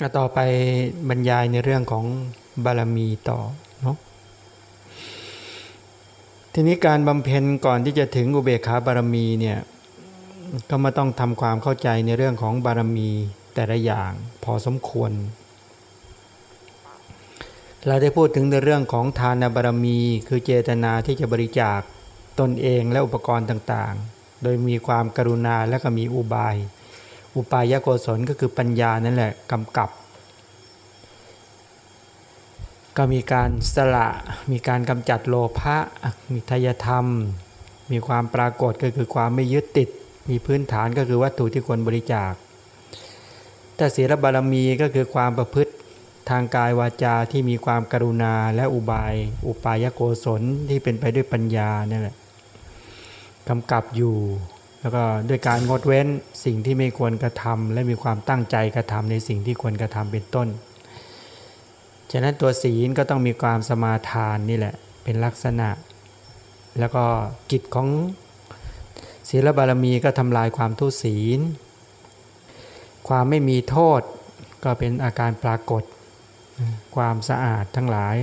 ต่อไปบรรยายในเรื่องของบารมีต่อเนาะทีนี้การบำเพ็ญก่อนที่จะถึงอุเบกขาบารมีเนี่ยก็มาต้องทำความเข้าใจในเรื่องของบารมีแต่ละอย่างพอสมควร เราได้พูดถึงในเรื่องของทานบารมี คือเจตนาที่จะบริจาคตนเองและอุปกรณ์ต่างๆ โดยมีความกรุณาและก็มีอุบาย อุปายโกศลก็คือปัญญานั่นแหละกำกับ ก็มีการสละมีการกำจัดโลภะมีทายธรรม มีความปรากฏก็คือความไม่ยึดติด มีพื้นฐานก็คือวัตถุที่ควรบริจาคแต่ศีลบารมีก็คือความประพฤติทางกายวาจาที่มีความกรุณาและอุบาย อุปายโกศลที่เป็นไปด้วยปัญญานั่นแหละกำกับอยู่ แล้วก็ด้วยการงดเว้นสิ่งที่ไม่ควรกระทำและมีความตั้งใจกระทำในสิ่งที่ควรกระทำเป็นต้น ฉะนั้นตัวศีลก็ต้องมีความสมาทานนี่แหละเป็นลักษณะ แล้วก็กิจของศีลบารมีก็ทำลายความทุศีล ความไม่มีโทษก็เป็นอาการปรากฏ ความสะอาดทั้งหลาย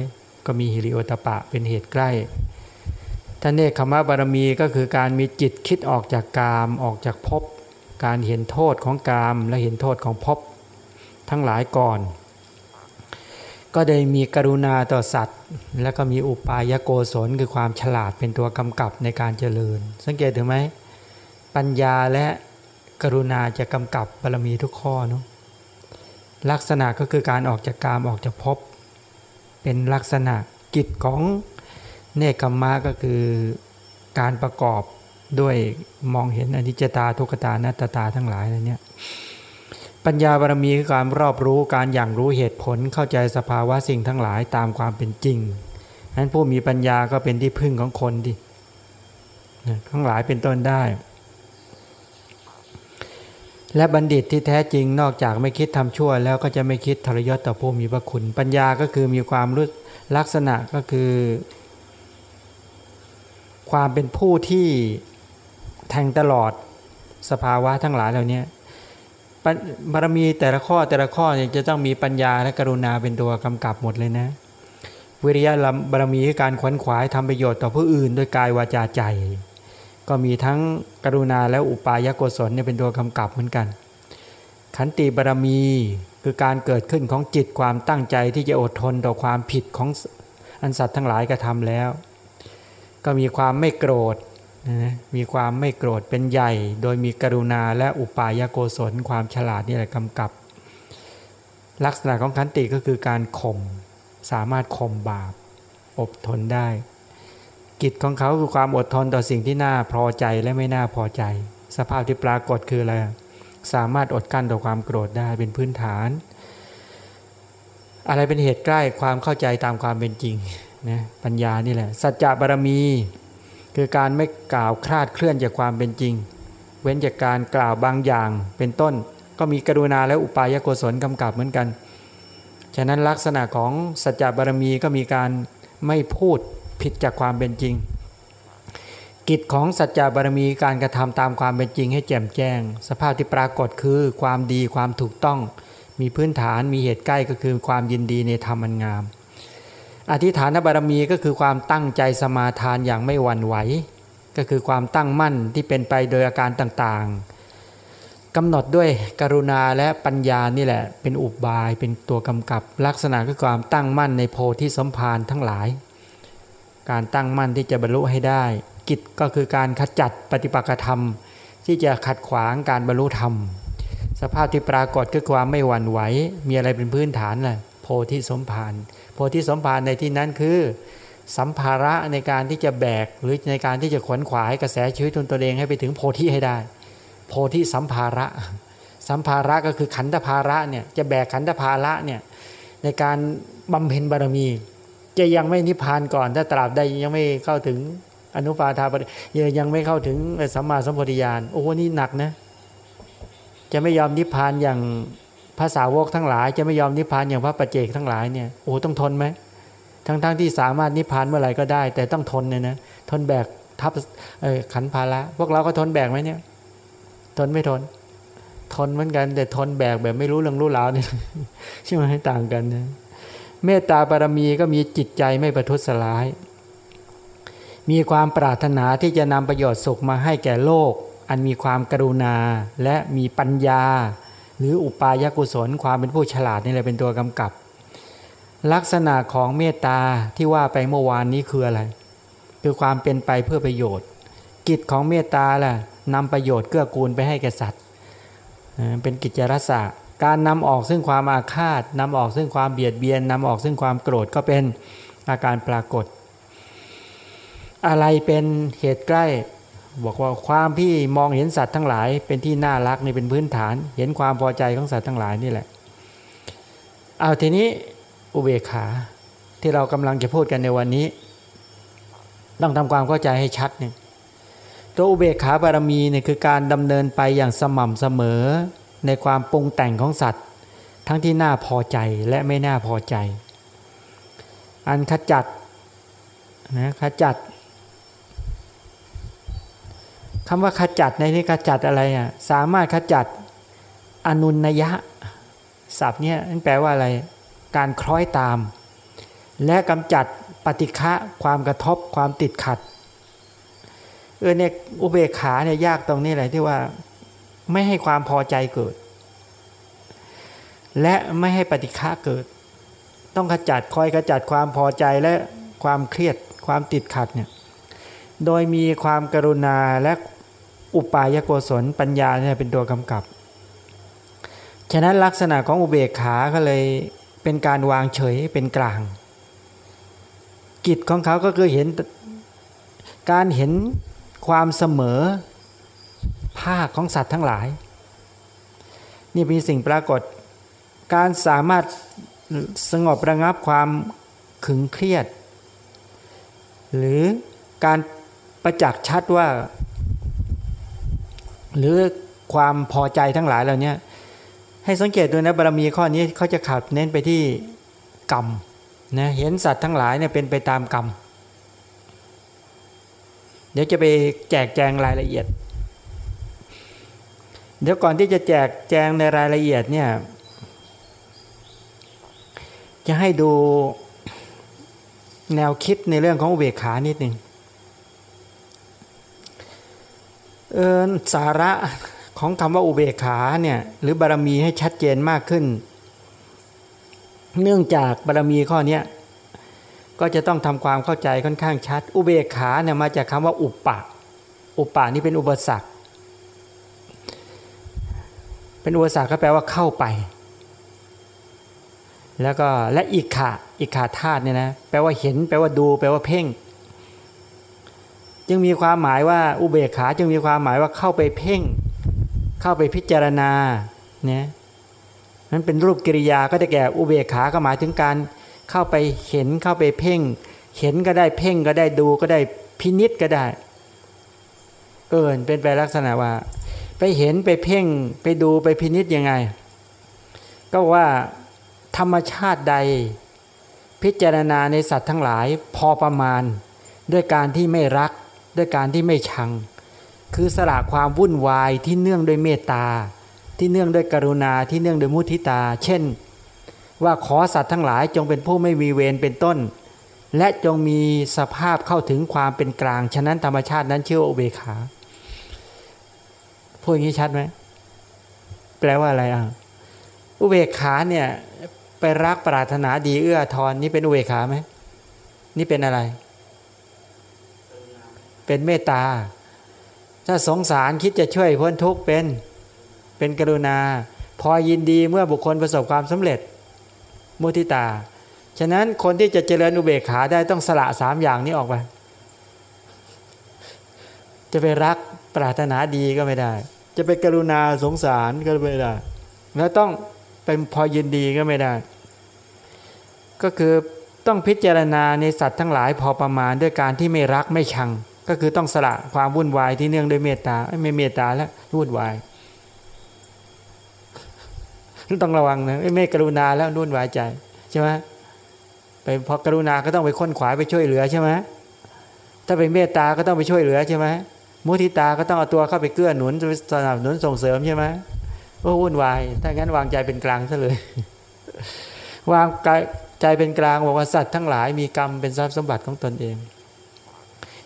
ก็มีฮิริโอตปะเป็นเหตุใกล้ ท่านเนคขมะบารมีก็คือการมีจิตคิดออกจากกามออกจากภพการเห็นโทษของกามและเห็นโทษของภพทั้งหลายก่อน ก็ได้มีกรุณาต่อสัตว์ แล้วก็มีอุปายโกศลคือความฉลาดเป็นตัวกำกับในการเจริญ สังเกตถึงไหมปัญญาและกรุณาจะกำกับบารมีทุกข้อเนาะลักษณะก็คือการออกจากกามออกจากภพเป็นลักษณะกิจของ เนคขมะก็คือการประกอบด้วยมองเห็นอนิจจตาทุกตานัตตาทั้งหลายอะไรเนี่ยปัญญาบารมีคือการรอบรู้การอย่างรู้เหตุผลเข้าใจสภาวะสิ่งทั้งหลายตามความเป็นจริงนั้นผู้มีปัญญาก็เป็นที่พึ่งของคนดิทั้งหลายเป็นต้นได้ และบัณฑิตที่แท้จริงนอกจากไม่คิดทำชั่ว แล้วก็จะไม่คิดทรยศต่อผู้มีพระคุณ ปัญญาก็คือมีความรู้ลักษณะก็คือ ความเป็นผู้ที่แทงตลอดสภาวะทั้งหลายเหล่านี้บารมีแต่ละข้อแต่ละข้อเนี่ยจะต้องมีปัญญาและกรุณาเป็นตัวกำกับหมดเลยนะ วิริยะบารมีคือการขวนขวายทำประโยชน์ต่อผู้อื่นโดยกายวาจาใจ ก็มีทั้งกรุณาและอุปายโกศลเนี่ยเป็นตัวกำกับเหมือนกัน ขันติบารมีคือการเกิดขึ้นของจิตความตั้งใจที่จะอดทนต่อความผิดของอันสัตว์ทั้งหลายกระทำแล้ว ก็มีความไม่โกรธมีความไม่โกรธเป็นใหญ่ โดยมีกรุณาและอุปายโกศลความฉลาดนี่แหละกำกับ ลักษณะของขันติก็คือการข่มสามารถข่มบาปอดทนได้ กิจของเขาคือความอดทนต่อสิ่งที่น่าพอใจและไม่น่าพอใจ สภาพที่ปรากฏคืออะไรสามารถอดกั้นต่อความโกรธได้เป็นพื้นฐาน อะไรเป็นเหตุใกล้ความเข้าใจตามความเป็นจริง นะปัญญานี่แหละ สัจจะบารมี คือการไม่กล่าวคลาดเคลื่อนจากความเป็นจริง เว้นจากการกล่าวบางอย่างเป็นต้น ก็มีกรุณาและอุปายโกศลกำกับเหมือนกัน ฉะนั้นลักษณะของสัจจะบารมีก็มีการไม่พูดผิดจากความเป็นจริง กิจของสัจจะบารมีการกระทำตามความเป็นจริงให้แจ่มแจ้ง สภาพที่ปรากฏคือความดีความถูกต้อง มีพื้นฐานมีเหตุใกล้ก็คือความยินดีในธรรมอันงาม อธิฐานบารมีก็คือความตั้งใจสมาทานอย่างไม่หวั่นไหว ก็คือความตั้งมั่นที่เป็นไปโดยอาการต่างๆกำหนดด้วยกรุณาและปัญญานี่แหละ เป็นอุบายเป็นตัวกำกับ ลักษณะคือความตั้งมั่นในโพธิสมภารทั้งหลาย การตั้งมั่นที่จะบรรลุให้ได้ กิจก็คือการขจัดปฏิปักษธรรม ที่จะขัดขวางการบรรลุธรรม สภาพที่ปรากฏคือความไม่หวั่นไหวมีอะไรเป็นพื้นฐานล่ะโพธิสมภาร โพธิสมภารในที่นั้นคือ สัมภาระในการที่จะแบก หรือในการที่จะขวนขวายกระแสชีวิตตนตัวเองให้ไปถึงโพธิให้ได้ โพธิสัมภาระ สัมภาระก็คือขันธภาระเนี่ยจะแบกขันธภาระเนี่ยในการบำเพ็ญบารมี จะยังไม่นิพพานก่อน ถ้าตราบใดยังไม่เข้าถึงอนุปาทาปยังไม่เข้าถึงสัมมาสัมปวิญาณโอ้โหนี่หนักนะจะไม่ยอมนิพพานอย่าง ภาษาวกทั้งหลายจะไม่ยอมนิพพานอย่างพระปัจเจกทั้งหลายเนี่ยโอ้ต้องทนไหมทั้งๆทที่สามารถนิพพานเมื่อไหร่ก็ได้ แต่ต้องทนเนี่ยนะทนแบกทับขันภาระพวกเราก็ทนแบกไหมเนี่ย ทนไม่ทน ทนเหมือนกันแต่ทนแบกแบบไม่รู้เรื่องรู้ราวเนี่ยใช่ไหมต่างกันนะเมตตาบารมีก็มีจิตใจไม่ประทุษร้าย มีความปรารถนาที่จะนำประโยชน์สุขมาให้แก่โลก อันมีความกรุณาและมีปัญญา หรืออุปายกุศลความเป็นผู้ฉลาดนี่แหละเป็นตัวกำกับ ลักษณะของเมตตาที่ว่าไปเมื่อวานนี้คืออะไร คือความเป็นไปเพื่อประโยชน์ กิจของเมตตาล่ะนำประโยชน์เกื้อกูลไปให้แก่สัตว์เป็นกิจรสะการนำออกซึ่งความอาฆาตนำออกซึ่งความเบียดเบียนนำออกซึ่งความโกรธก็เป็นอาการปรากฏ อะไรเป็นเหตุใกล้ บอกว่าความที่มองเห็นสัตว์ทั้งหลาย เป็นที่น่ารักนี่เป็นพื้นฐาน เห็นความพอใจของสัตว์ทั้งหลายนี่แหละ เอาทีนี้อุเบกขาที่เรากำลังจะพูดกันในวันนี้ ต้องทำความเข้าใจให้ชัดเนี่ยตัวอุเบกขาบารมีเนี่ยคือการดำเนินไปอย่างสม่ำเสมอในความปรุงแต่งของสัตว์ ทั้งที่น่าพอใจและไม่น่าพอใจ อันขจัดนะขจัด คำว่าขจัดในที่ขจัดอะไรอะสามารถขจัดอนุนยะศัพท์เนี่ยนั่นแปลว่าอะไร การคล้อยตาม และกำจัดปฏิฆะความกระทบความติดขัดเออเนี่ยอุเบกขาเนี่ยยากตรงนี้แหละที่ว่าไม่ให้ความพอใจเกิด และไม่ให้ปฏิฆะเกิด ต้องขจัดคอยขจัดความพอใจและความเครียดความติดขัดเนี่ยโดยมีความกรุณาและ อุปายโกศลปัญญาเนี่ยเป็นตัวกำกับ ฉะนั้นลักษณะของอุเบกขาก็เลยเป็นการวางเฉยเป็นกลาง กิจของเขาก็คือเห็นการเห็นความเสมอภาคของสัตว์ทั้งหลาย นี่มีสิ่งปรากฏ การสามารถสงบระงับความขึงเครียด หรือการประจักษ์ชัดว่า หรือความพอใจทั้งหลายเหล่านี้ให้สังเกตดูนะบารมีข้อนี้เขาจะขับเน้นไปที่กรรมนะเห็นสัตว์ทั้งหลายเนี่ยเป็นไปตามกรรมเดี๋ยวจะไปแจกแจงรายละเอียด เดี๋ยวก่อนที่จะแจกแจงในรายละเอียดเนี่ยจะให้ดูแนวคิดในเรื่องของเบกขานิดหนึ่ง เออสาระของคำว่าอุเบกขาเนี่ยหรือบารมีให้ชัดเจนมากขึ้น เนื่องจากบารมีข้อนี้ก็จะต้องทำความเข้าใจค่อนข้างชัด อุเบกขาเนี่ยมาจากคำว่าอุปปะอุปปะนี่เป็นอุปสรรคเป็นอุปสรรคก็แปลว่าเข้าไป แล้วก็และอิขาอิขาธาตุเนี่ยนะแปลว่าเห็น แปลว่าดู แปลว่าเพ่ง จึงมีความหมายว่าอุเบกขาจึงมีความหมายว่าเข้าไปเพ่ง เข้าไปพิจารณาเนี่ยนั้นเป็นรูปกิริยาก็จะแก่อุเบกขาก็หมายถึงการเข้าไปเห็นเข้าไปเพ่ง เห็นก็ได้เพ่งก็ได้ดูก็ได้พินิษก็ได้ เอินเป็นไปลักษณะว่า ไปเห็นไปเพ่งไปดูไปพินิษยังไง ก็ว่าธรรมชาติใด พิจารณาในสัตว์ทั้งหลายพอประมาณ ด้วยการที่ไม่รัก ด้วยการที่ไม่ชัง คือสละความวุ่นวายที่เนื่องด้วยเมตตา ที่เนื่องด้วยกรุณาที่เนื่องด้วยมุทิตา เช่น ว่าขอสัตว์ทั้งหลายจงเป็นผู้ไม่มีเวรเป็นต้น และจงมีสภาพเข้าถึงความเป็นกลาง ฉะนั้นธรรมชาตินั้นเชื่อโอเบคาพูดอย่างนี้ชัดไหมแปลว่าอะไรอะอุเบกขาเนี่ยไปรักปรารถนาดีเอื้อทอนนี่เป็นอุเบกขาไหมนี่เป็นอะไร เป็นเมตตา ถ้าสงสารคิดจะช่วยพ้นทุกข์เป็นเป็นกรุณา พอยินดีเมื่อบุคคลประสบความสำเร็จ มุทิตา ฉะนั้นคนที่จะเจริญอุเบกขาได้ต้องสละสามอย่างนี้ออกไป จะไปรักปรารถนาดีก็ไม่ได้ จะไปกรุณาสงสารก็ไม่ได้ แล้วต้องเป็นพอยินดีก็ไม่ได้ ก็คือต้องพิจารณาในสัตว์ทั้งหลายพอประมาณด้วยการที่ไม่รักไม่ชัง ก็คือต้องสละความวุ่นวายที่เนื่องด้วยเมตตาไม่เมตตาแล้ววุ่นวายต้องระวังนะไม่กรุณาแล้ววุ่นวายใจใช่ไหมไปพอกรุณาก็ต้องไปค้นขวายไปช่วยเหลือใช่ไหมถ้าเป็นเมตตาก็ต้องไปช่วยเหลือใช่ไหมมุทิตาก็ต้องเอาตัวเข้าไปเกื้อหนุนสนับสนุนส่งเสริมใช่ไหมโอ้วุ่นวาย ถ้างั้นวางใจเป็นกลางซะเลย วางใจเป็นกลางบอกว่าสัตว์ทั้งหลายมีกรรมเป็นทรัพย์สมบัติของตนเอง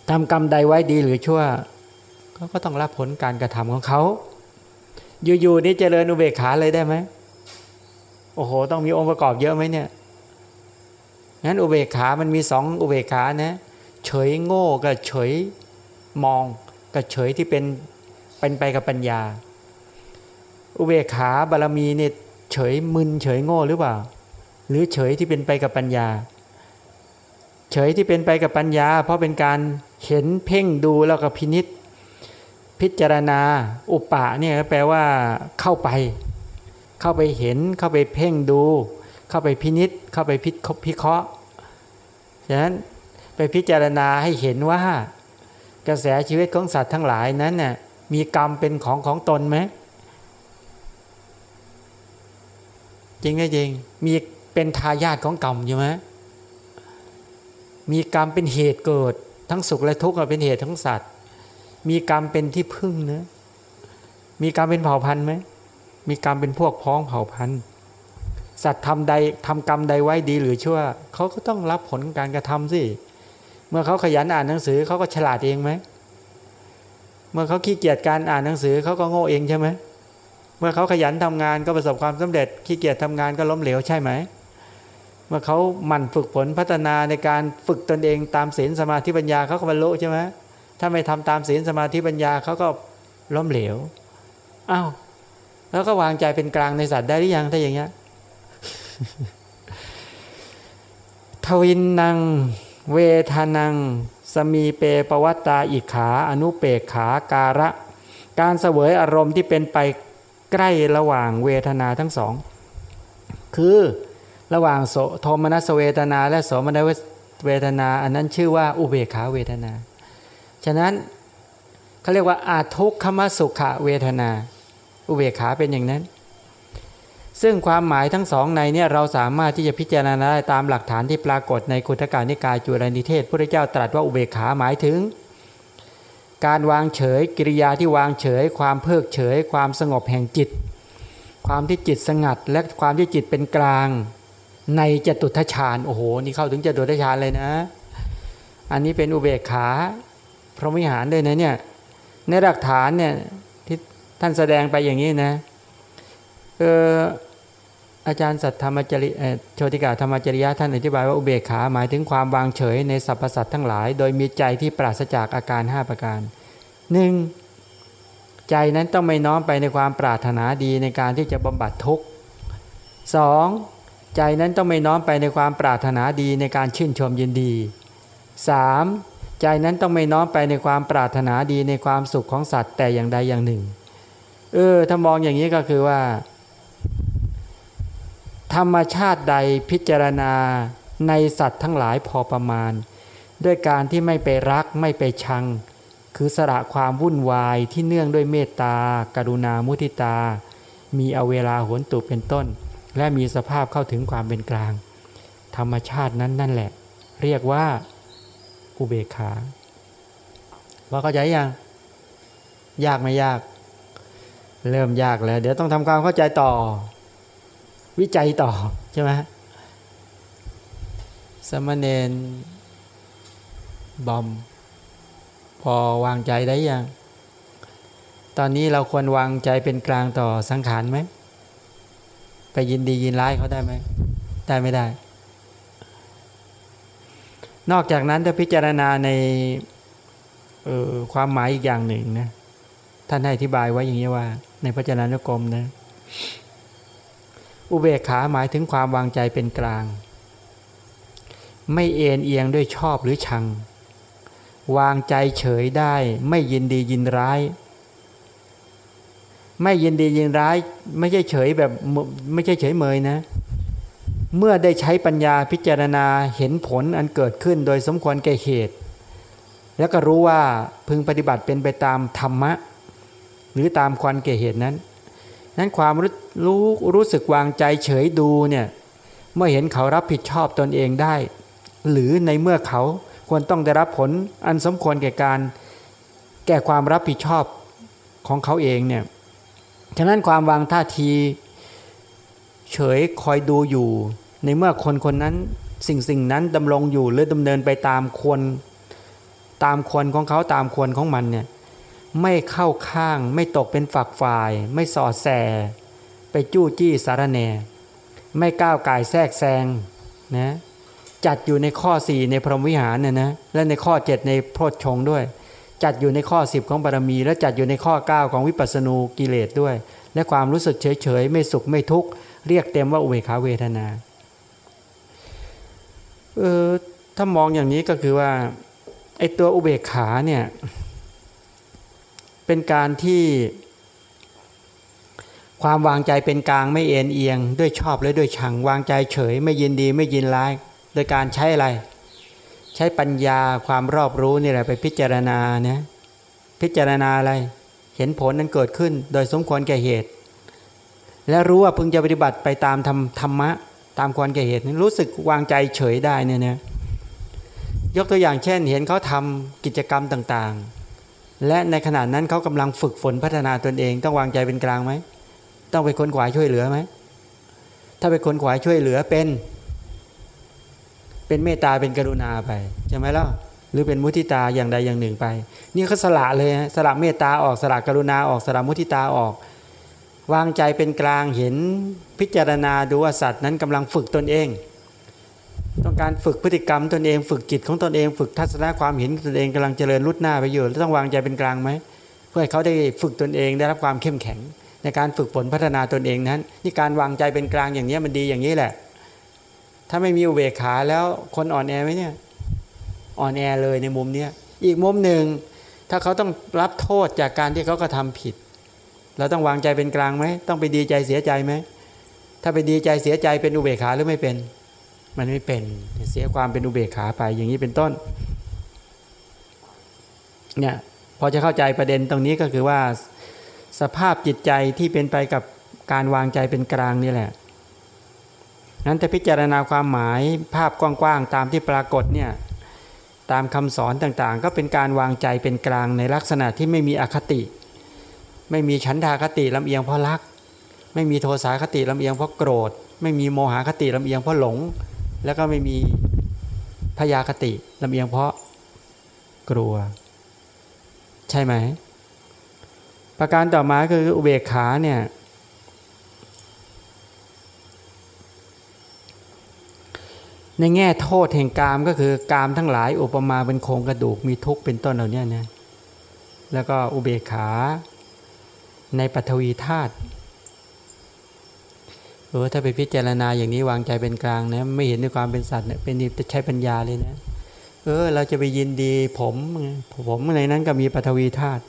ทำกรรมใดไว้ดีหรือชั่วเขาก็ต้องรับผลการกระทำของเขา อยู่ๆนี่เจริญอุเบกขาเลยได้ไหมโอ้โห ต้องมีองค์ประกอบเยอะไหมเนี่ยงั้นอุเบกขามันมีสองอุเบกขานะเฉยโง่กับเฉยมองกับเฉยที่เป็นเป็นไปกับปัญญา อุเบกขาบารมีเนี่ยเฉยมึนเฉยโง่หรือเปล่า หรือเฉยที่เป็นไปกับปัญญา เฉยที่เป็นไปกับปัญญา เพราะเป็นการ เห็นเพ่งดูแล้วก็พินิษพิจารณาอุปะเนี่ยแปลว่าเข้าไป เข้าไปเห็นเข้าไปเพ่งดู เข้าไปพินิษเข้าไปพิพิเคราะห์ฉะนั้นไปพิจารณาให้เห็นว่ากระแสชีวิตของสัตว์ทั้งหลายนั้นน่ยมีกรรมเป็นของของตนไหมจริงไหมจริงมีเป็นทายาทของกรรมใช่ไหมมีกรรมเป็นเหตุเกิด ทั้งสุขและทุกข์เป็นเหตุทั้งสัตว์ มีกรรมเป็นที่พึ่งเนะมีกรรมเป็นเผ่าพันธุ์ไหมมีกรรมเป็นพวกพ้องเผ่าพันธุ์สัตว์ทำใดทำกรรมใดไว้ดีหรือชั่วเขาก็ต้องรับผลการกระทำสิเมื่อเขาขยันอ่านหนังสือเขาก็ฉลาดเองไหมเมื่อเขาขี้เกียจการอ่านหนังสือเขาก็โง่เองใช่ไหมเมื่อเขาขยันทำงานก็ประสบความสำเร็จขี้เกียจทำงานก็ล้มเหลวใช่ไหม เมื่อเขาหมั่นฝึกฝนพัฒนาในการฝึกตนเองตามศีลสมาธิปัญญาเขาก็บรรลุใช่ไหมถ้าไม่ทำตามศีลสมาธิปัญญาเขาก็ล้มเหลวอ้าวแล้วก็วางใจเป็นกลางในสัตว์ได้หรือยังถ้าอย่างเงี้ยทวินนัง เวทานัง สมีเปปวัตตาอิขา อนุเปกขาการะ การเสวยอารมณ์ที่เป็นไปใกล้ระหว่างเวทนาทั้งสอง คือ ระหว่างโสโทมนัสเวทนา และโสมนัสเวทนา อันนั้นชื่อว่าอุเบกขาเวทนา ฉะนั้นเขาเรียกว่าอาทุกขมสุขเวทนา อุเบกขาเป็นอย่างนั้น ซึ่งความหมายทั้งสองในเนี่ยเราสามารถที่จะพิจารณาได้ตามหลักฐานที่ปรากฏในคุถการนิกายจุลนิเทศพระเจ้าตรัสว่าอุเบกขาหมายถึง การวางเฉยกิริยาที่วางเฉย ความเพิกเฉย ความสงบแห่งจิต ความที่จิตสงัด และความที่จิตเป็นกลาง ในจตุทชานโอ้โห นี่เข้าถึงจตุทชานเลยนะ อันนี้เป็นอุเบกขาพรหมิหารด้วยนะเนี่ยในหลักฐานเนี่ยที่ท่านแสดงไปอย่างนี้นะเอออาจารย์สัตธรรมจริโชติกาธรรมจริยะท่านอธิบายว่าอุเบกขาหมายถึงความวางเฉยในสรรพสัตว์ทั้งหลาย โดยมีใจที่ปราศจากอาการ 5 ประการหนึ่งใจนั้นต้องไม่น้อมไปในความปรารถนาดีในการที่จะบำบัดทุกข์สอง ใจนั้นต้องไม่น้อมไปในความปรารถนาดีในการชื่นชมยินดีสามใจนั้นต้องไม่น้อมไปในความปรารถนาดีในความสุขของสัตว์แต่อย่างใดอย่างหนึ่ง เออถ้ามองอย่างนี้ก็คือว่า ธรรมชาติใดพิจารณาในสัตว์ทั้งหลายพอประมาณ ด้วยการที่ไม่ไปรักไม่ไปชัง คือสละความวุ่นวายที่เนื่องด้วยเมตตากรุณามุทิตา มีเอาเวลาหวนตุเป็นต้น และมีสภาพเข้าถึงความเป็นกลาง ธรรมชาตินั้นนั่นแหละ เรียกว่าอุเบกขาว่าเข้าใจยังยากไม่ยาก เริ่มยากแล้ว เดี๋ยวต้องทำความเข้าใจต่อ วิจัยต่อใช่ไหมสมณเณรบอม พอวางใจได้ยัง ตอนนี้เราควรวางใจเป็นกลางต่อสังขารไหม ไปยินดียินร้ายเขาได้ไหมได้ไม่ได้ นอกจากนั้นถ้าพิจารณาในความหมายอีกอย่างหนึ่งนะท่านให้อธิบายไว้อย่างนี้ว่า ในพระจนานุกรมนะอุเบกขาหมายถึงความวางใจเป็นกลาง ไม่เอ็นเอียงด้วยชอบหรือชัง วางใจเฉยได้ ไม่ยินดียินร้าย ไม่ยินดียินร้าย ไม่ใช่เฉยแบบไม่ใช่เฉยเมยนะ เมื่อได้ใช้ปัญญาพิจารณาเห็นผลอันเกิดขึ้นโดยสมควรแก่เหตุ แล้วก็รู้ว่าพึงปฏิบัติเป็นไปตามธรรมะ หรือตามควรแก่เหตุนั้น นั้นความรู้รู้สึกวางใจเฉยดูเนี่ยเมื่อเห็นเขารับผิดชอบตนเองได้ หรือในเมื่อเขาควรต้องได้รับผลอันสมควรแก่การ แก่ความรับผิดชอบของเขาเองเนี่ย ฉะนั้นความวางท่าทีเฉยคอยดูอยู่ ในเมื่อคนคนนั้นสิ่งสิ่งนั้นดำรงอยู่หรือดำเนินไปตามควรตามควรของเขาตามควรของมันเนี่ยไม่เข้าข้างไม่ตกเป็นฝักฝ่าย ไม่สอดแส ไปจู้จี้สารแนไม่ก้าวกายแทรกแซงนะจัดอยู่ในข้อ 4 ในพรหมวิหารเนี่ยนะและในข้อ 7 ในโพชฌงด้วย จัดอยู่ในข้อ 10 ของบารมี และจัดอยู่ในข้อ 9 ของวิปัสสนูกิเลสด้วย และความรู้สึกเฉยๆ ไม่สุขไม่ทุกข์เรียกเต็มว่าอุเบกขาเวทนาเออถ้ามองอย่างนี้ก็คือว่าไอตัวอุเบกขาเนี่ยเป็นการที่ความวางใจเป็นกลางไม่เอ็นเอียง ด้วยชอบและด้วยชัง วางใจเฉย ไม่ยินดีไม่ยินร้าย โดยการใช้อะไร ใช้ปัญญาความรอบรู้นี่แหละไปพิจารณาเนี่ยพิจารณาอะไร เห็นผลนั้นเกิดขึ้น โดยสมควรแก่เหตุ และรู้ว่าพึงจะปฏิบัติไปตามธรรมธรรมะ ตามควรแก่เหตุรู้สึกวางใจเฉยได้เนี่ยนะยกตัวอย่างเช่น เห็นเขาทำกิจกรรมต่างๆ และในขณะนั้นเขากำลังฝึกฝนพัฒนาตนเอง ต้องวางใจเป็นกลางไหมต้องไปคนขวายช่วยเหลือไหมถ้าไปคนขวายช่วยเหลือเป็น เป็นเมตตาเป็นกรุณาไปใช่ไหมล่ะหรือเป็นมุทิตาอย่างใดอย่างหนึ่งไป นี่เขาสละเลยสละเมตตาออกสละกรุณาออกสละมุทิตาออก วางใจเป็นกลางเห็นพิจารณาดูว่าสัตว์นั้นกำลังฝึกตนเอง ต้องการฝึกพฤติกรรมตนเอง ฝึกจิตของตนเอง ฝึกทัศนะความเห็นตนเองกำลังเจริญรุดหน้าไปอยู่ต้องวางใจเป็นกลางไหมเพื่อให้เขาได้ฝึกตนเองได้รับความเข้มแข็ง ในการฝึกฝนพัฒนาตนเองนั้น นี่การวางใจเป็นกลางอย่างนี้มันดีอย่างนี้แหละ ถ้าไม่มีอุเบกขาแล้วคนอ่อนแอไหมเนี่ยอ่อนแอเลยในมุมเนี้ยอีกมุมหนึ่ง ถ้าเขาต้องรับโทษจากการที่เขาก็ทำผิด เราต้องวางใจเป็นกลางไหมต้องไปดีใจเสียใจไหมถ้าไปดีใจเสียใจเป็นอุเบกขาหรือไม่เป็น มันไม่เป็นเสียความเป็นอุเบกขาไปอย่างนี้เป็นต้นเนี่ยพอจะเข้าใจประเด็นตรงนี้ก็คือว่าสภาพจิตใจที่เป็นไปกับการวางใจเป็นกลางนี่แหละ นั้นถ้าพิจารณาความหมายภาพกว้างๆตามที่ปรากฏเนี่ยตามคำสอนต่างๆ ก็เป็นการวางใจเป็นกลางในลักษณะที่ไม่มีอคติ ไม่มีฉันทาคติลำเอียงเพราะรัก ไม่มีโทสาคติลำเอียงเพราะโกรธ ไม่มีโมหคติลำเอียงเพราะหลง แล้วก็ไม่มีพยาคติลำเอียงเพราะกลัว ใช่ไหม ประการต่อมาคืออุเบกขาเนี่ย ในแง่โทษแห่งกามก็คือกามทั้งหลายอุปมาเป็นโครงกระดูกมีทุกข์เป็นต้นเหล่านี้นะแล้วก็อุเบกขาในปัทวีธาตุหรือถ้าไปพิจารณาอย่างนี้วางใจเป็นกลางนะไม่เห็นในความเป็นสัตว์เนี่ยเป็นจะใช้ปัญญาเลยนะ เออ เราจะไปยินดีผมผมในนั้นก็มีปัทวีธาตุ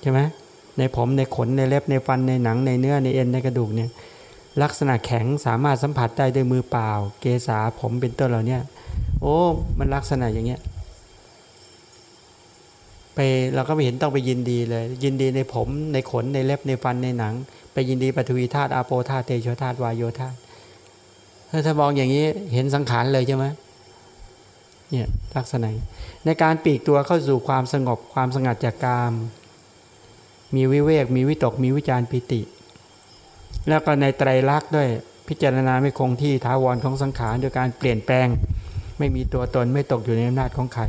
ใช่ไหมในผมในขนในเล็บในฟันในหนังในเนื้อในเอ็นในกระดูกเนี่ย ลักษณะแข็งสามารถสัมผัสได้ด้วยมือเปล่า เกษาผมเป็นต้นเหล่านี้โอ้มันลักษณะอย่างเงี้ยไปเราก็ไม่เห็นต้องไปยินดีเลย ยินดีในผมในขนในเล็บในฟันในหนัง ไปยินดีปฐวีธาตุอาโปธาตุเตโชธาตุวายโยธาตุถ้ามองอย่างนี้เห็นสังขารเลยใช่ไหมเนี่ยลักษณะในการปีกตัวเข้าสู่ความสงบความสงัดจากกาม มีวิเวกมีวิตกมีวิจารปิติ แล้วก็ในไตรลักษณ์ด้วยพิจารณาไม่คงที่ท้าวรของสังขารโดยการเปลี่ยนแปลง ไม่มีตัวตนไม่ตกอยู่ในอำนาจของใคร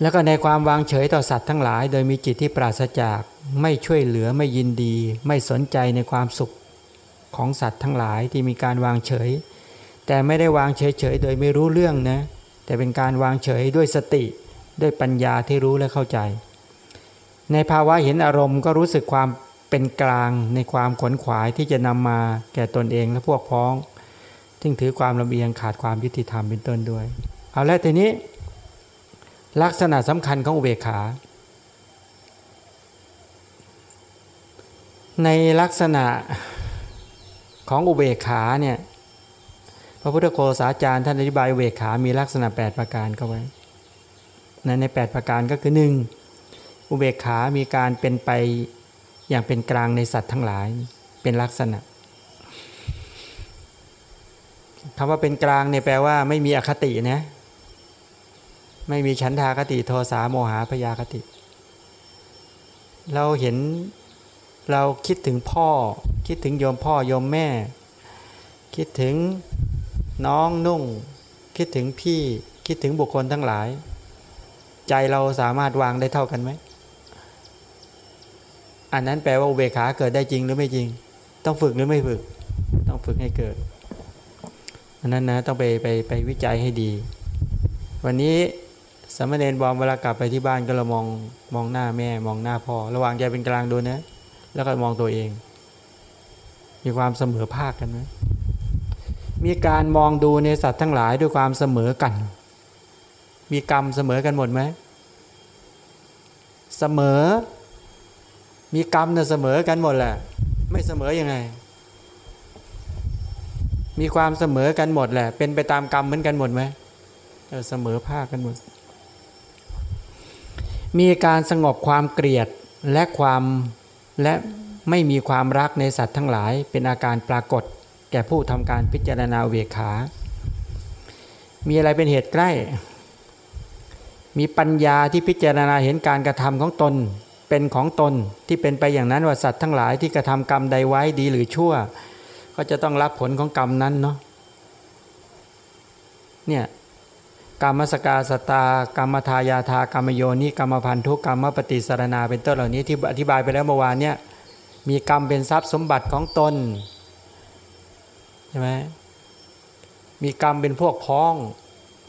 แล้วก็ในความวางเฉยต่อสัตว์ทั้งหลาย โดยมีจิตที่ปราศจากไม่ช่วยเหลือไม่ยินดี ไม่สนใจในความสุขของสัตว์ทั้งหลายที่มีการวางเฉย แต่ไม่ได้วางเฉยๆโดยไม่รู้เรื่องนะแต่เป็นการวางเฉยด้วยสติด้วยปัญญาที่รู้และเข้าใจ ในภาวะเห็นอารมณ์ก็รู้สึกความ เป็นกลางในความขวนขวายที่จะนำมาแก่ตนเองและพวกพ้องซึ่งถือความลำเอียงขาดความยุติธรรมเป็นต้นด้วย เอาล้วทีนี้ ลักษณะสำคัญของอุเบกขา ในลักษณะของอุเบกขาเนี่ยพระพุทธโฆษาจารย์ท่านอธิบายอุเบกขา มีลักษณะ 8 ประการก็ไว้ใน 8 ประการก็คือหนึ่งอุเบกขามีการเป็นไป อย่างเป็นกลางในสัตว์ทั้งหลายเป็นลักษณะคำว่าเป็นกลางเนี่ยแปลว่า ไม่มีอคตินะไม่มีฉันทาคติโทสาโมหาพยาคติ เราเห็นเราคิดถึงพ่อ คิดถึงโยมพ่อโยมแม่ คิดถึงน้องนุ่ง คิดถึงพี่ คิดถึงบุคคลทั้งหลาย ใจเราสามารถวางได้เท่ากันไหม อันนั้นแปลว่าอุเบกขาเกิดได้จริงหรือไม่จริง ต้องฝึกหรือไม่ฝึก ต้องฝึกให้เกิด อันนั้นนะต้องไปไปไปวิจัยให้ดี วันนี้สมณเณรบอมเวลากลับไปที่บ้านก็เรามองมองหน้าแม่ มองหน้าพ่อ ระหว่างใจเป็นกลางดูนะ แล้วก็มองตัวเอง มีความเสมอภาคกันไหมมีการมองดูในสัตว์ทั้งหลายด้วยความเสมอกัน มีกรรมเสมอกันหมดไหม เสมอ มีกรรมเนี่ยเสมอกันหมดแหละ ไม่เสมอยังไง มีความเสมอกันหมดแหละ เป็นไปตามกรรมเหมือนกันหมดไหมเสมอภาคกันหมด มีการสงบความเกลียดและความและไม่มีความรักในสัตว์ทั้งหลาย เป็นอาการปรากฏ แก่ผู้ทำการพิจารณาเวขา มีอะไรเป็นเหตุใกล้ มีปัญญาที่พิจารณาเห็นการกระทำของตน เป็นของตนที่เป็นไปอย่างนั้นว่าสัตว์ทั้งหลายที่กระทำกรรมใดไว้ดีหรือชั่ว ก็จะต้องรับผลของกรรมนั้นเนาะเนี่ยกรรมสกาสตากรรมทายาทากรรมโยนิกรรมพันธุกรรมปฏิสารนาเป็นต้นเหล่านี้ที่อธิบายไปแล้วเมื่อวานเนี่ยมีกรรมเป็นทรัพย์สมบัติของตนใช่ไหมมีกรรมเป็นพวกพ้อง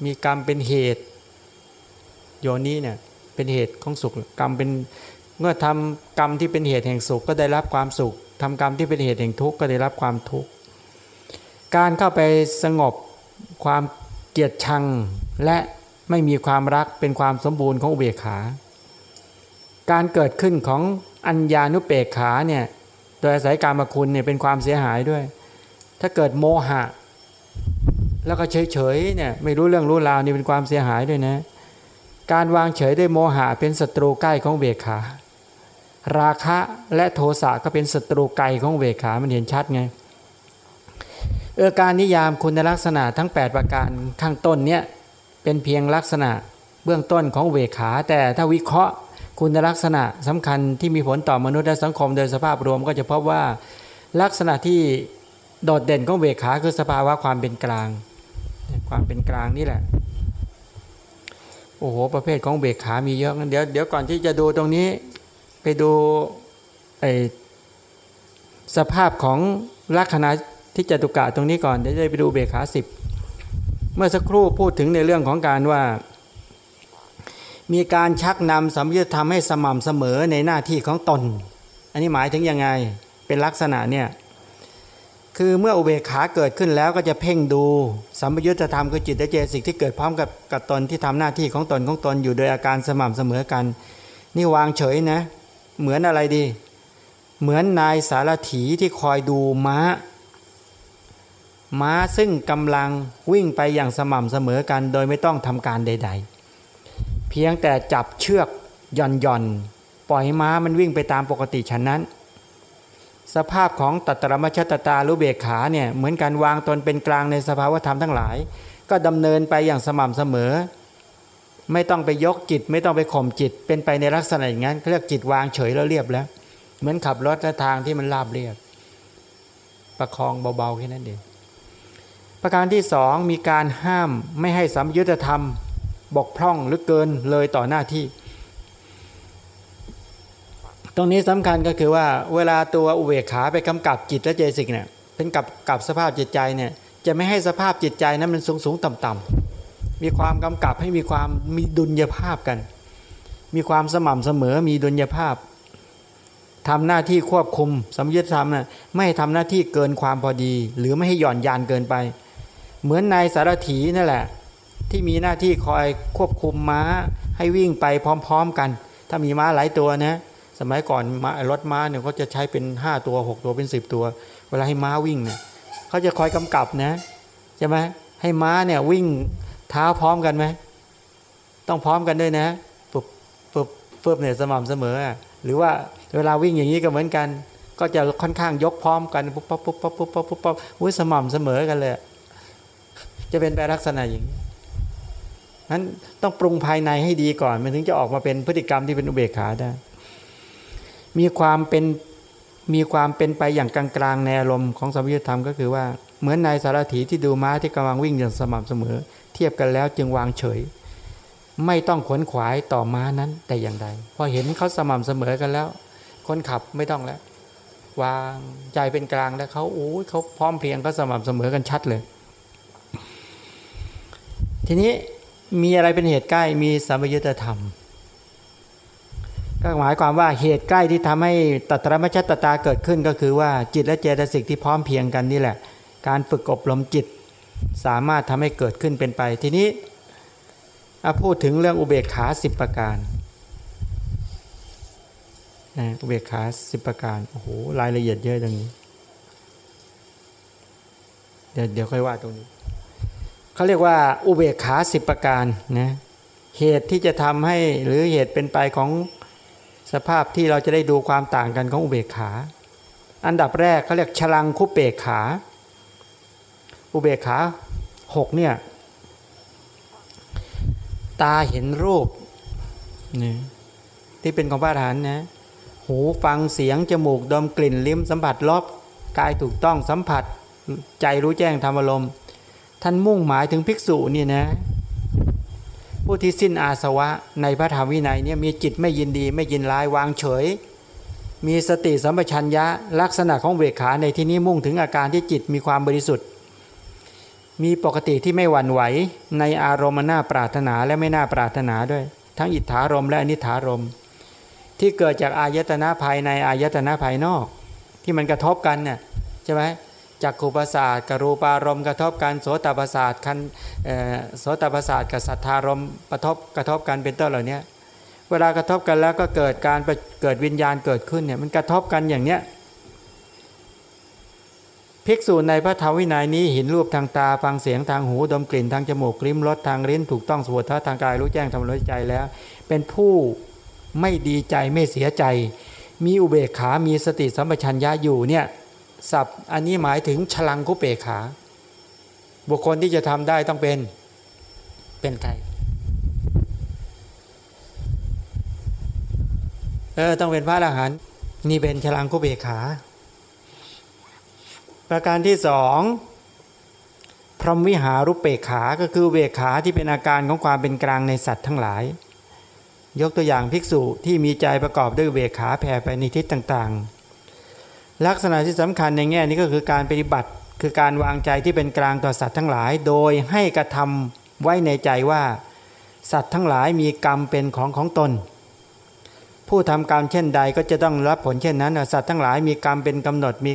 มีกรรมเป็นเหตุ โยนี้เนี่ยเป็นเหตุของสุขกรรมเป็น เมื่อทำกรรมที่เป็นเหตุแห่งสุขก็ได้รับความสุขทำกรรมที่เป็นเหตุแห่งทุกข์ก็ได้รับความทุกข์การเข้าไปสงบความเกียดชังและไม่มีความรักเป็นความสมบูรณ์ของอุเบกขา การเกิดขึ้นของอัญญานุเปกขาเนี่ยโดยอาศัยการมาคุณเนี่ยเป็นความเสียหายด้วย ถ้าเกิดโมหะ แล้วก็เฉยๆเนี่ยไม่รู้เรื่องรู้ราวนี่เป็นความเสียหายด้วยนะ การวางเฉยด้วยโมหะเป็นศัตรูใกล้ของเบกขา ราคะและโทสะก็เป็นศัตรูไกลของเบกขา มันเห็นชัดไง เออการนิยามคุณลักษณะทั้ง 8 ประการข้างต้นเนี่ยเป็นเพียงลักษณะเบื้องต้นของเวขา แต่ถ้าวิเคราะห์คุณลักษณะสำคัญที่มีผลต่อมนุษย์และสังคมโดยสภาพรวมก็จะพบว่าลักษณะที่โดดเด่นของเวขาคือสภาวะความเป็นกลาง ความเป็นกลางนี่แหละโอ้โหประเภทของเบกขามีเยอะงั้นเดี๋ยวเดี๋ยวก่อนที่จะดูตรงนี้ ไปดูไอสภาพของลักษณะที่จตุกะตรงนี้ก่อนเดี๋ยวจะไปดูเบขาสิบเมื่อสักครู่พูดถึงในเรื่องของการว่า มีการชักนำสัมยุทธธรรมให้สม่ำเสมอในหน้าที่ของตน อันนี้หมายถึงยังไงเป็นลักษณะเนี่ยคือเมื่ออุเบกขาเกิดขึ้นแล้วก็จะเพ่งดูสัมยุทธธรรมคือจิตเจสิกที่เกิดพร้อมกับกับตนที่ทำหน้าที่ของตนของตนอยู่โดยอาการสม่ำเสมอกัน นี่วางเฉยนะ เหมือนอะไรดี เหมือนนายสารถีที่คอยดูม้า ม้าซึ่งกำลังวิ่งไปอย่างสม่ำเสมอกัน โดยไม่ต้องทำการใด ๆ เพียงแต่จับเชือกหย่อนหย่อนปล่อยม้ามันวิ่งไปตามปกติฉันนั้น สภาพของตัตรมชตตาลุเบกขาเนี่ยเหมือนการวางตนเป็นกลางในสภาวธรรมทั้งหลาย ก็ดำเนินไปอย่างสม่ำเสมอ ไม่ต้องไปยกจิต ไม่ต้องไปข่มจิต เป็นไปในลักษณะอย่างนั้นเรียกจิตวางเฉยแล้วเรียบแล้ว เหมือนขับรถทางที่มันราบเรียบ ประคองเบาๆแค่นั้นเองประการที่สองมีการห้ามไม่ให้สัมยุทธธรรม บกพร่องหรือเกินเลยต่อหน้าที่ ตรงนี้สำคัญก็คือว่าเวลาตัวอุเบกขาไปกำกับจิตและเจสิกเนี่ยเป็นกับกับสภาพจิตใจเนี่ยจะไม่ให้สภาพจิตใจนั้นมันสูงสูงต่ำต่ำ มีความกำกับให้มีความมีดุลยภาพกัน มีความสม่ำเสมอมีดุลยภาพทำหน้าที่ควบคุมสมยุทธธรรมนะ่ะไม่ให้ทำหน้าที่เกินความพอดี หรือไม่ให้หย่อนยานเกินไป เหมือนนายสารถีนั่นแหละ ที่มีหน้าที่คอยควบคุมม้าให้วิ่งไปพร้อม ๆกัน ถ้ามีม้าหลายตัวนะสมัยก่อนมารถม้าเนี่ยเขาจะใช้เป็น 5 ตัว 6 ตัวเป็น 10 ตัว เวลาให้ม้าวิ่งเนี่ยเขาจะคอยกำกับนะใช่ไหมให้ม้าเนี่ยวิ่ง เท้าพร้อมกันไหมต้องพร้อมกันด้วยนะฝึบฝึบฝึบเนี่ยสม่ำเสมอ หรือว่าเวลาวิ่งอย่างนี้ก็เหมือนกัน ก็จะค่อนข้างยกพร้อมกันปุ๊บปุ๊บปุ๊บปุ๊บปุ๊บปุ๊บปุ๊บอุ้ยสม่ำเสมอกันเลยจะเป็นไปลักษณะอย่างนี้นั้นต้องปรุงภายในให้ดีก่อน มันถึงจะออกมาเป็นพฤติกรรมที่เป็นอุเบกขาได้ มีความเป็นมีความเป็นไปอย่างกลางๆในอารมณ์ของสมยุทธธรรมก็คือว่าเหมือนนายสารถีที่ดูม้าที่กำลังวิ่งอย่างสม่ำเสมอ เทียบกันแล้วจึงวางเฉย ไม่ต้องขวนขวายต่อม้านั้นแต่อย่างใดพอเห็นเขาสม่ำเสมอกันแล้ว คนขับไม่ต้องแล้ว วางใจเป็นกลางแล้วเขาโอ้ยเขาพร้อมเพียงเขาสม่ำเสมอกันชัดเลย ทีนี้มีอะไรเป็นเหตุใกล้มีสัมยุญธรรมก็หมายความว่าเหตุใกล้ที่ทำให้ตัตรมชัตตาเกิดขึ้นก็คือว่าจิตและเจตสิกที่พร้อมเพียงกันนี่แหละ การฝึกอบรมจิต สามารถทำให้เกิดขึ้นเป็นไป ทีนี้พูดถึงเรื่องอุเบกขาสิบประการนะอุเบกขาสิบประการ โอ้โห รายละเอียดเยอะตรงนี้ เดี๋ยวเดี๋ยวค่อยว่าตรงนี้ เขาเรียกว่า อุเบกขาสิบประการนะเหตุที่จะทำให้หรือเหตุเป็นไปของสภาพที่เราจะได้ดูความต่างกันของอุเบกขา อันดับแรกเขาเรียกฉลังคุเบกขา อุเบกขาหกเนี่ย ตาเห็นรูปนี่ที่เป็นของพระอรหันต์นะหูฟังเสียง จมูกดมกลิ่นลิ้มสัมผัสรอบกายถูกต้องสัมผัสใจรู้แจ้งธรรมอารมณ์ท่านมุ่งหมายถึงภิกษุนี่นะผู้ที่สิ้นอาสวะในพระธรรมวินัยเนี่ยมีจิตไม่ยินดีไม่ยินร้ายวางเฉย มีสติสัมปชัญญะลักษณะของเวขาในที่นี้มุ่งถึงอาการที่จิตมีความบริสุทธิ์ มีปกติที่ไม่หวั่นไหวในอารมณ์น่าปรารถนาและไม่น่าปรารถนาด้วย ทั้งอิทธารมและอนิธารม ที่เกิดจากอายตนะภายในอายตนะภายนอก ที่มันกระทบกันเนี่ยใช่ไหมจักขุประสาทกรูปารมกระทบกันโสตประสาทคันโสตประสาทกับสัทธารมกระทบกระทบกันเป็นต้นเหล่านี้เวลากระทบกันแล้วก็เกิดการเกิดวิญญาณเกิดขึ้นเนี่ยมันกระทบกันอย่างเนี้ย ภิกษุในพระธรรมวินัยนี้เห็นรูปทางตาฟังเสียงทางหูดมกลิ่นทางจมูกลิ้มรสทางลิ้นถูกต้องสวดทางกายรู้แจ้งทำรู้ใจแล้ว เป็นผู้ไม่ดีใจไม่เสียใจ มีอุเบกขามีสติสัมปชัญญะอยู่เนี่ยศัพท์อันนี้หมายถึงฉลังคุเปขา บุคคลที่จะทำได้ต้องเป็นเป็นใครเออต้องเป็นพระอรหันต์นี่เป็นฉลังคุเปขา ประการที่สองพรหมวิหารุปเปขาก็คือเวขาที่เป็นอาการของความเป็นกลางในสัตว์ทั้งหลาย ยกตัวอย่างภิกษุที่มีใจประกอบด้วยเวขาแผ่ไปในทิศต่างๆ ลักษณะที่สำคัญในแง่นี้ก็คือการปฏิบัติคือการวางใจที่เป็นกลางต่อสัตว์ทั้งหลาย โดยให้กระทำไว้ในใจว่า สัตว์ทั้งหลายมีกรรมเป็นของของตน ผู้ทำกรรมเช่นใดก็จะต้องรับผลเช่นนั้นสัตว์ทั้งหลายมีกรรมเป็นกำหนดมี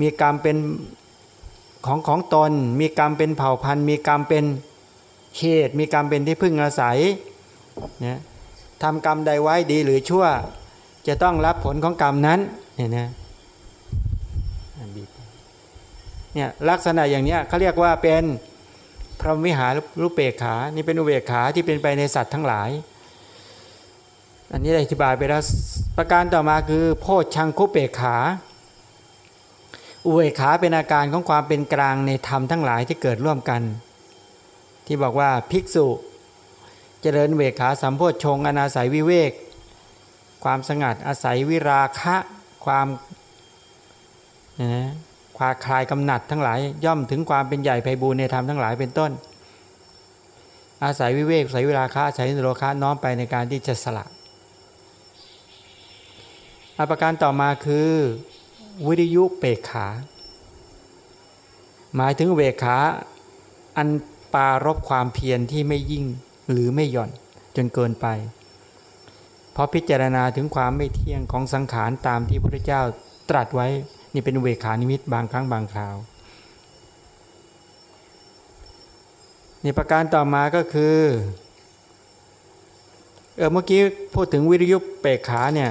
มีกรรมเป็นของของตน มีกรรมเป็นเผ่าพันธุ์ มีกรรมเป็นเขตมีกรรมเป็นที่พึ่งอาศัยเนี่ยทำกรรมใดไว้ดีหรือชั่ว จะต้องรับผลของกรรมนั้นเนี่ยนะเนี่ยลักษณะอย่างนี้เขาเรียกว่าเป็นพรหมวิหารรูปเปกขา นี่เป็นอุเบกขาที่เป็นไปในสัตว์ทั้งหลาย อันนี้ได้อธิบายไปแล้วประการต่อมาคือ โพชชังคุเปกขา อุเบกขาเป็นอาการของความเป็นกลางในธรรมทั้งหลายที่เกิดร่วมกัน ที่บอกว่าภิกษุ เจริญเวขาสัมโพชฌงอนาศัยวิเวก ความสงัดอาศัยวิราคะ ความนะความคลายกำหนัดทั้งหลายย่อมถึงความเป็นใหญ่ไพบูรในธรรมทั้งหลายเป็นต้น อาศัยวิเวกอาศัยเวลาค้าอาศัยนิโรคาน้อมไปในการที่จะสละ อาประการต่อมาคือ วิริยุเปกขา หมายถึงเวขา อันปารบความเพียรที่ไม่ยิ่งหรือไม่หย่อนจนเกินไป เพราะพิจารณาถึงความไม่เที่ยงของสังขารตามที่พระเจ้าตรัสไว้นี่เป็นเวขานิมิตบางครั้งบางคราวนี่ประการต่อมาก็คือเออเมื่อกี้พูดถึงวิริยุเปกขาเนี่ย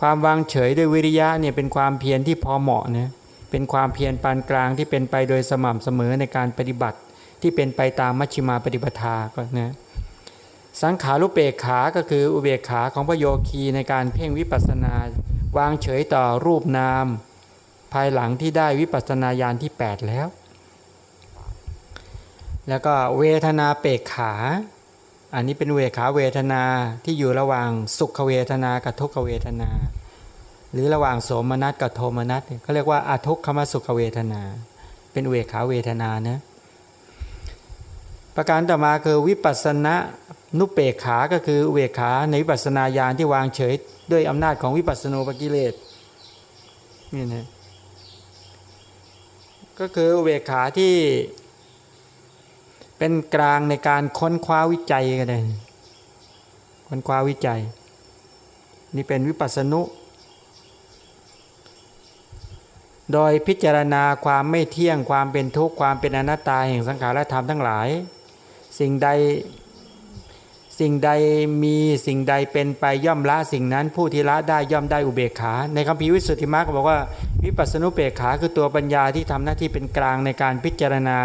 ความวางเฉยด้วยวิริยะเนี่ยเป็นความเพียรที่พอเหมาะนะเป็นความเพียรปานกลางที่เป็นไปโดยสม่ำเสมอในการปฏิบัติ ที่เป็นไปตามมัชฌิมาปฏิปทาก็นะสังขารุเปกขา ก็คืออุเบกขาของพระโยคีในการเพ่งวิปัสนา วางเฉยต่อรูปนาม ภายหลังที่ได้วิปัสสนาญาณที่ 8 แล้ว แล้วก็เวทนาเปกขา อันนี้เป็นเวขาเวทนาที่อยู่ระหว่างสุขเวทนากับทุกขเวทนา หรือระหว่างโสมนัสกับโทมนัสเขาเรียกว่าอาทุกขมสุขเวทนา เป็นเวขาเวทนานะประการต่อมาคือวิปัสสนานุเปกขา ก็คือเวขาในวิปัสสนาญาณที่วางเฉย ด้วยอำนาจของวิปัสสนูปกิเลสนี่นะก็คือเวขาที่ เป็นกลางในการค้นคว้าวิจัยกันเลยค้นคว้าวิจัย นี่เป็นวิปัสสนุ โดยพิจารณาความไม่เที่ยงความเป็นทุกข์ความเป็นอนัตตาแห่งสังขารธรรมทั้งหลาย สิ่งใดสิ่งใดมีสิ่งใดเป็นไปย่อมละสิ่งนั้นผู้ที่ละได้ย่อมได้อุเบกขา ในคำพีวิสุทธิมรรคบอกว่าวิปัสสนุเบกขาคือตัวปัญญาที่ทำหน้าที่เป็นกลางในการพิจารณา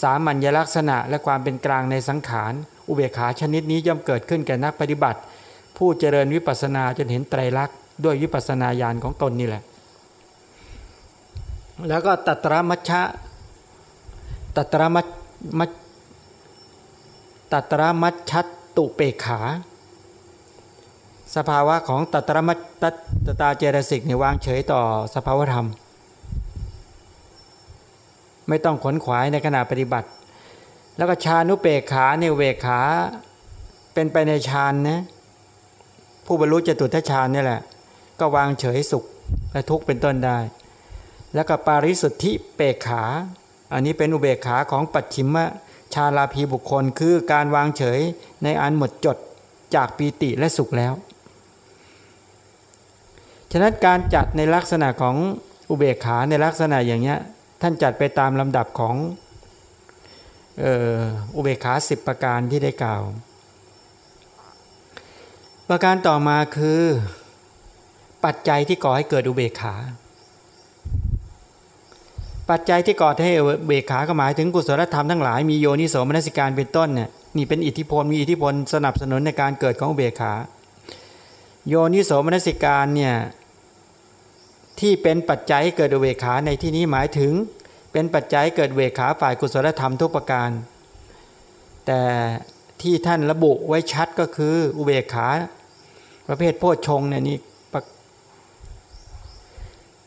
สามัญลักษณะและความเป็นกลางในสังขาร อุเบกขาชนิดนี้ย่อมเกิดขึ้นแก่นักปฏิบัติ ผู้เจริญวิปัสนาจนเห็นไตรลักษณ์ด้วยวิปัสนาญาณของตนนี่แหละ แล้วก็ตัตรมัชชะตัตรมัชมัชตัตรมัชชัตตุเปกขา สภาวะของตัตรมัตตตตาเจรสิกเนี่ยวางเฉยต่อสภาวธรรม ไม่ต้องขนขวายในขณะปฏิบัติ แล้วก็ชานุเปกขาเนี่ยเวกขาเป็นไปในฌานนะผู้บรรลุจตุทัชฌานนี่แหละ ก็วางเฉยสุขและทุกข์เป็นต้นได้ แล้วก็ปาริสุทธิเปกขา อันนี้เป็นอุเบกขาของปัจฉิมชาลาภีบุคคลคือการวางเฉยในอันหมดจดจากปีติและสุขแล้ว ฉะนั้นการจัดในลักษณะของอุเบกขาในลักษณะอย่างนี้ ท่านจัดไปตามลำดับของอุเบกขาสิบประการที่ได้กล่าว ประการต่อมาคือปัจจัยที่ก่อให้เกิดอุเบกขา ปัจจัยที่ก่อให้เบกขาก็หมายถึงกุศลธรรมทั้งหลายมีโยนิโสมนสิการเป็นต้นเนี่ยนี่เป็นอิทธิพลมีอิทธิพลสนับสนุนในการเกิดของอุเบกขา โยนิโสมนสิการเนี่ย ที่เป็นปัจจัยเกิดเวขาในที่นี้หมายถึง เป็นปัจจัยเกิดเวขาฝ่ายกุศลธรรมทุกประการ แต่ที่ท่านระบุไว้ชัดก็คืออุเบกขา ประเภทโพชฌงเนี่ยนี่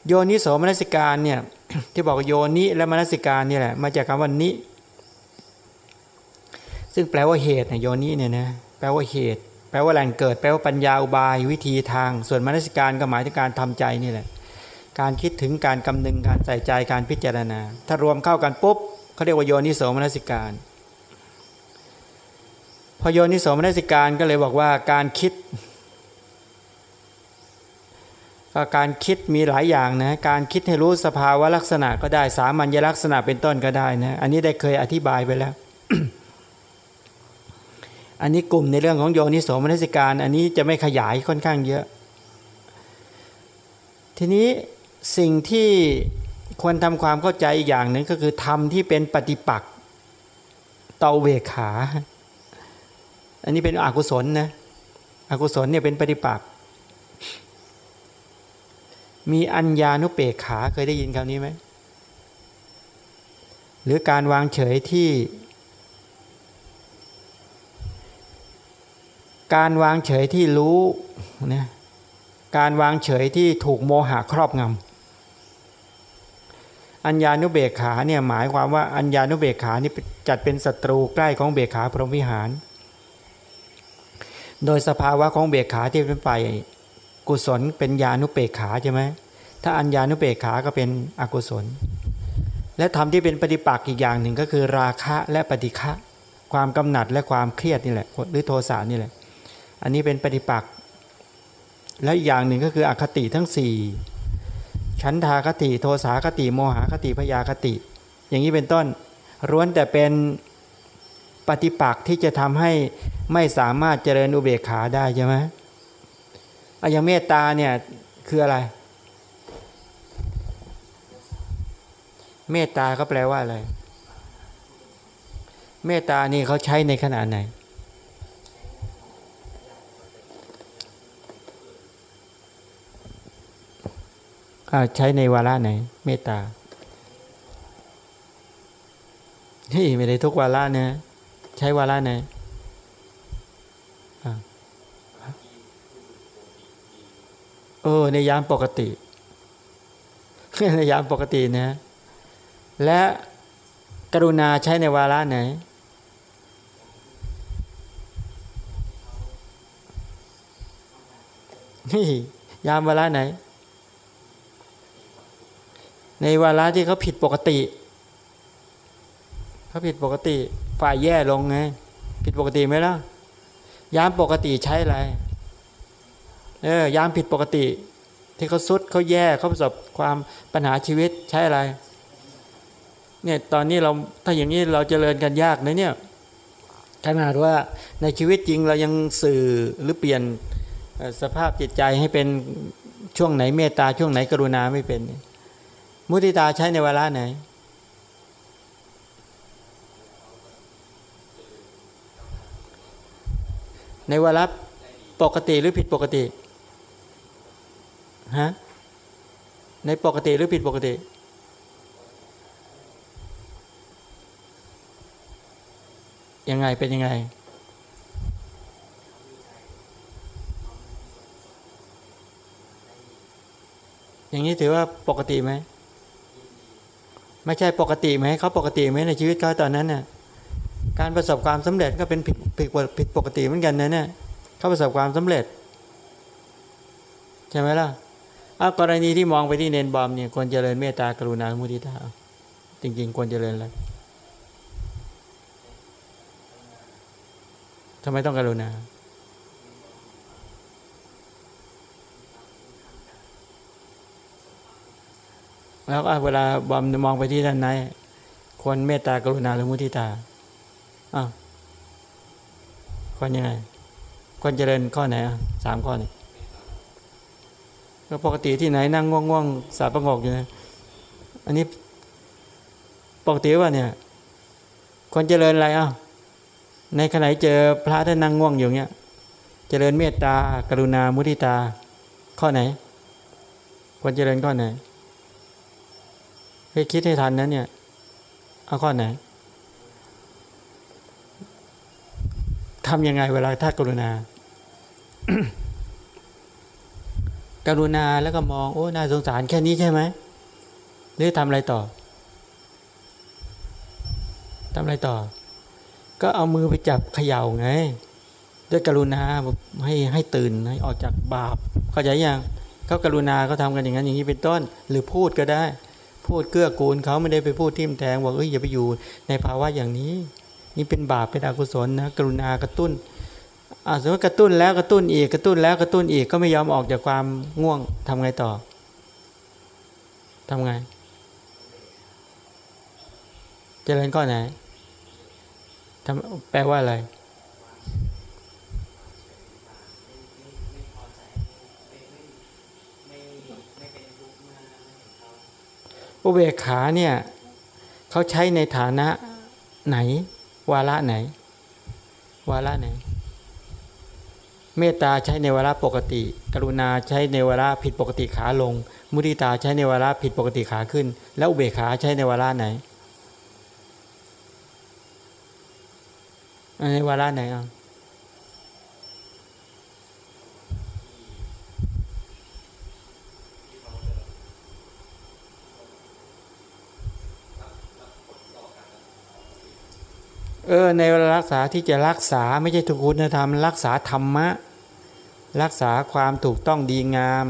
โยนิโสมนสิการเนี่ยที่บอกโยนิและมนสิการนี่แหละมาจากคำว่านิซึ่งแปลว่าเหตุนะโยนิเนี่ยนะแปลว่าเหตุ แปลว่าแหล่งเกิด แปลว่าปัญญาอุบายวิธีทาง ส่วนมนสิการก็หมายถึงการทำใจนี่แหละ การคิดถึงการกำนึงการใส่ใจการพิจารณา ถ้ารวมเข้ากันปุ๊บเขาเรียกว่าโยนิโสมนสิการ พอโยนิโสมนสิการก็เลยบอกว่าการคิดก็การคิดมีหลายอย่างนะการคิดให้รู้สภาวะลักษณะก็ได้สามัญลักษณะเป็นต้นก็ได้นะอันนี้ได้เคยอธิบายไปแล้ว อันนี้กลุ่มในเรื่องของโยนิโสมนสิการ อันนี้จะไม่ขยายค่อนข้างเยอะ ทีนี้ สิ่งที่ควรทำความเข้าใจอีกอย่างหนึ่งก็คือธรรมที่เป็นปฏิปักษ์ต่อเวขา อันนี้เป็นอกุศลนะอกุศลเนี่ยเป็นปฏิปักษ์มีอัญญานุเปกขาเคยได้ยินคำนี้ไหมหรือการวางเฉยที่ การวางเฉยที่รู้นะการวางเฉยที่ถูกโมหะครอบงำ อัญญานุเบกขาเนี่ยหมายความว่าอัญญานุเบกขานี่จัดเป็นศัตรูใกล้ของเบกขาพรหมวิหาร โดยสภาวะของเบกขาที่เป็นไปกุศลเป็นญานุเบกขาใช่ไหมถ้าอัญญานุเบกขาก็เป็นอกุศล และธรรมที่เป็นปฏิปักษ์อีกอย่างหนึ่งก็คือราคะและปฏิฆะความกำหนัดและความเครียดนี่แหละหรือโทสะนี่แหละ อันนี้เป็นปฏิปักษ์และอีกอย่างหนึ่งก็คืออคติทั้ง4 ฉันทาคติโทสาคติโมหาคติพยาคติ อย่างนี้เป็นต้นร้วนแต่เป็นปฏิปักษ์ที่จะทำให้ไม่สามารถเจริญอุเบกขาได้ใช่ไหมอยังเมตตาเนี่ยคืออะไร เมตตาก็แปลว่าอะไร เมตตานี่เขาใช้ในขณะไหน ใช้ในวาระไหน เมตตาที่ไม่ได้ทุกวาระเนี่ยใช้วาระไหนเออ ในยามปกติในยามปกตินะ และกรุณาใช้ในวาระไหนนี่ยามวาไหน ในวาระที่เขาผิดปกติเขาผิดปกติ ฝ่ายแย่ลงไง ผิดปกติไหมล่ะยามปกติใช้อะไรเออยามผิดปกติ ที่เขาสุดเขาแย่เขาประสบความปัญหาชีวิตใช้อะไรเนี่ยตอนนี้เราถ้าอย่างนี้เราจเจริญกันยากนะเนี่ยขนาดว่าในชีวิตจริงเรายังสื่อหรือเปลี่ยนสภาพจิตใจให้เป็นช่วงไหนเมตตาช่วงไหนกรุณาไม่เป็น มุติตาใช้ในเวลาไหน ในเวลาปกติหรือผิดปกติฮะในปกติหรือผิดปกติ ยังไงเป็นยังไงอย่างนี้ถือว่าปกติไหม ไม่ใช่ปกติไหมเขาปกติไหมในชีวิตเขาตอนนั้นน่ะการประสบความสำเร็จก็เป็นผิดผิดผิดปกติเหมือนกันนะเนี่ยเขาประสบความสำเร็จใช่ไหมล่ะเอากรณีที่มองไปที่เนนบอมเนี่ยควรเจริญเมตตากรุณามุทิตาจริง ๆ ควรเจริญแล้วทำไมต้องกรุณา แล้วก็เวลาบอมมองไปที่ด้านในควรเมตตากรุณาหรือมุทิตาอ้าวควรยังไงควรเจริญข้อไหนอะสามข้อนี่ก็ปกติที่ไหนนั่งง่วงๆสาประงกอยู่นะอันนี้ปกติว่าเนี่ยควรเจริญอะไรอะในขณะเจอพระท่านนั่งง่วงอยู่เนี้ยเจริญเมตตากรุณามุทิตา ข้อไหน ควรเจริญข้อไหน ให้คิดให้ทันนะเนี่ย เอาข้อไหนทำยังไงเวลาถ้ากรุณา กรุณาแล้วก็มอง โอ้ น่าสงสารแค่นี้ใช่ไหมหรือทำอะไรต่อทำอะไรต่อ ก็เอามือไปจับเขย่าไง ด้วยกรุณาให้ให้ตื่นให้ออกจากบาป เข้าใจยังเขากรุณาเขาทากันอย่างนั้นอย่างนี้เป็นต้น หรือพูดก็ได้ พูดเกื้อกูลเขาไม่ได้ไปพูดทิมแทงบอกเอ้ยอย่าไปอยู่ในภาวะอย่างนี้ นี่เป็นบาปเป็นอกุศลนะกรุณากระตุ้นอาสมมติกระตุ้นแล้วกระตุ้นอีกกระตุ้นแล้วกระตุ้นอีกก็ไม่ยอมออกจากความง่วงทำไงต่อทำไงเจริญก้อนไหนทำแปลว่าอะไร อุเบกขาเนี่ยเขาใช้ในฐานะไหน วาระไหน วาระไหน เมตตาใช้ในวาระปกติ กรุณาใช้ในวาระผิดปกติขาลง มุทิตาใช้ในวาระผิดปกติขาขึ้น แล้วอุเบกขาใช้ในวาระไหนในวาระไหนอะ เออในวารักษาที่จะรักษาไม่ใช่ทุกคุณธรรม รักษาธรรมะ รักษาความถูกต้องดีงาม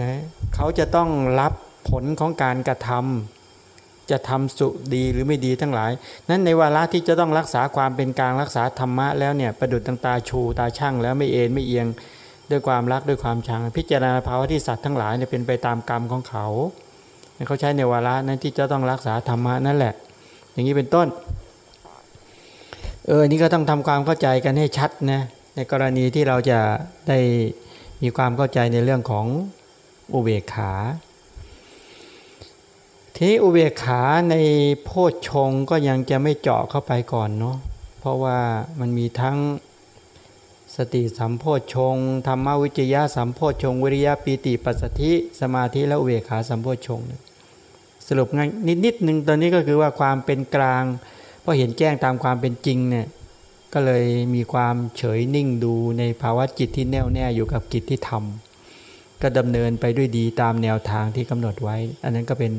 นะเขาจะต้องรับผลของการกระทำจะทำสุดีหรือไม่ดีทั้งหลาย นั้นในวาระที่จะต้องรักษาความเป็นกลางรักษาธรรมะแล้วเนี่ยประดุจตตาชูตาช่างแล้วไม่เอ็นไม่เอียงด้วยความรักด้วยความชัง พิจารณาภาวะที่สัตว์ทั้งหลายเนี่ยเป็นไปตามกรรมของเขาเขาใช้ในวาระนั้นที่จะต้องรักษาธรรมะนั่นแหละ อย่างนี้เป็นต้น เออนี่ก็ต้องทำความเข้าใจกันให้ชัดนะในกรณีที่เราจะได้มีความเข้าใจในเรื่องของอุเบกขาทีนี้อุเบกขาในโพชฌงก็ยังจะไม่เจาะเข้าไปก่อนเนาะเพราะว่ามันมีทั้งสติสัมโพชฌงธรรมวิจยะสัมโพชฌงวิริยะปีติปัสสธิสมาธิและอุเบกขาสัมโพชฌงสรุปง่ายนิดๆหนึ่งตอนนี้ก็คือว่าความเป็นกลาง ราะเห็นแจ้งตามความเป็นจริงเนี่ยก็เลยมีความเฉยนิ่งดูในภาวะจิตที่แน่วแน่อยู่กับกิจที่ทำก็ดำเนินไปด้วยดีตามแนวทางที่กำหนดไว้ อันนั้นก็เป็น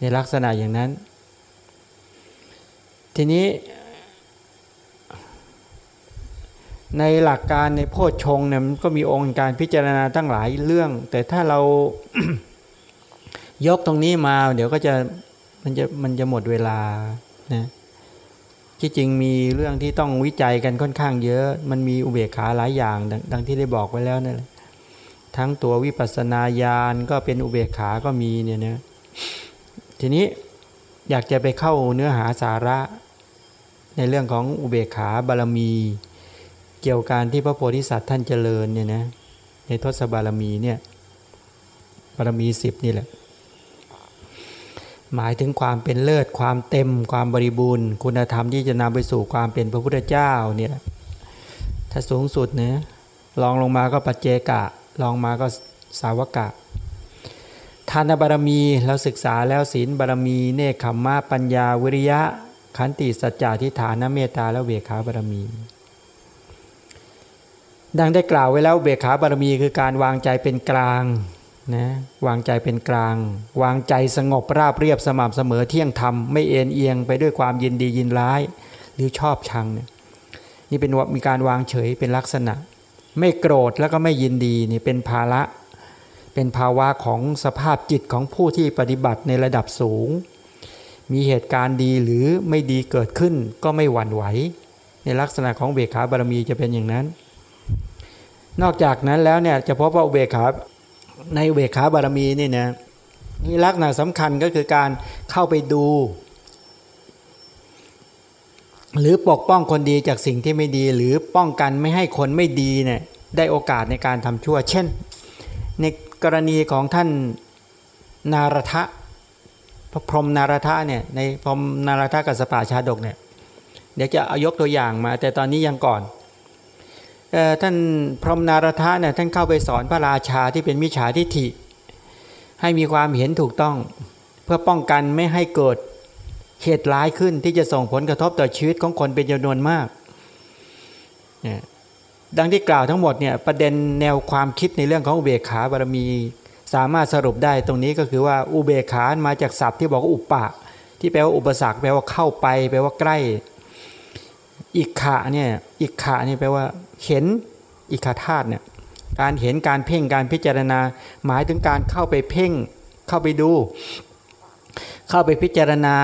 ในลักษณะอย่างนั้น ทีนี้ ในหลักการในโพชฌงเนี่ยมันก็มีองค์การพิจารณาตั้งหลายเรื่อง แต่ถ้าเรายกตรงนี้มา เดี๋ยวก็จะมันจะมันจะหมดเวลานะ ที่จริงมีเรื่องที่ต้องวิจัยกันค่อนข้างเยอะ มันมีอุเบกขาหลายอย่างดดังที่ได้บอกไว้แล้วนั่นแหละทั้งตัววิปัสสนาญาณก็เป็นอุเบกขาก็มีเนี่ยนะทีนี้อยากจะไปเข้าเนื้อหาสาระ ในเรื่องของอุเบกขาบารมี เกี่ยวกับการที่พระโพธิสัตว์ท่านเจริญเนี่ยนะในทศบารมีเนี่ยบารมีสิบนี่แหละ หมายถึงความเป็นเลิศ ความเต็ม ความบริบูรณ์ คุณธรรมที่จะนำไปสู่ความเป็นพระพุทธเจ้าเนี่ยถ้าสูงสุดเนะลองลงมาก็ปัจเจกะลองมาก็สาวกะ ทานบารมีเราศึกษาแล้วศีลบารมี เนคขมมะปัญญาวิริยะ ขันติสัจจะทิฏฐานเมตตาและเวขาบารมี ดังได้กล่าวไว้แล้วเบขาบารมีคือการวางใจเป็นกลาง นะวางใจเป็นกลาง วางใจสงบราบเรียบสม่ำเสมอเที่ยงธรรมไม่เอ็นเอียงไปด้วยความยินดียินร้าย หรือชอบชังเนี่ยนี่เป็นมีการวางเฉยเป็นลักษณะ ไม่โกรธแล้วก็ไม่ยินดีนี่เป็นภาระ เป็นภาวะของสภาพจิตของผู้ที่ปฏิบัติในระดับสูง มีเหตุการณ์ดีหรือไม่ดีเกิดขึ้นก็ไม่หวั่นไหว ในลักษณะของเบขาบารมีจะเป็นอย่างนั้น นอกจากนั้นแล้วเนี่ยจะพบว่าเบขา ในเวขาบารมีนี่นะนี่ลักษณะสำคัญก็คือการเข้าไปดู หรือปกป้องคนดีจากสิ่งที่ไม่ดี หรือป้องกันไม่ให้คนไม่ดีเนี่ยได้โอกาสในการทำชั่ว เช่น ในกรณีของท่านนารทะพระพรหมนารทะเนี่ยในพรหมนารทะกับสปาชาดกเนี่ยเดี๋ยวจะเอายกตัวอย่างมา แต่ตอนนี้ยังก่อน ท่านพรหมนารทะเนี่ยท่านเข้าไปสอนพระราชาที่เป็นมิจฉาทิฐิ ให้มีความเห็นถูกต้อง เพื่อป้องกันไม่ให้เกิดเหตุร้ายขึ้นที่จะส่งผลกระทบต่อชีวิตของคนเป็นจำนวนมากเนี่ยดังที่กล่าวทั้งหมดเนี่ยประเด็นแนวความคิดในเรื่องของอุเบกขาบารมี สามารถสรุปได้ตรงนี้ก็คือว่าอุเบกขามาจากศัพท์ที่บอกว่าอุปปะ ที่แปลว่าอุปสรรคแปลว่าเข้าไป แปลว่าใกล้ อิกขะเนี่ยอิกขะนี่แปลว่า เห็นอิกขาธาตุเนี่ยการเห็นการเพ่งการพิจารณา หมายถึงการเข้าไปเพ่งเข้าไปดู เข้าไปพิจารณา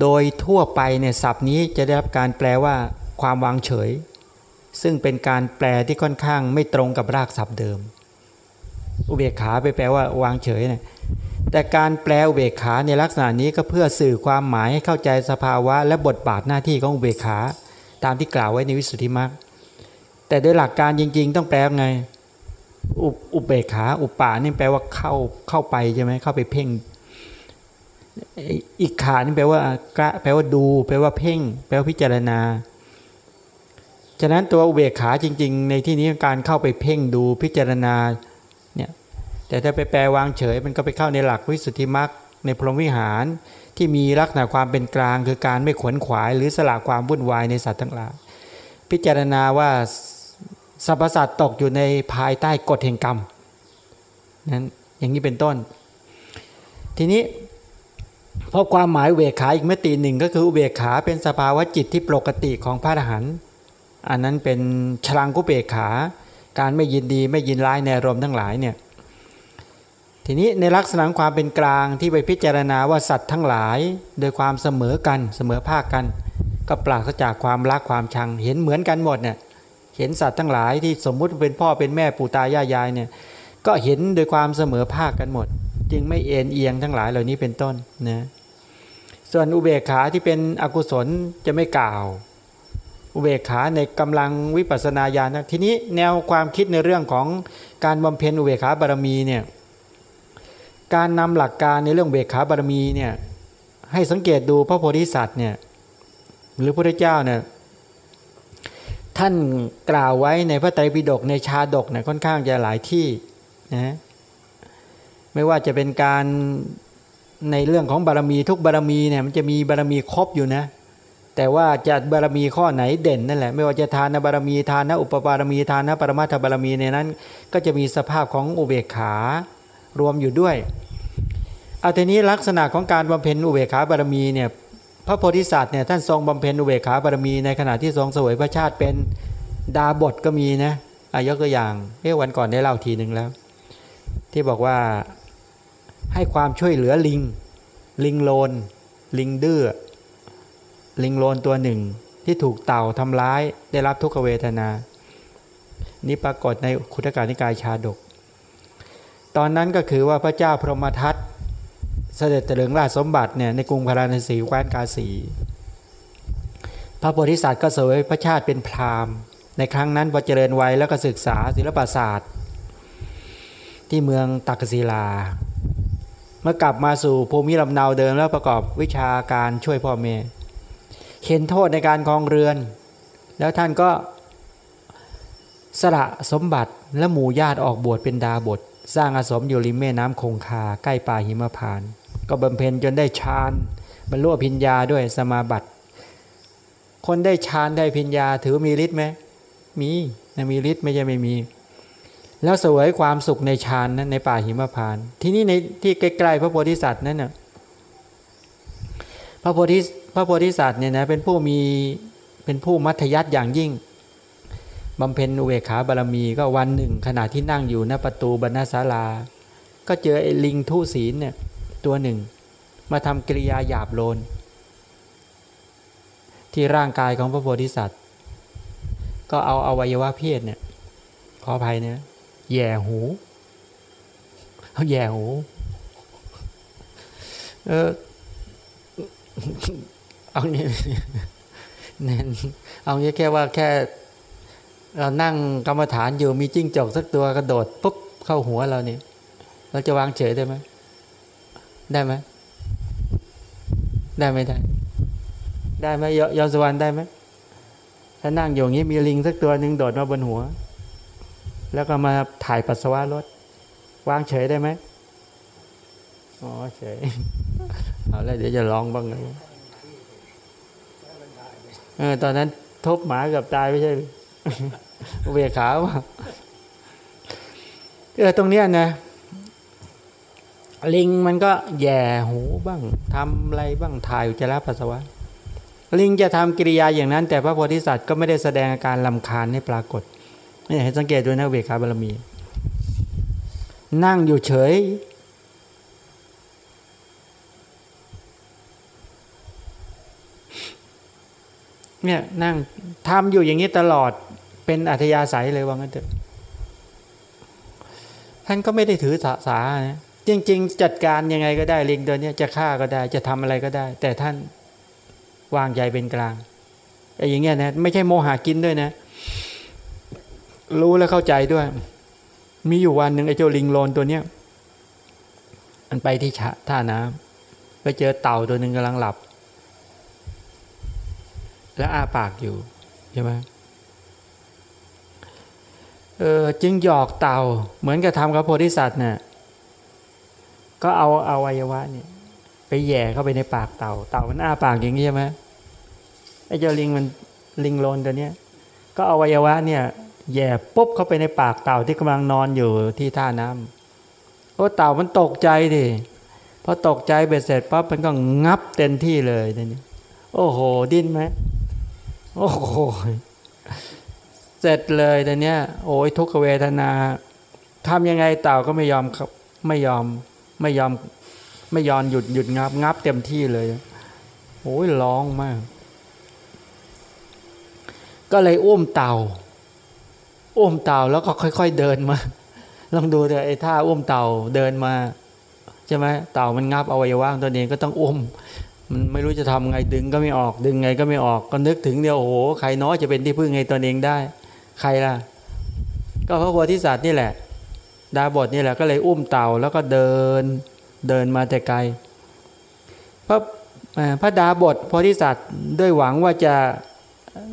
โดยทั่วไปเนี่ยศัพท์นี้จะได้รับการแปลว่าความวางเฉย ซึ่งเป็นการแปลที่ค่อนข้างไม่ตรงกับรากศัพท์เดิม อุเบกขาไปแปลว่าวางเฉยเนี่ยแต่การแปลอุเบกขาในลักษณะนี้ก็เพื่อสื่อความหมายให้เข้าใจสภาวะ และบทบาทหน้าที่ของอุเบกขา ตามที่กล่าวไว้ในวิสุทธิมรรค แต่โดยหลักการจริง ๆ ต้องแปลไง อุอุเบกขา อุปานี่แปลว่าเข้าเข้าไปใช่ไหมเข้าไปเพ่งอีกขานี่แปลว่ากะแปลว่าดู แปลว่าเพ่ง แปลว่าพิจารณา ฉะนั้นตัวอุเบกขาจริง ๆ ในที่นี้การเข้าไปเพ่งดูพิจารณาเนี่ยแต่ถ้าไปแปลวางเฉย มันก็ไปเข้าในหลักวิสุทธิมรรคในพรหมวิหารที่มีลักษณะความเป็นกลางคือการไม่ขวนขวาย หรือสละความวุ่นวายในสัตว์ทั้งหลายพิจารณาว่า สรรพสัตว์ตกอยู่ในภายใต้กฎแห่งกรรมนั้นอย่างนี้เป็นต้น ทีนี้เพราะความหมายเวขาอีกมิติหนึ่งก็คืออุเบกขาเป็นสภาวะจิตที่ปกติของพระอรหันต์อันนั้นเป็นฉลังกุเบกขา การไม่ยินดีไม่ยินร้ายในอารมณ์ทั้งหลายเนี่ยทีนี้ในลักษณะความเป็นกลางที่ไปพิจารณาว่าสัตว์ทั้งหลาย โดยความเสมอกันเสมอภาคกัน ก็ปราศจากความรักความชังเห็นเหมือนกันหมดเนี่ย เห็นสัตว์ทั้งหลายที่สมมุติเป็นพ่อเป็นแม่ปู่ตายายายเนี่ยก็เห็นโดยความเสมอภาคกันหมด จึงไม่เอ็นเอียงทั้งหลายเหล่านี้เป็นต้นนะส่วนอุเบกขาที่เป็นอกุศลจะไม่กล่าว อุเบกขาในกำลังวิปัสสนาญาณทีนี้แนวความคิดในเรื่องของการบำเพ็ญอุเบกขาบารมีเนี่ยการนำหลักการในเรื่องเบกขาบารมีเนี่ยให้สังเกตดูพระโพธิสัตว์เนี่ยหรือพระเจ้าเนี่ย ท่านกล่าวไว้ในพระไตรปิฎกในชาดกเนี่ยค่อนข้างจะหลายที่นะไม่ว่าจะเป็นการในเรื่องของบารมีทุกบารมีเนี่ยมันจะมีบารมีครบอยู่นะ แต่ว่าจะบารมีข้อไหนเด่นนั่นแหละ ไม่ว่าจะทานบารมีทานอุปบารมีทานปรมาทบารมีในนั้น ก็จะมีสภาพของอุเบกขารวมอยู่ด้วยเอาทีนี้ลักษณะของการบำเพ็ญอุเบกขาบารมีเนี่ย พระโพธิสัตว์เนี่ยท่านทรงบำเพ็ญอุเบกขาบารมีในขณะที่ทรงสวยพระชาติเป็นดาบทก็มีนะอายกตัวอย่างเมื่อวันก่อนได้เล่าทีหนึ่งแล้ว ที่บอกว่าให้ความช่วยเหลือลิง ลิงโลน ลิงดื้อลิงโลนตัวหนึ่ง ที่ถูกเต่าทำร้ายได้รับทุกขเวทนา นี้ปรากฏในคุตการนิกายชาดก ตอนนั้นก็คือว่าพระเจ้าพรหมทัต เสด็จเถลิงราชสมบัติเนี่ยในกรุงพาราณสีแคว้นกาสี พระโพธิสัตว์ก็เสวยพระชาติเป็นพราหมณ์ ในครั้งนั้นพอเจริญวัยแล้วก็ศึกษาศิลปศาสตร์ ที่เมืองตักศิลา เมื่อกลับมาสู่ภูมิลำเนาเดิมแล้วประกอบวิชาการช่วยพ่อแม่เห็นโทษในการคลองเรือน แล้วท่านก็สละสมบัติและหมู่ญาติออกบวชเป็นดาบท สร้างอาสมอยู่ริมแม่น้ำคงคาใกล้ป่าหิมพาน ก็บำเพ็ญจนได้ฌานบรรลุพิญญาด้วยสมาบัติ คนได้ฌานได้พิญญาถือมีฤทธิ์ไหมมีนะมีฤทธิ์ไม่ใช่ไม่มี แล้วสวยความสุขในฌานนั้นในป่าหิมพาน ที่นี่ในที่ใกล้ๆพระโพธิสัตว์นั่นน่ะพระโพธิพระโพธิสัตว์เนี่ยนะเป็นผู้มีเป็นผู้มัธยัติอย่างยิ่ง บำเพ็ญอุเบกขาบารมีก็วันหนึ่ง ขณะที่นั่งอยู่หน้าประตูบรรณศาลา ก็เจอไอ้ลิงทู่ศีลเนี่ยตัวหนึ่ง มาทำกิริยาหยาบโลน ที่ร่างกายของพระโพธิสัตว์ ก็เอาอวัยวะเพศเนี่ยขออภัยเนี่ยแย่หูเขาแย่หูเออเอาเน้นเอางี้แค่ว่าแค่ เรานั่งกรรมฐานอยู่มีจิ้งจกสักตัวกระโดดปุ๊บเข้าหัวเรานี่เราจะวางเฉยได้ไหมได้ไหมได้ไม่ได้ ได้ไหมยอสวรรค์ได้ไหมถ้านั่งอยู่อย่างนี้มีลิงสักตัวหนึ่งโดดมาบนหัว แล้วก็มาถ่ายปัสสาวะรถวางเฉยได้ไหมอ๋อเฉยเอาแล้วเดี๋ยวจะลองบ้างเลยเออตอนนั้นทบหมากับตายไม่ใช่ เวขาว่าเออตรงเนี้ยนะลิงมันก็แย่หูบ้างทำอะไรบ้างถ่ายอุจจาระปัสสาวะ ลิงจะทำกิริยาอย่างนั้น แต่พระโพธิสัตว์ก็ไม่ได้แสดงอาการลำคาญให้ปรากฏนี่ให้สังเกตดูนะเวขาบารมี นั่งอยู่เฉย เนี่ยนั่งทำอยู่อย่างนี้ตลอด เป็นอัธยาศัยเลยว่างั้นเถอะท่านก็ไม่ได้ถือสาสานะจริง ๆ จัดการยังไงก็ได้ลิงตัวนี้จะฆ่าก็ได้ จะทำอะไรก็ได้ แต่ท่านวางใจเป็นกลางไอ้อย่างเงี้ยนะไม่ใช่โมหากินด้วยนะ รู้แล้วเข้าใจด้วย มีอยู่วันหนึ่งไอ้เจ้าลิงโลนตัวเนี้ยมันไปที่ท่าน้ำไปเจอเต่าตัวหนึ่งกำลังหลับ และอ้าปากอยู่ใช่ไหม ออจึงหยอกเต่า เหมือนกับทำกับโพธิสัตว์เนี่ยก็เอาเอาวัยวะเนี่ยไปแย่เข้าไปในปากเต่า เต่ามันอ้าปากอย่างนี้ใช่ไหมไอ้เจ้าลิงมันลิงโลนตัวเนี้ยก็เอาวัยวะเนี่ยแย่ปุ๊บเข้าไปในปากเต่าที่กำลังนอนอยู่ที่ท่าน้ำโอ้เต่ามันตกใจดิพอตกใจเบ็ดเสร็จปั๊บมันก็งับเต็มที่เลยนี่โอ้โห ดิ้นไหมโอ้โห เสร็จเลยแต่เนี้ยโอ้ยทุกขเวทนาทำยังไงเต่าก็ไม่ยอมครับไม่ยอมไม่ยอมไม่ยอมหยุดหยุดงับงับเต็มที่เลยโอ้ยร้องมาก ก็เลยอุ้มเต่า อุ้มเต่าแล้วก็ค่อย ๆเดินมา ลองดูเถอะไอ้ท่าอุ้มเต่าเดินมาใช่ไหมเต่ามันงับอวัยวะตัวเองก็ต้องอุ้ม มันไม่รู้จะทำไงดึงก็ไม่ออกดึงไงก็ไม่ออกก็นึกถึงเดียวโอ้โหใครน้อยจะเป็นที่พึ่งไงตนเองได้ ใครล่ะ ก็พระโพธิสัตว์นี่แหละ ดาบทนี่แหละก็เลยอุ้มเต่าแล้วก็เดินเดินมาแต่ไกลพระพระดาบทโพธิสัตว์ด้วยหวังว่าจะ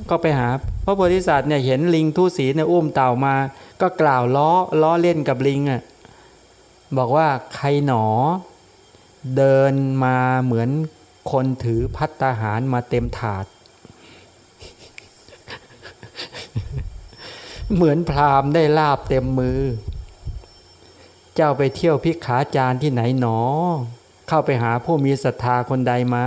ก็ไปหา พระโพธิสัตว์เนี่ยเห็นลิงทุศีเนี่ยอุ้มเต่ามา ก็กล่าวล้อล้อเล่นกับลิงอะบอกว่าใครหนอ เดินมาเหมือนคนถือพัตตาหารมาเต็มถาด เหมือนพราหมณ์ได้ลาบเต็มมือ เจ้าไปเที่ยวพิกขาจารย์ที่ไหนหนอ เข้าไปหาผู้มีศรัทธาคนใดมา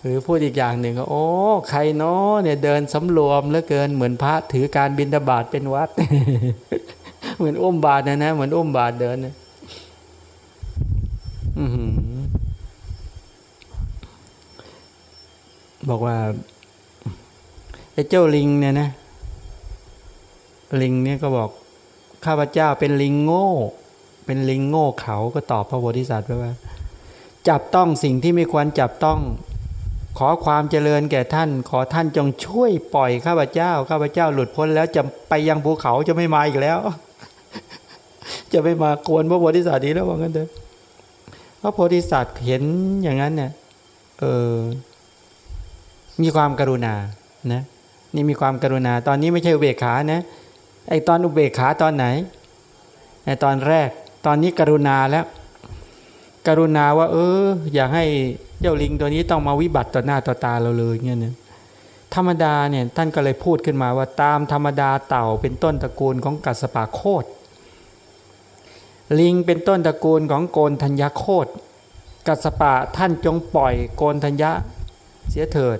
หรือพูดอีกอย่างหนึ่งก็โอ้ใครเนาะเนี่ยเดินสำรวมเหลือเกินเหมือนพระถือการบินทบาทเป็นวัด เหมือนอุ้มบาทนะนะเหมือนอุ้มบาทเดินนะอือหือบอกว่า ไอ้เจ้าลิงเนี่ยนะลิงเนี่ยก็บอกข้าพเจ้าเป็นลิงโง่ เป็นลิงโง่เขาก็ตอบพระโพธิสัตว์ไปว่า จับต้องสิ่งที่ไม่ควรจับต้อง ขอความเจริญแก่ท่าน ขอท่านจงช่วยปล่อยข้าพเจ้า ข้าพเจ้าหลุดพ้นแล้วจะไปยังภูเขาจะไม่มาอีกแล้ว จะไม่มากวนพระโพธิสัตว์นี้แล้วว่างั้นเถอะพระโพธิสัตว์เห็นอย่างนั้นเนี่ยเออมีความกรุณานะ นี่มีความกรุณา ตอนนี้ไม่ใช่อุเบกขานะไอตอนอุเบกขาตอนไหนไอตอนแรก ตอนนี้กรุณาแล้ว กรุณาว่า เออ อย่าให้เจ้าลิงตัวนี้ต้องมาวิบัติต่อหน้าต่อตาเราเลยเงี้ยนะธรรมดาเนี่ยท่านก็เลยพูดขึ้นมาว่าตามธรรมดาเต่าเป็นต้นตระกูลของกัสปะโคดลิงเป็นต้นตระกูลของโกนธัญญาโคดกัสปะท่านจงปล่อยโกนธัญญะเสียเถิด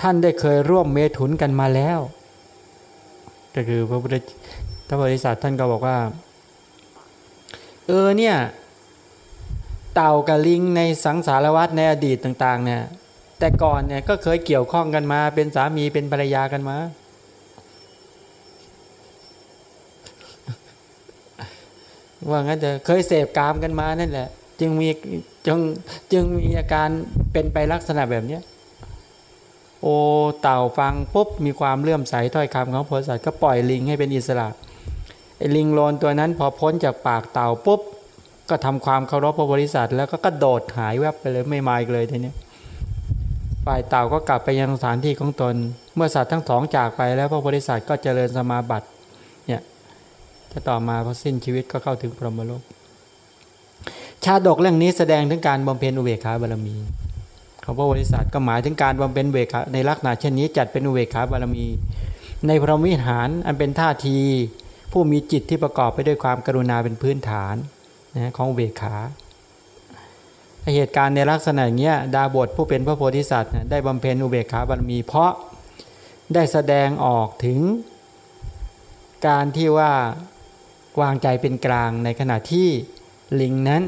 ท่านได้เคยร่วมเมถุนกันมาแล้ว ก็คือพระพุทธพระบริษัทท่านก็บอกว่า เออเนี่ยเต่ากับลิงในสังสารวัฏในอดีตต่างๆเนี่ยแต่ก่อนเนี่ยก็เคยเกี่ยวข้องกันมาเป็นสามีเป็นภรรยากันมา ว่างั้นจะเคยเสพกามกันมานั่นแหละ จึงมีจึงจึงมีอาการเป็นไปลักษณะแบบเนี้ย อเต่าฟังปุ๊บมีความเลื่อมใสถ้อยคำของโพธิสัตว์ก็ปล่อยลิงให้เป็นอิสระไอ้ลิงโลนตัวนั้นพอพ้นจากปากเต่าปุ๊บก็ทำความเคารพพระบริษัท แล้วก็กระโดดหายแวบไปเลยไม่มาอีกเลยทีนี้ฝ่ายเต่าก็กลับไปยังสถานที่ของตน เมื่อสัตว์ทั้งสองจากไปแล้วพระบริษัทก็เจริญสมาบัติเนี่ยจะต่อมาพอสิ้นชีวิตก็เข้าถึงพรหมโลก ชาดกเรื่องนี้แสดงถึงการบำเพ็ญอุเบกขาบารมี ของพระบริษัทก็หมายถึงการบำเพ็ญเบกขาในลักษณะเช่นนี้จัดเป็นอุเบกขาบารมี ในพรหมวิหารอันเป็นท่าที ผู้มีจิตที่ประกอบไปด้วยความกรุณาเป็นพื้นฐานนะของเบกขาเหตุการณ์ในลักษณะอย่างเงี้ยดาบทผู้เป็นพระโพธิสัตว์ได้บำเพ็ญอุเบกขาบารมี เพราะได้แสดงออกถึงการที่ว่าวางใจเป็นกลางในขณะที่ลิงนั้น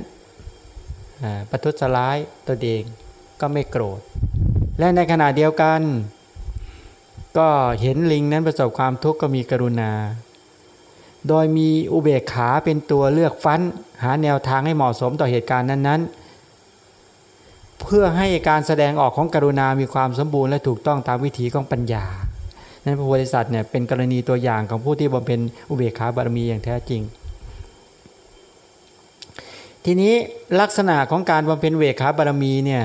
ประทุษร้ายตัวเอง ก็ไม่โกรธ และในขณะเดียวกัน ก็เห็นลิงนั้นประสบความทุกข์ก็มีกรุณา โดยมีอุเบกขาเป็นตัวเลือกฟันหาแนวทางให้เหมาะสมต่อเหตุการณ์นั้นๆ เพื่อให้การแสดงออกของกรุณามีความสมบูรณ์และถูกต้องตามวิถีของปัญญานั้นพระโพธิสัตว์เนี่ยเป็นกรณีตัวอย่างของผู้ที่บำเพ็ญอุเบกขาบารมีอย่างแท้จริง ทีนี้ลักษณะของการบำเพ็ญเวขาบารมีเนี่ย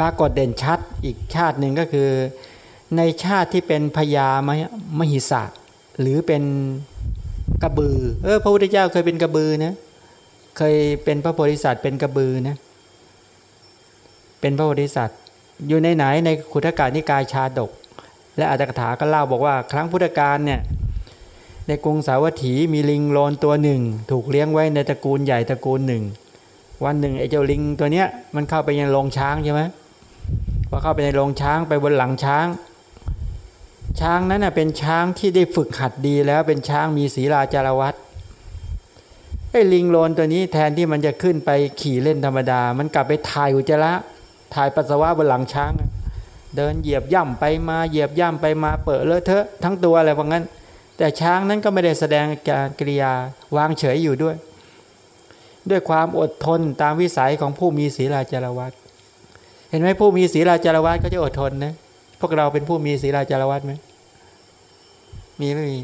ปรากฏเด่นชัดอีกชาติหนึ่งก็คือ ในชาติที่เป็นพญามมหิสะหรือเป็นกระบือ เออพระพุทธเจ้าเคยเป็นกระบือนะเคยเป็นพระโพธิสัตว์เป็นกระบือนะเป็นพระโพธิสัตว์อยู่ในไหนในขุทกานิกายชาดก และอัตถกถาก็เล่าบอกว่า ครั้งพุทธกาลเนี่ยในกรุงสาวัตถีมีลิงโลนตัวหนึ่ง ถูกเลี้ยงไว้ในตระกูลใหญ่ตระกูลหนึ่ง วันหนึ่งไอ้เจ้าลิงตัวเนี้ยมันเข้าไปยังโรงช้างใช่ไหม พอเข้าไปในโรงช้างไปบนหลังช้าง ช้างนั้นเป็นช้างที่ได้ฝึกหัดดีแล้วเป็นช้างมีศีลาจารวัตไอ้ลิงโลนตัวนี้แทนที่มันจะขึ้นไปขี่เล่นธรรมดา มันกลับไปถ่ายอุจจาระถ่ายปัสสาวะบนหลังช้าง เดินเหยียบย่ำไปมาเหยียบย่ำไปมาเปิดเลอะเทอะทั้งตัวอะไรพวกนั้น แต่ช้างนั้นก็ไม่ได้แสดงการกิริยาวางเฉยอยู่ด้วย ด้วยความอดทนตามวิสัยของผู้มีศีลาจารวัต เห็นไหมผู้มีศีลาจารวัตก็จะอดทนนะพวกเราเป็นผู้มีศีลาจารวัตไหมมีไม่มี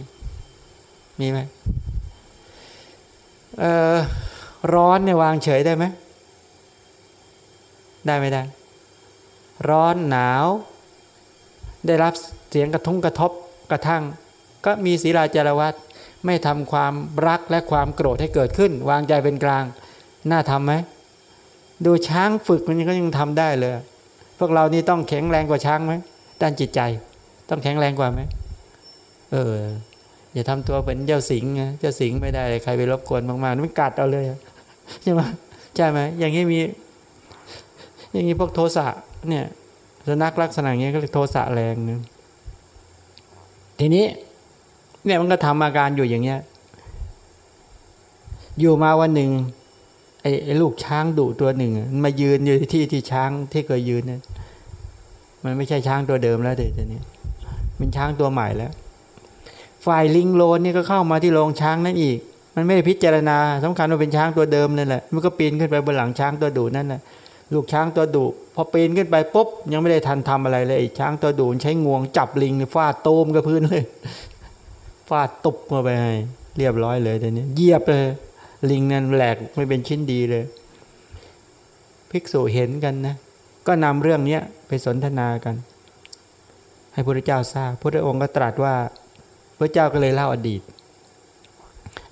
มีไหมเออร้อนเนี่ยวางเฉยได้ไหมได้ไม่ได้ ร้อนหนาว ได้รับเสียงกระทุ้งกระทบกระทั่ง ก็มีศีลาจารวัตไม่ทำความรักและความโกรธให้เกิดขึ้น วางใจเป็นกลาง น่าทำไหม ดูช้างฝึกมันก็ยังทำได้เลย พวกเรานี่ต้องแข็งแรงกว่าช้างไหมด้านจิตใจ ต้องแข็งแรงกว่าไหมเออ อย่าทำตัวเป็นเจ้าสิงนะเจ้าสิงไม่ได้เลยใครไปรบกวนมากๆมันกัดเอาเลยใช่ไหมใช่ไหมอย่างนี้มี อย่างนี้พวกโทสะเนี่ยสุนัขลักษณะอย่างนี้ก็เรียกโทสะแรงนะทีนี้ เนี่ยมันก็ทำอาการอยู่อย่างเงี้ย อยู่มาวันหนึ่ง ไอ้ไอ้ลูกช้างดุตัวหนึ่งมายืนอยู่ที่ที่ช้างที่เคยยืนเนี่ยมันไม่ใช่ช้างตัวเดิมแล้วเดี๋ยวนี้เป็นช้างตัวใหม่แล้ว ฝ่ายลิงโลนนี่ก็เข้ามาที่โรงช้างนั่นอีก มันไม่ได้พิจารณาสำคัญว่าเป็นช้างตัวเดิมนั่นแหละมันก็ปีนขึ้นไปบนหลังช้างตัวดุนั่นแหละลูกช้างตัวดุพอปีนขึ้นไปปุ๊บยังไม่ได้ทันทำอะไรเลยช้างตัวดุใช้งวงจับลิงฟาดโตมกับพื้นเลยฟาดตุบมาไปให้เรียบร้อยเลยตอนนี้เยียบเลย ลิงนั้นแหลกไม่เป็นชิ้นดีเลย ภิกษุเห็นกันนะ ก็นำเรื่องนี้ไปสนทนากัน ให้พระเจ้าทราบพระองค์ก็ตรัสว่า พระเจ้าก็เลยเล่าอดีต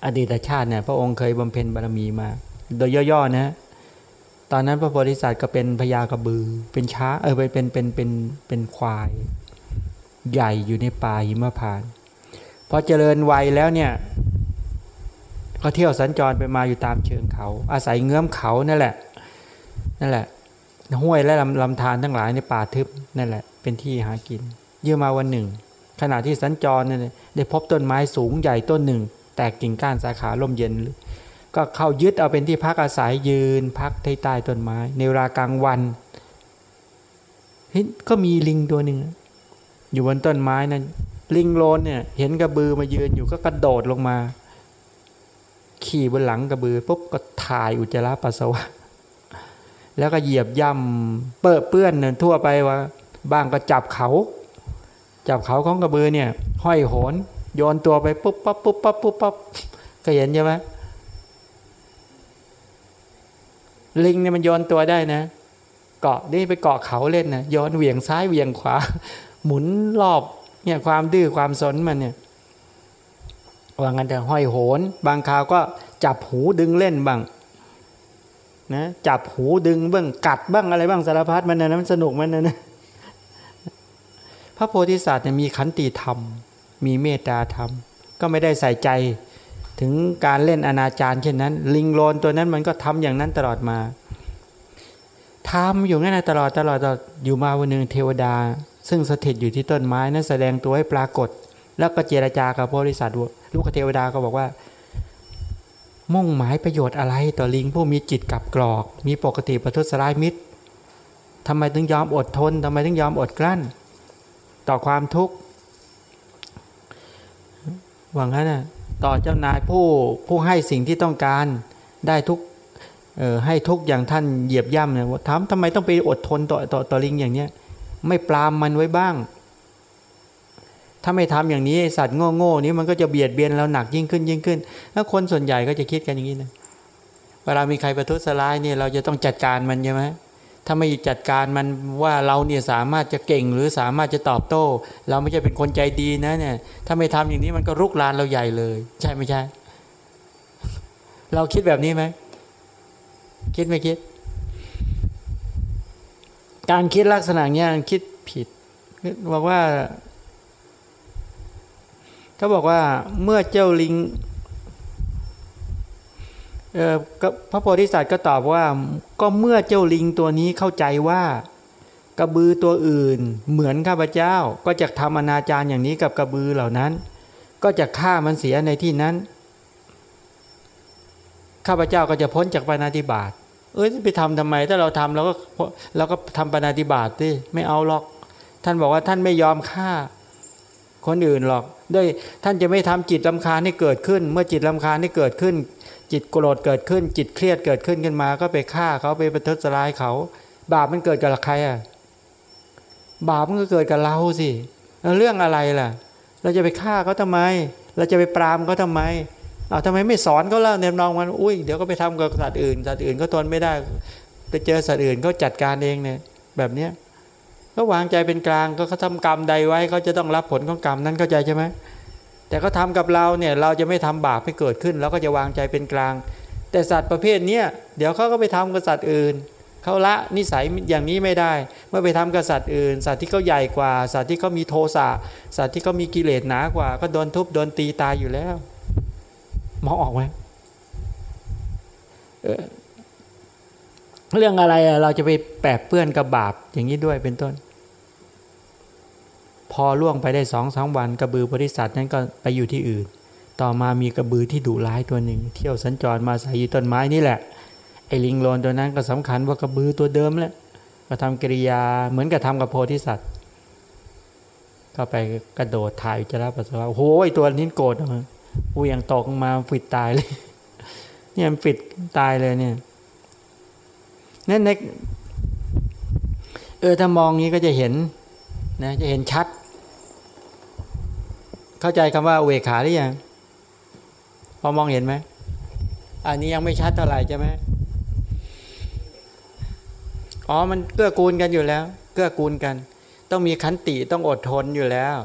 อดีตชาติเนี่ยพระองค์เคยบำเพ็ญบารมีมา โดยย่อๆนะ ตอนนั้นพระโพธิสัตว์ก็เป็นพญากระบือ เป็นช้าเออเป็นเป็นเป็นเป็นควาย ใหญ่อยู่ในป่าหิมพานต์พอเจริญวัยแล้วเนี่ย ก็เที่ยวสัญจรไปมาอยู่ตามเชิงเขา อาศัยเงื้อมเขานั่นแหละนั่นแหละ ห้วยและลำลำธารทั้งหลายในป่าทึบนั่นแหละ เป็นที่หากิน เยื่อมาวันหนึ่ง ขณะที่สัญจรเนี่ยได้พบต้นไม้สูงใหญ่ต้นหนึ่ง แตกกิ่งก้านสาขาลมเย็น ก็เข้ายึดเอาเป็นที่พักอาศัยยืนพักที่ใต้ต้นไม้ ในเวลากลางวันเห็นก็มีลิงตัวหนึ่งอยู่บนต้นไม้นั้นลิงโลนเนี่ย เห็นกระบือมายืนอยู่ก็กระโดดลงมา ขี่บนหลังกระบือปุ๊บก็ถ่ายอุจจาระปัสสาวะ แล้วก็เหยียบย่ำเปื้อเปื้อนเนี่ยทั่วไปว่า บ้างก็จับเขา จับเขาของกระบือเนี่ย ห้อยโหนโยนตัวไปปุ๊บปั๊บปุ๊บปั๊บปุ๊บปั๊บก็เห็นใช่ไหมลิงเนี่ยมันโยนตัวได้นะ เกาะนี่ไปเกาะเขาเล่นนะโยนเหวี่ยงซ้ายเหวี่ยงขวา หมุนรอบเนี่ยความดื้อความสนมันเนี่ย ว่างั้นแต่ห้อยโหน บางคราวก็จับหูดึงเล่นบ้างนะจับหูดึงบ้างกัดบ้างอะไรบ้างสารพัดมันนะมันสนุกมันนะนะพระโพธิสัตว์เนี่ยมีขันติธรรม มีเมตตาธรรม ก็ไม่ได้ใส่ใจถึงการเล่นอนาจารเช่นนั้น ลิงโลนตัวนั้นมันก็ทำอย่างนั้นตลอดมาทำอยู่งั้นตลอดตลอดตลอดอยู่มาวันหนึ่งเทวดา ซึ่งสถิตอยู่ที่ต้นไม้นั้นแสดงตัวให้ปรากฏ แล้วก็เจรจากับพระโพธิสัตว์ลูกเทวดาก็บอกว่า มุ่งหมายประโยชน์อะไรต่อลิงผู้มีจิตกับกรอก มีปกติประทุษร้ายมิตรทำไมถึงยอมอดทนทำไมถึงยอมอดกลั้น ต่อความทุกข์หวังนั้นนะต่อเจ้านายผู้ผู้ให้สิ่งที่ต้องการได้ทุกออให้ทุกอย่างท่านเหยียบย่ำเนี่ยถามทำไมต้องไปอดทนต่อต่อต่อลิงอย่างเนี้ยไม่ปรามมันไว้บ้าง ถ้าไม่ทำอย่างนี้สัตว์โง่ๆนี้มันก็จะเบียดเบียนเราหนักยิ่งขึ้นยิ่งขึ้น แล้วคนส่วนใหญ่ก็จะคิดกันอย่างนี้นะเวลามีใครประทุษร้ายเนี่ยเราจะต้องจัดการมันใช่ไหมถ้าไม่จัดการมันว่าเราเนี่ยสามารถจะเก่งหรือสามารถจะตอบโต้ เราไม่ใช่เป็นคนใจดีนะเนี่ย ถ้าไม่ทำอย่างนี้มันก็รุกรานเราใหญ่เลย ใช่ไม่ใช่ เราคิดแบบนี้ไหมคิดไม่คิด การคิดลักษณะเนี้ยคิดผิดบอกว่า เขาบอกว่าเมื่อเจ้าลิงเออพระโพธิสัตว์ก็ตอบว่าก็เมื่อเจ้าลิงตัวนี้เข้าใจว่า กระบือตัวอื่น เหมือนข้าพเจ้าก็จะทำอนาจารอย่างนี้กับกระบือเหล่านั้น ก็จะฆ่ามันเสียในที่นั้นข้าพเจ้าก็จะพ้นจากปานาติบาตเอ้ยไปทำทำไม ถ้าเราทำเราก็เราก็ทำปานาติบาตสิไม่เอาหรอก ท่านบอกว่าท่านไม่ยอมฆ่า คนอื่นหรอก ด้วยท่านจะไม่ทำจิตลำคาญให้เกิดขึ้น เมื่อจิตลำคาญให้เกิดขึ้น จิตโกรธเกิดขึ้น จิตเครียดเกิดขึ้นขึ้นมา ก็ไปฆ่าเขาไปประทุษร้ายเขา บาปมันเกิดกับใครอะบาปมันก็เกิดกับเราสิเรื่องอะไรล่ะ เราจะไปฆ่าเขาทำไม เราจะไปปรามเขาทาไมเอาทำไมไม่สอนเขาล่ะเนี่นองมันอุ้ยเดี๋ยวก็ไปทำกับสัตว์อื่นสัตว์อื่นก็ทนไม่ได้ไปเจอสัตว์อื่นเขาจัดการเองเนี่ยแบบเนี้ย ก็วางใจเป็นกลางก็เขาทำกรรมใดไว้เขาจะต้องรับผลของกรรมนั้นเข้าใจใช่ไหมแต่เขาทากับเราเนี่ยเราจะไม่ทำบาปให้เกิดขึ้นเราก็จะวางใจเป็นกลาง แต่สัตว์ประเภทเนี้ยเดี๋ยวเขาก็ไปทำกับสัตว์อื่นเขาละนิสัยอย่างนี้ไม่ได้ เมื่อไปทำกับสัตว์อื่น สัตว์ที่เขาใหญ่กว่า สัตว์ที่เขามีโทสะสัตว์ที่เขามีกิเลสหนากว่า ก็โดนทุบโดนตีตายอยู่แล้วมองออกไหม เรื่องอะไรเราจะไปแปะเปื้อนกับบาปอย่างนี้ด้วยเป็นต้น พอล่วงไปได้สองสามวันกระบือบริษัทนั้นก็ไปอยู่ที่อื่น ต่อมามีกระบือที่ดุร้ายตัวหนึ่ง เที่ยวสัญจรมาใส่อยู่ต้นไม้นี่แหละไอ้ลิงโลนตัวนั้นก็สำคัญว่ากระบือตัวเดิมแหละก็ทำกิริยาเหมือนกับทำกับโพธิสัตว์ก็ไปกระโดดถ่ายจะรับปัสสาวะโอ้ยตัวนี้โกรธมันอูยังตกมาฟิดตายเลย เนี่ยมันฟิดตายเลยเนี่ย นั่นในเออถ้ามองนี้ก็จะเห็นนะจะเห็นชัด เข้าใจคำว่าเวขาหรือยังพอมองเห็นไหมอันนี้ยังไม่ชัดเท่าไหร่ใช่ไหมอ๋อมันเกื้อกูลกันอยู่แล้ว เกื้อกูลกัน ต้องมีขันติต้องอดทนอยู่แล้ว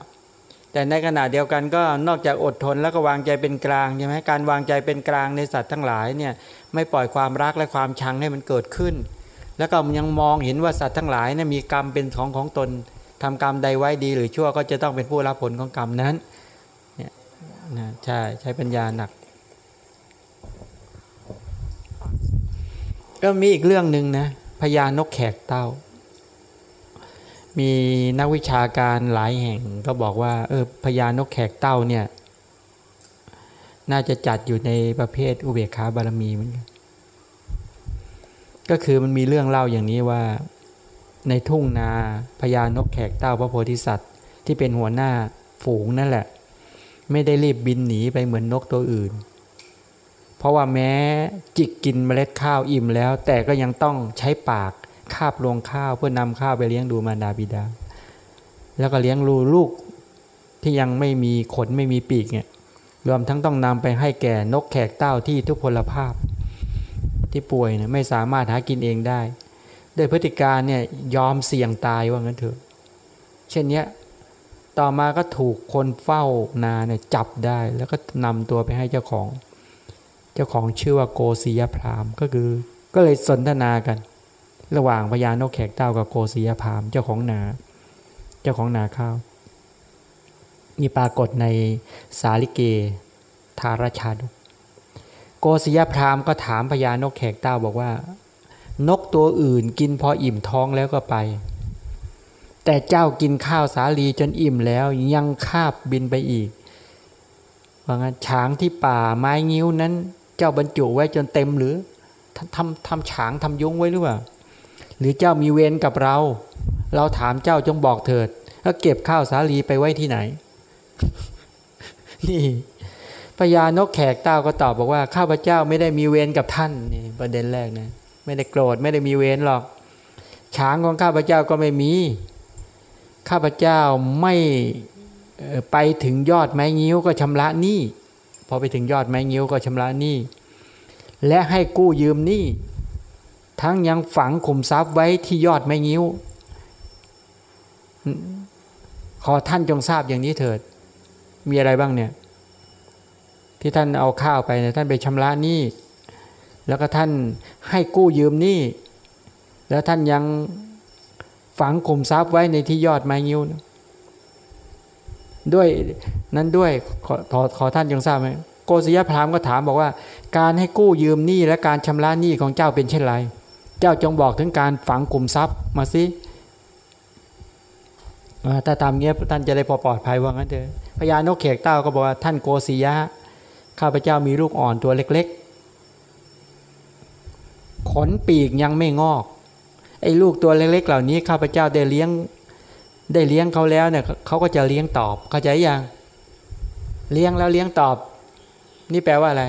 แต่ในขณะเดียวกันก็นอกจากอดทนแล้วก็วางใจเป็นกลางใช่ไหมการวางใจเป็นกลางในสัตว์ทั้งหลายเนี่ย ไม่ปล่อยความรักและความชังให้มันเกิดขึ้น แล้วก็ยังมองเห็นว่าสัตว์ทั้งหลายเนี่ยมีกรรมเป็นของของตนทำกรรมใดไว้ดี หรือชั่วก็จะต้องเป็นผู้รับผลของกรรมนั้นเนี่ยใช่ใช้ปัญญาหนัก ก็มีอีกเรื่องหนึ่งนะพญานกแขกเต้า มีนักวิชาการหลายแห่งก็บอกว่าเออพญานกแขกเต้าเนี่ย น่าจะจัดอยู่ในประเภทอุเบกขาบารมีเหมือนกันก็คือมันมีเรื่องเล่าอย่างนี้ว่า ในทุ่งนาพญานกแขกเต้าพระโพธิสัตว์ ที่เป็นหัวหน้าฝูงนั่นแหละ ไม่ได้รีบบินหนีไปเหมือนนกตัวอื่น เพราะว่าแม้จิกกินเมล็ดข้าวอิ่มแล้ว แต่ก็ยังต้องใช้ปากคาบลงข้าวเพื่อนำข้าวไปเลี้ยงดูมารดาบิดา แล้วก็เลี้ยงลูลูกที่ยังไม่มีขนไม่มีปีกเนี่ย รวมทั้งต้องนำไปให้แก่นกแขกเต้าที่ทุพพลภาพ ที่ป่วยเนี่ยไม่สามารถหากินเองได้ ด้วยพฤติการเนี่ยยอมเสี่ยงตายว่างั้นเถอะ เช่นเนี้ยต่อมาก็ถูกคนเฝ้านาเนี่ยจับได้ แล้วก็นำตัวไปให้เจ้าของ เจ้าของชื่อว่าโกศิยพรามก็คือ ก็เลยสนทนากัน ระหว่างพญานกแขกเต้ากับโกศิยพรามเจ้าของนา เจ้าของนาข้าว นี่ปรากฏในสาลิเกทารชาดกโกศยพรามก็ถามพญานกแขกเต้าบอกว่า นกตัวอื่นกินพออิ่มท้องแล้วก็ไป แต่เจ้ากินข้าวสาลีจนอิ่มแล้วยังคาบบินไปอีกว่างั้นช้างที่ป่าไม้งิ้วนั้น เจ้าบรรจุไว้จนเต็มหรือทำทำฉางทำยุ้งไว้หรือเปล่าหรือเจ้ามีเวรกับเรา เราถามเจ้าจงบอกเถิดแล้วเก็บข้าวสาลีไปไว้ที่ไหน นี่พญานกแขกเต้าก็ตอบบอกว่า ข้าพเจ้าไม่ได้มีเวรกับท่านนี่ประเด็นแรกนะไม่ได้โกรธไม่ได้มีเวรหรอกช้างของข้าพเจ้าก็ไม่มี ข้าพเจ้าไม่ไปถึงยอดไม้งิ้วก็ชำระหนี้พอไปถึงยอดไม้งิ้วก็ชำระหนี้และให้กู้ยืมหนี้ทั้งยังฝังขุมทรัพย์ไว้ที่ยอดไม้งิ้วขอท่านจงทราบอย่างนี้เถิด มีอะไรบ้างเนี่ย ที่ท่านเอาข้าวไปเนี่ยท่านไปชำระหนี้แล้วก็ท่านให้กู้ยืมหนี้แล้วท่านยังฝังกลุ่มทรัพย์ไว้ในที่ยอดไม้งิ้วด้วยนั้นด้วยขอขอขอท่านยังทราบไหมโกศยพรามก็ถามบอกว่า การให้กู้ยืมหนี้และการชำระหนี้ของเจ้าเป็นเช่นไร เจ้าจงบอกถึงการฝังกลุ่มทรัพย์มาสิ ถ้าทำเงี้ยท่านจะได้พอปลอดภัยว่างั้นเถอะพญานกเขกเต้าก็บอกว่าท่านโกศยะข้าพเจ้ามีลูกอ่อนตัวเล็ก ๆ ขนปีกยังไม่งอก ไอ้ลูกตัวเล็ก ๆ เหล่านี้ข้าพเจ้าได้เลี้ยงได้เลี้ยงเขาแล้วเนี่ยเขาก็จะเลี้ยงตอบเข้าใจยังเลี้ยงแล้วเลี้ยงตอบ นี่แปลว่าอะไร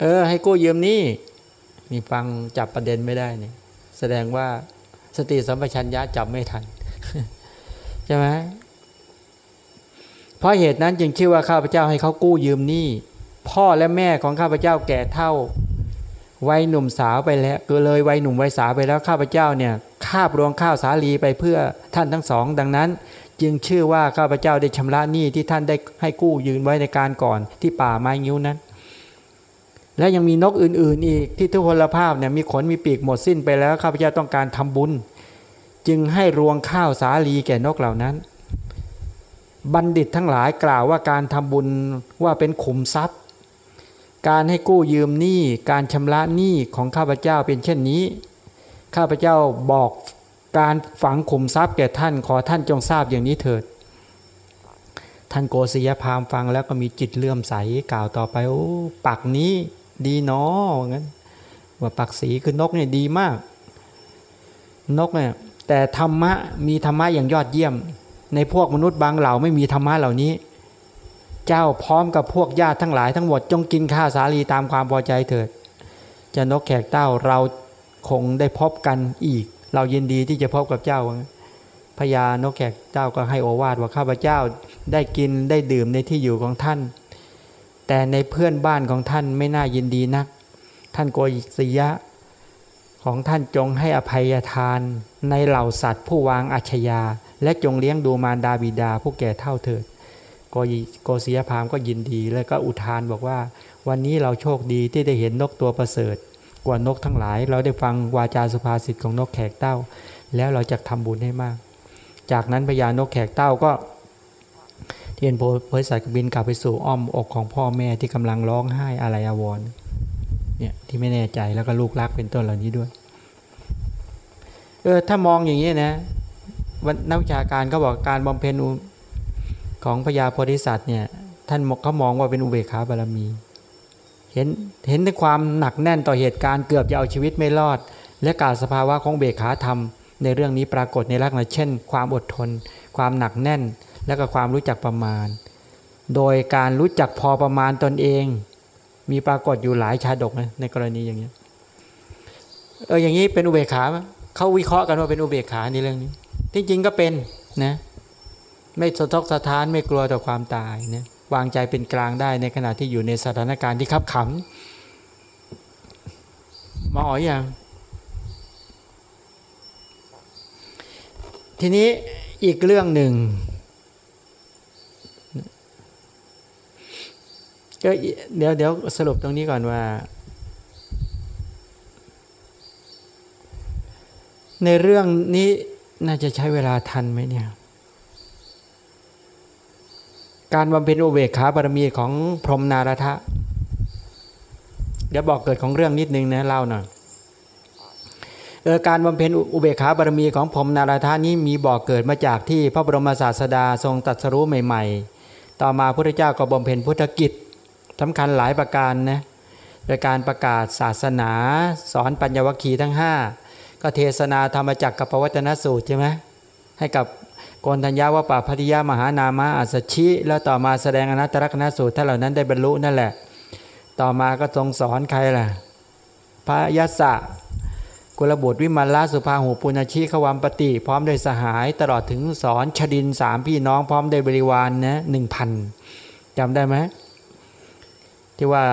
เออ ให้กู้ยืมนี่นี่ฟังจับประเด็นไม่ได้นี่แสดงว่า สติสัมปชัญญะจับไม่ทันใช่ไหมเพราะเหตุนั้นจึงชื่อว่าข้าพเจ้าให้เขากู้ยืมหนี้พ่อและแม่ของข้าพเจ้าแก่เท่าวัยหนุ่มสาวไปแล้วก็เลยวัยหนุ่มวัยสาวไปแล้วข้าพเจ้าเนี่ยคาบรวงข้าวสาลีไปเพื่อท่านทั้งสอง ดังนั้น จึงชื่อว่าข้าพเจ้าได้ชำระหนี้ที่ท่านได้ให้กู้ยืนไว้ในการก่อนที่ป่าไม้งิ้วนั้น และยังมีนกอื่น ๆ อีกที่ทุพพลภาพเนี่ยมีขนมีปีกหมดสิ้นไปแล้วข้าพเจ้าต้องการทำบุญ จึงให้รวงข้าวสาลีแก่นกเหล่านั้น บัณฑิตทั้งหลายกล่าวว่าการทำบุญว่าเป็นขุมทรัพย์ การให้กู้ยืมหนี้การชำระหนี้ของข้าพเจ้าเป็นเช่นนี้ ข้าพเจ้าบอกการฝังขุมทรัพย์แก่ท่านขอท่านจงทราบอย่างนี้เถิด ท่านโกศยพามฟังแล้วก็มีจิตเลื่อมใสกล่าวต่อไปโอ้ปักนี้ ดีเนาะงั้น ว่าปักสีคือนกเนี่ยดีมาก นกเนี่ยแต่ธรรมะมีธรรมะอย่างยอดเยี่ยม ในพวกมนุษย์บางเหล่าไม่มีธรรมะเหล่านี้ เจ้าพร้อมกับพวกญาติทั้งหลายทั้งหมดจงกินข้าวสาลีตามความพอใจเถิด จะนกแขกเต้าเราคงได้พบกันอีก เรายินดีที่จะพบกับเจ้าพญานกแขกเจ้าก็ให้โอวาทว่าข้าพเจ้าได้กินได้ดื่มในที่อยู่ของท่าน แต่ในเพื่อนบ้านของท่านไม่น่ายินดีนัก ท่านโกยสยะ ของท่านจงให้อภัยทานในเหล่าสัตว์ผู้วางอัชยาและจงเลี้ยงดูมารดาบิดาผู้แก่เท่าเถิดโกยโกศยพามก็ยินดี แล้วก็อุทานบอกว่า วันนี้เราโชคดีที่ได้เห็นนกตัวประเสริฐ กว่านกทั้งหลาย เราได้ฟังวาจาสุภาษิตของนกแขกเต้า แล้วเราจะทำบุญให้มาก จากนั้นพญานกแขกเต้าก็ เทียนโพธิสัตว์บินกลับไปสู่อ้อมอกของพ่อแม่ที่กำลังร้องไห้อะไรอาวรเนี่ยที่ไม่แน่ใจแล้วก็ลูกรักเป็นต้นเหล่านี้ด้วยเออถ้ามองอย่างนี้นะนักวิชาการก็บอกการบำเพ็ญของพญาโพธิสัตว์เนี่ยท่านเขามองว่าเป็นอุเบกขาบารมี เห็นเห็นในความหนักแน่นต่อเหตุการณ์เกือบจะเอาชีวิตไม่รอด และกาศสภาวะของเบกขาธรรม ในเรื่องนี้ปรากฏในลักษณะเช่น ความอดทน ความหนักแน่นและก็ความรู้จักประมาณ โดยการรู้จักพอประมาณตนเอง มีปรากฏอยู่หลายชาดกนะในกรณีอย่างนี้เอออย่างนี้เป็นอุเบกขาเขาวิเคราะห์กันว่าเป็นอุเบกขาในเรื่องนี้ ที่จริงก็เป็นนะไม่สะทกสะท้านไม่กลัวต่อความตายนะวางใจเป็นกลางได้ในขณะที่อยู่ในสถานการณ์ที่ขับขันมาอ๋ออย่างทีนี้อีกเรื่องหนึ่ง ก็เดี๋ยวเดี๋ยวสรุปตรงนี้ก่อนว่า ในเรื่องนี้น่าจะใช้เวลาทันไหมเนี่ย การบำเพ็ญอุเบกขาบารมีของพรหมนารทะ เดี๋ยวบอกเกิดของเรื่องนิดนึงนะเล่าหน่อยเออการบำเพ็ญอุเบกขาบารมีของพรหมนารทะนี้มีบอกเกิดมาจากที่พระบรมศาสดาทรงตัดสรู้ใหม่ ๆ ต่อมาพระพุทธเจ้าก็บำเพ็ญพุทธกิจ สำคัญหลายประการนะโดยการประกาศศาสนา สอนปัญญวคีทั้ง 5 ก็เทศนาธรรมจักรกับปวัตนสูตรใช่ไหมให้กับโกนทัญญาวาปาพัทยามหานามะอัสชิ แล้วต่อมาแสดงอนัตตลกนสูตรถ้าเหล่านั้นได้บรรลุนั่นแหละ ต่อมาก็ทรงสอนใครล่ะ พระยศะกุลบุตรวิมัลลสุภาหูปุณชิขวัมปติพร้อมโดยสหายตลอดถึงสอนชดินสามพี่น้องพร้อมโดยบริวารนนะหนึ่งพันจำได้ไหม ที่ว่า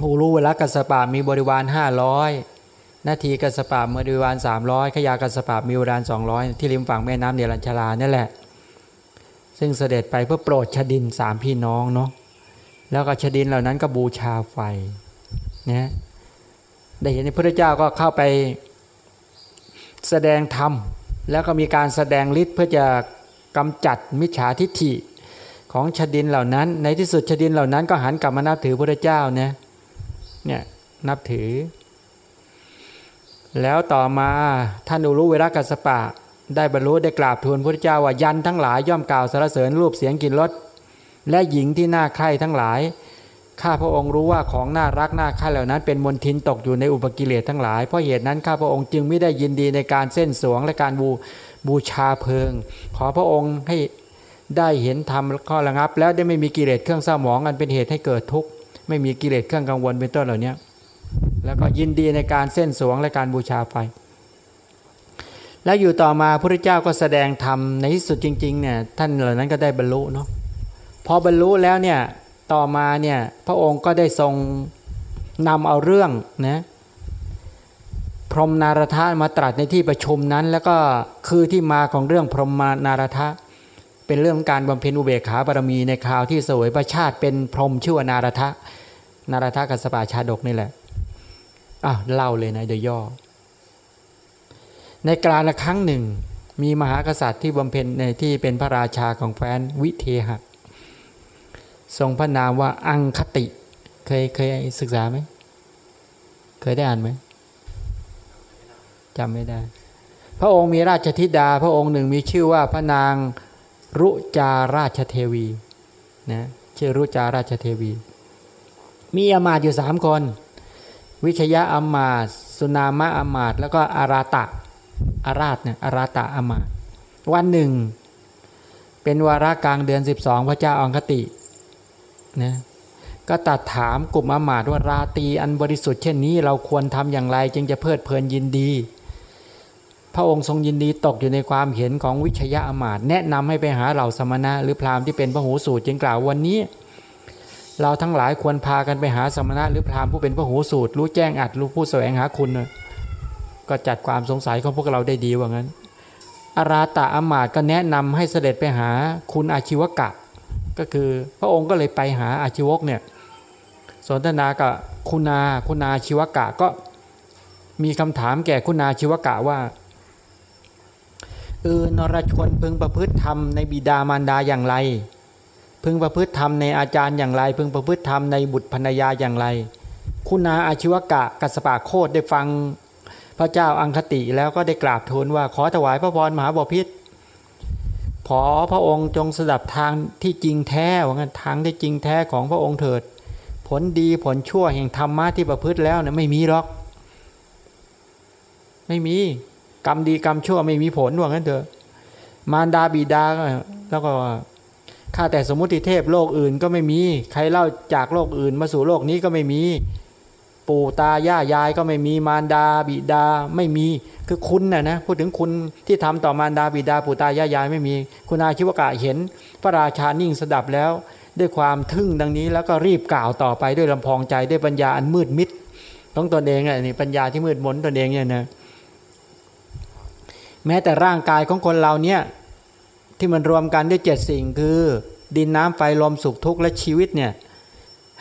หูรู้เวลากัสปามีบริวารห้าร้อยนาทีกัสปะมริวานสามร้อยขยากัสปะมีวรานสองร้อยที่ริมฝั่งแม่น้ำเนรัญชลานั่นแหละ ซึ่งเสด็จไปเพื่อโปรดชดินสามพี่น้องเนาะแล้วก็ชดินเหล่านั้นก็บูชาไฟนะได้เห็นพระเจ้าก็เข้าไปแสดงธรรม แล้วก็มีการแสดงฤทธิ์เพื่อจะกำจัดมิจฉาทิฏฐิ ของชดินเหล่านั้น ในที่สุดชดินเหล่านั้นก็หันกลับมานับถือพระเจ้านะเนี่ยนับถือ แล้วต่อมาท่านอุรุเวรกัสปะ ได้บรรลุได้กราบทูลพระเจ้าว่ายันทั้งหลายย่อมกล่าวสรรเสริญรูปเสียงกลิ่นรสและหญิงที่น่าใคร่ทั้งหลายข้าพระองค์รู้ว่าของน่ารักน่าใคร่เหล่านั้น เป็นมนทินตกอยู่ในอุปกิเลสทั้งหลายเพราะเหตุนั้นข้าพระองค์จึงไม่ได้ยินดีในการเส้นสวงและการบูบูชาเพลิง ขอพระองค์ให้ ได้เห็นธรรมข้อระงับ แล้วได้ไม่มีกิเลสเครื่องเศร้าหมองอันเป็นเหตุให้เกิดทุกข์ไม่มีกิเลสเครื่องกังวลเป็นต้นเหล่านี้แล้วก็ยินดีในการเส้นสวงและการบูชาไฟแล้วอยู่ต่อมาพระเจ้าก็แสดงธรรมในที่สุดจริงๆเนี่ยท่านเหล่านั้นก็ได้บรรลุเนาะพอบรรลุแล้วเนี่ยต่อมาเนี่ยพระองค์ก็ได้ทรงนำเอาเรื่องนะพรหมนารทะมาตรัสในที่ประชุมนั้น แล้วก็คือที่มาของเรื่องพรหมนารทะ เป็นเรื่องการบำเพ็ญอุเบกขาบารมีในคราวที่สวยประชาติเป็นพรหมชื่อว่านารทะนาราธกัสปะชาดกนี่แหละอ้าวเล่าเลยนะเดี๋ยวย่อ ในกาลครั้งหนึ่ง มีมหากษัตริย์ที่บำเพ็ญในที่เป็นพระราชาของแคว้นวิเทหะทรงพระนามว่าอังคติ เคยเคยศึกษาไหม เคยได้อ่านไหมจำไม่ได้ พระองค์มีราชธิดา พระองค์หนึ่งมีชื่อว่าพระนาง รุจาราชเทวีนะชื่อรุจาราชเทวี มีอามาตอยู่สามคน วิชยะอามาตสุนามะอามาตแล้วก็อาราตะอาราตเนี่ยอาราตะอามาตวันหนึ่ง เป็นวาระกลางเดือน 12 พระเจ้าอังคตินะก็ตัดถามกลุ่มอามาตว่าราตีอันบริสุทธิ์เช่นนี้ เราควรทำอย่างไรจึงจะเพลิดเพลินยินดี พระองค์ทรงยินดีตกอยู่ในความเห็นของวิชยะอมาตแนะนำให้ไปหาเหล่าสมณะหรือพราหมณ์ที่เป็นพระหูสูตรจึงกล่าววันนี้ เราทั้งหลายควรพากันไปหาสมณะหรือพราหมณ์ผู้เป็นพระหูสูตรรู้แจ้งอัดรู้ผู้แสวงหาคุณก็จัดความสงสัยของพวกเราได้ดีว่างั้น อาราตะอมาตก็แนะนำให้เสด็จไปหาคุณอาชีวกะ ก็คือพระองค์ก็เลยไปหาอาชีวกเนี่ยสนทนากับคุณาคุณาชีวกะก็มีคำถามแก่คุณาชีวกะว่า เออนรชนพึงประพฤติธรรมในบิดามารดาอย่างไร พึงประพฤติธรรมในอาจารย์อย่างไร พึงประพฤติธรรมในบุตรภรรยาอย่างไร คุณาอาชีวกะกัสปะโคดได้ฟัง พระเจ้าอังคติแล้วก็ได้กราบทูลว่าขอถวายพระพรมหาบพิษขอพระองค์จงสดับทางที่จริงแท้ว่างั้นทางที่จริงแท้ของพระองค์เถิด ผลดีผลชั่วแห่งธรรมะที่ประพฤติแล้วเนี่ยไม่มีหรอก ไม่มี กรรมดีกรรมชั่วไม่มีผลว่างั้นเถอะ มารดาบิดาแล้วก็ข้าแต่สมมุติเทพโลกอื่นก็ไม่มี ใครเล่าจากโลกอื่นมาสู่โลกนี้ก็ไม่มี ปู่ตาย่ายายก็ไม่มีมารดาบิดาไม่มีคือคุณน่ะนะพูดถึงคุณที่ทำต่อมารดาบิดาปู่ตาย่ายายไม่มี คุณอาชีวกะเห็น พระราชานิ่งสดับแล้ว ด้วยความทึ่งดังนี้แล้วก็รีบกล่าวต่อไปด้วยลำพองใจด้วยปัญญาอันมืดมิดของตนเองอะนี่ปัญญาที่มืดมนตนเองเนี่ยนะ แม้แต่ร่างกายของคนเราเนี่ยที่มันรวมกันด้วยเจ็ดสิ่งคือ ดินน้ำไฟลมสุขทุกข์และชีวิตเนี่ย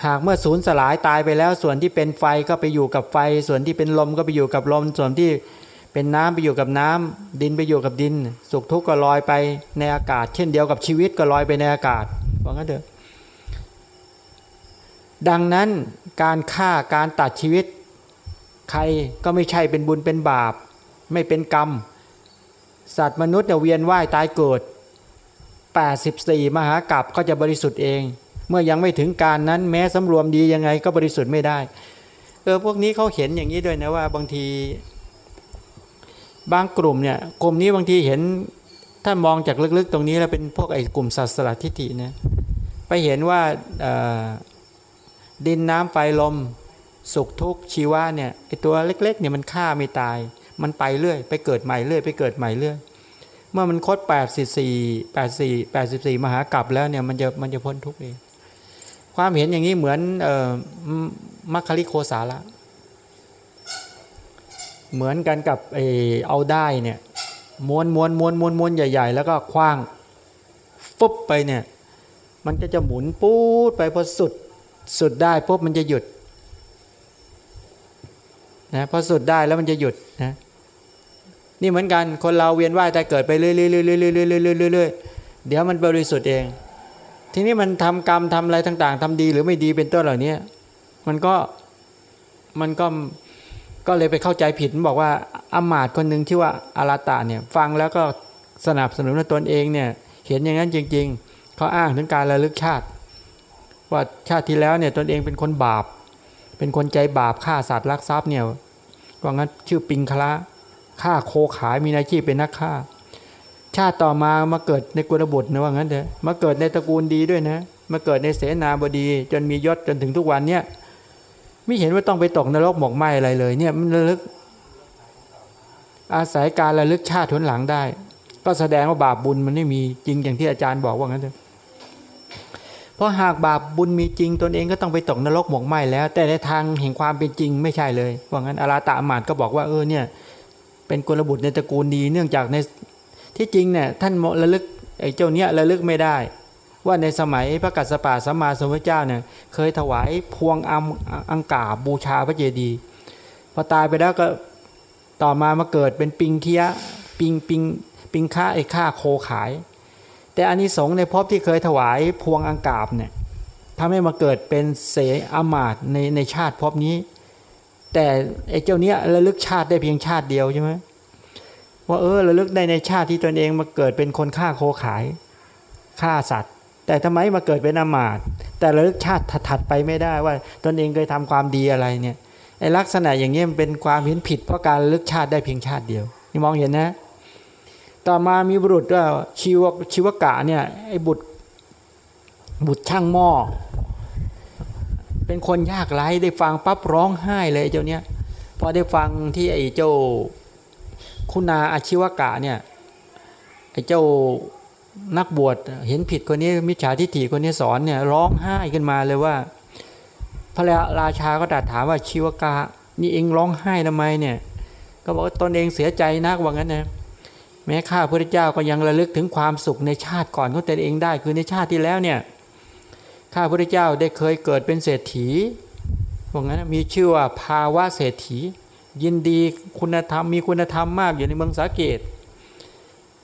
หากเมื่อสูญสลายตายไปแล้ว ส่วนที่เป็นไฟก็ไปอยู่กับไฟ ส่วนที่เป็นลมก็ไปอยู่กับลม ส่วนที่เป็นน้ำไปอยู่กับน้ำดินไปอยู่กับดิน สุขทุกข์ก็ลอยไปในอากาศ เช่นเดียวกับชีวิตก็ลอยไปในอากาศว่างั้นเถอะดังนั้นการฆ่าการตัดชีวิต ใครก็ไม่ใช่เป็นบุญเป็นบาป ไม่เป็นกรรม สัตว์มนุษย์เนี่ยเวียนว่ายตายเกิด 84 มหากรัปก็จะบริสุทธิ์เอง เมื่อยังไม่ถึงการนั้นแม้สำรวมดียังไงก็บริสุทธิ์ไม่ได้เออพวกนี้เขาเห็นอย่างนี้ด้วยนะว่าบางที บางกลุ่มเนี่ยกลุ่มนี้บางทีเห็นถ้ามองจากลึกๆ ตรงนี้แล้วเป็นพวกไอ้กลุ่มสัตสลัดทิฏฐินะไปเห็นว่าดินน้ำไฟลมสุขทุกข์ชีวะเนี่ยไอตัวเล็กๆเนี่ยมันฆ่าไม่ตาย มันไปเรื่อย ไปเกิดใหม่เรื่อยไปเกิดใหม่เรื่อย เมื่อมันครบแปดสิบสี่แปดสี่แปดสิบสี่มหากรัปแล้วเนี่ยมันจะมันจะพ้นทุกข์เองความเห็นอย่างนี้เหมือนเอ่อมัคคิริโคสาระเหมือนกันกับเอเอาได้เนี่ยม้วนม้วนม้วนม้วนม้วนใหญ่ ๆ แล้วก็คว้างฟุบไปเนี่ย มันก็จะหมุนปูดไปพอสุดสุดได้ปุ๊บมันจะหยุดนะพอสุดได้แล้วมันจะหยุดนะ นี่เหมือนกันคนเราเวียนว่ายแต่เกิดไปเรื่อยๆเรื่อยๆเรื่อยๆเรื่อยๆเดี๋ยวมันบริสุทธิ์เอง ทีนี้มันทำกรรมทำอะไรต่าง ๆทำดีหรือไม่ดีเป็นต้นเหล่านี้มันก็มันก็ก็เลยไปเข้าใจผิดบอกว่าอามาตคนหนึ่งที่ว่าอาราตาเนี่ยฟังแล้วก็สนับสนุนตนเองเนี่ยเห็นอย่างนั้นจริง ๆเขาอ้างถึงการระลึกชาติ ว่าชาติที่แล้วเนี่ยตนเองเป็นคนบาป เป็นคนใจบาปฆ่าสัตว์ลักทรัพย์เนี่ยว่างั้นชื่อปิงคละ ฆ่าโคขายมีอาชีพเป็นนักฆ่า ชาติต่อมามาเกิดในกุลบุตรนะว่างั้นเถอะมาเกิดในตระกูลดีด้วยนะมาเกิดในเสนาบดี จนมียศจนถึงทุกวันเนี่ยไม่เห็นว่าต้องไปตกนรกหมกไหมอะไรเลยเนี่ยมันระลึก อาศัยการระลึกชาติทนหลังได้ ก็แสดงว่าบาปบุญมันไม่มีจริงอย่างที่อาจารย์บอกว่างั้นเถอะเพราะหากบาปบุญมีจริงตนเองก็ต้องไปตกนรกหมกไหมแล้ว แต่ในทางแห่งความเป็นจริงไม่ใช่เลยว่างั้นอาราตะมาดก็บอกว่าเออเนี่ย เป็นกุลบุตรในตระกูลดี เนื่องจากในที่จริงเนี่ยท่านระลึกไอ้เจ้าเนี้ยระลึกไม่ได้ ว่าในสมัยพระกัสสปะสัมมาสัมพุทธเจ้าเนี่ยเคยถวายพวงอัมอังกาบบูชาพระเจดีย์พอตายไปแล้วก็ต่อมามาเกิดเป็นปิงเคียปิงปิงปิงค่าไอ้ค่าโคขาย แต่อันนี้สงส์ในภพที่เคยถวายพวงอังกาบเนี่ยทำให้มาเกิดเป็นเสอามาตในในชาติภพนี้ แต่ไอ้เจ้าเนี้ยระลึกชาติได้เพียงชาติเดียวใช่ไหมว่าเออระลึกได้ในชาติที่ตนเองมาเกิดเป็นคนฆ่าโคขายฆ่าสัตว์ แต่ทำไมมาเกิดเป็นอามาตย์แต่ระลึกชาติถัดไปไม่ได้ว่าตนเองเคยทำความดีอะไรเนี่ยไอ้ลักษณะอย่างนี้มันเป็นความเห็นผิดเพราะการระลึกชาติได้เพียงชาติเดียวนี่มองเห็นนะ ต่อมามีบุรุษว่าชีวชีวกะเนี่ยไอ้บุตรบุตรช่างหม้อ เป็นคนยากไร้ได้ฟังปั๊บร้องไห้เลยเจ้าเนี้ยพอได้ฟังที่ไอ้เจ้า คุณาอาชีวกะเนี่ยไอ้เจ้านักบวชเห็นผิดคนนี้มิจฉาทิฏฐิคนนี้สอนเนี่ยร้องไห้ขึ้นมาเลยว่า พระราชาก็ตรัสถามว่าชีวกะนี่เองร้องไห้ทำไมเนี่ย ก็บอกว่าตนเองเสียใจนักว่างั้นนะแม้ข้าพระเจ้าก็ยังระลึกถึงความสุขในชาติก่อนของตนเองได้คือในชาติที่แล้วเนี่ย ข้าพระเจ้าได้เคยเกิดเป็นเศรษฐีว่างั้นมีชื่อว่าภาวะเศรษฐี ยินดีคุณธรรมมีคุณธรรมมากอยู่ในเมืองสาเกต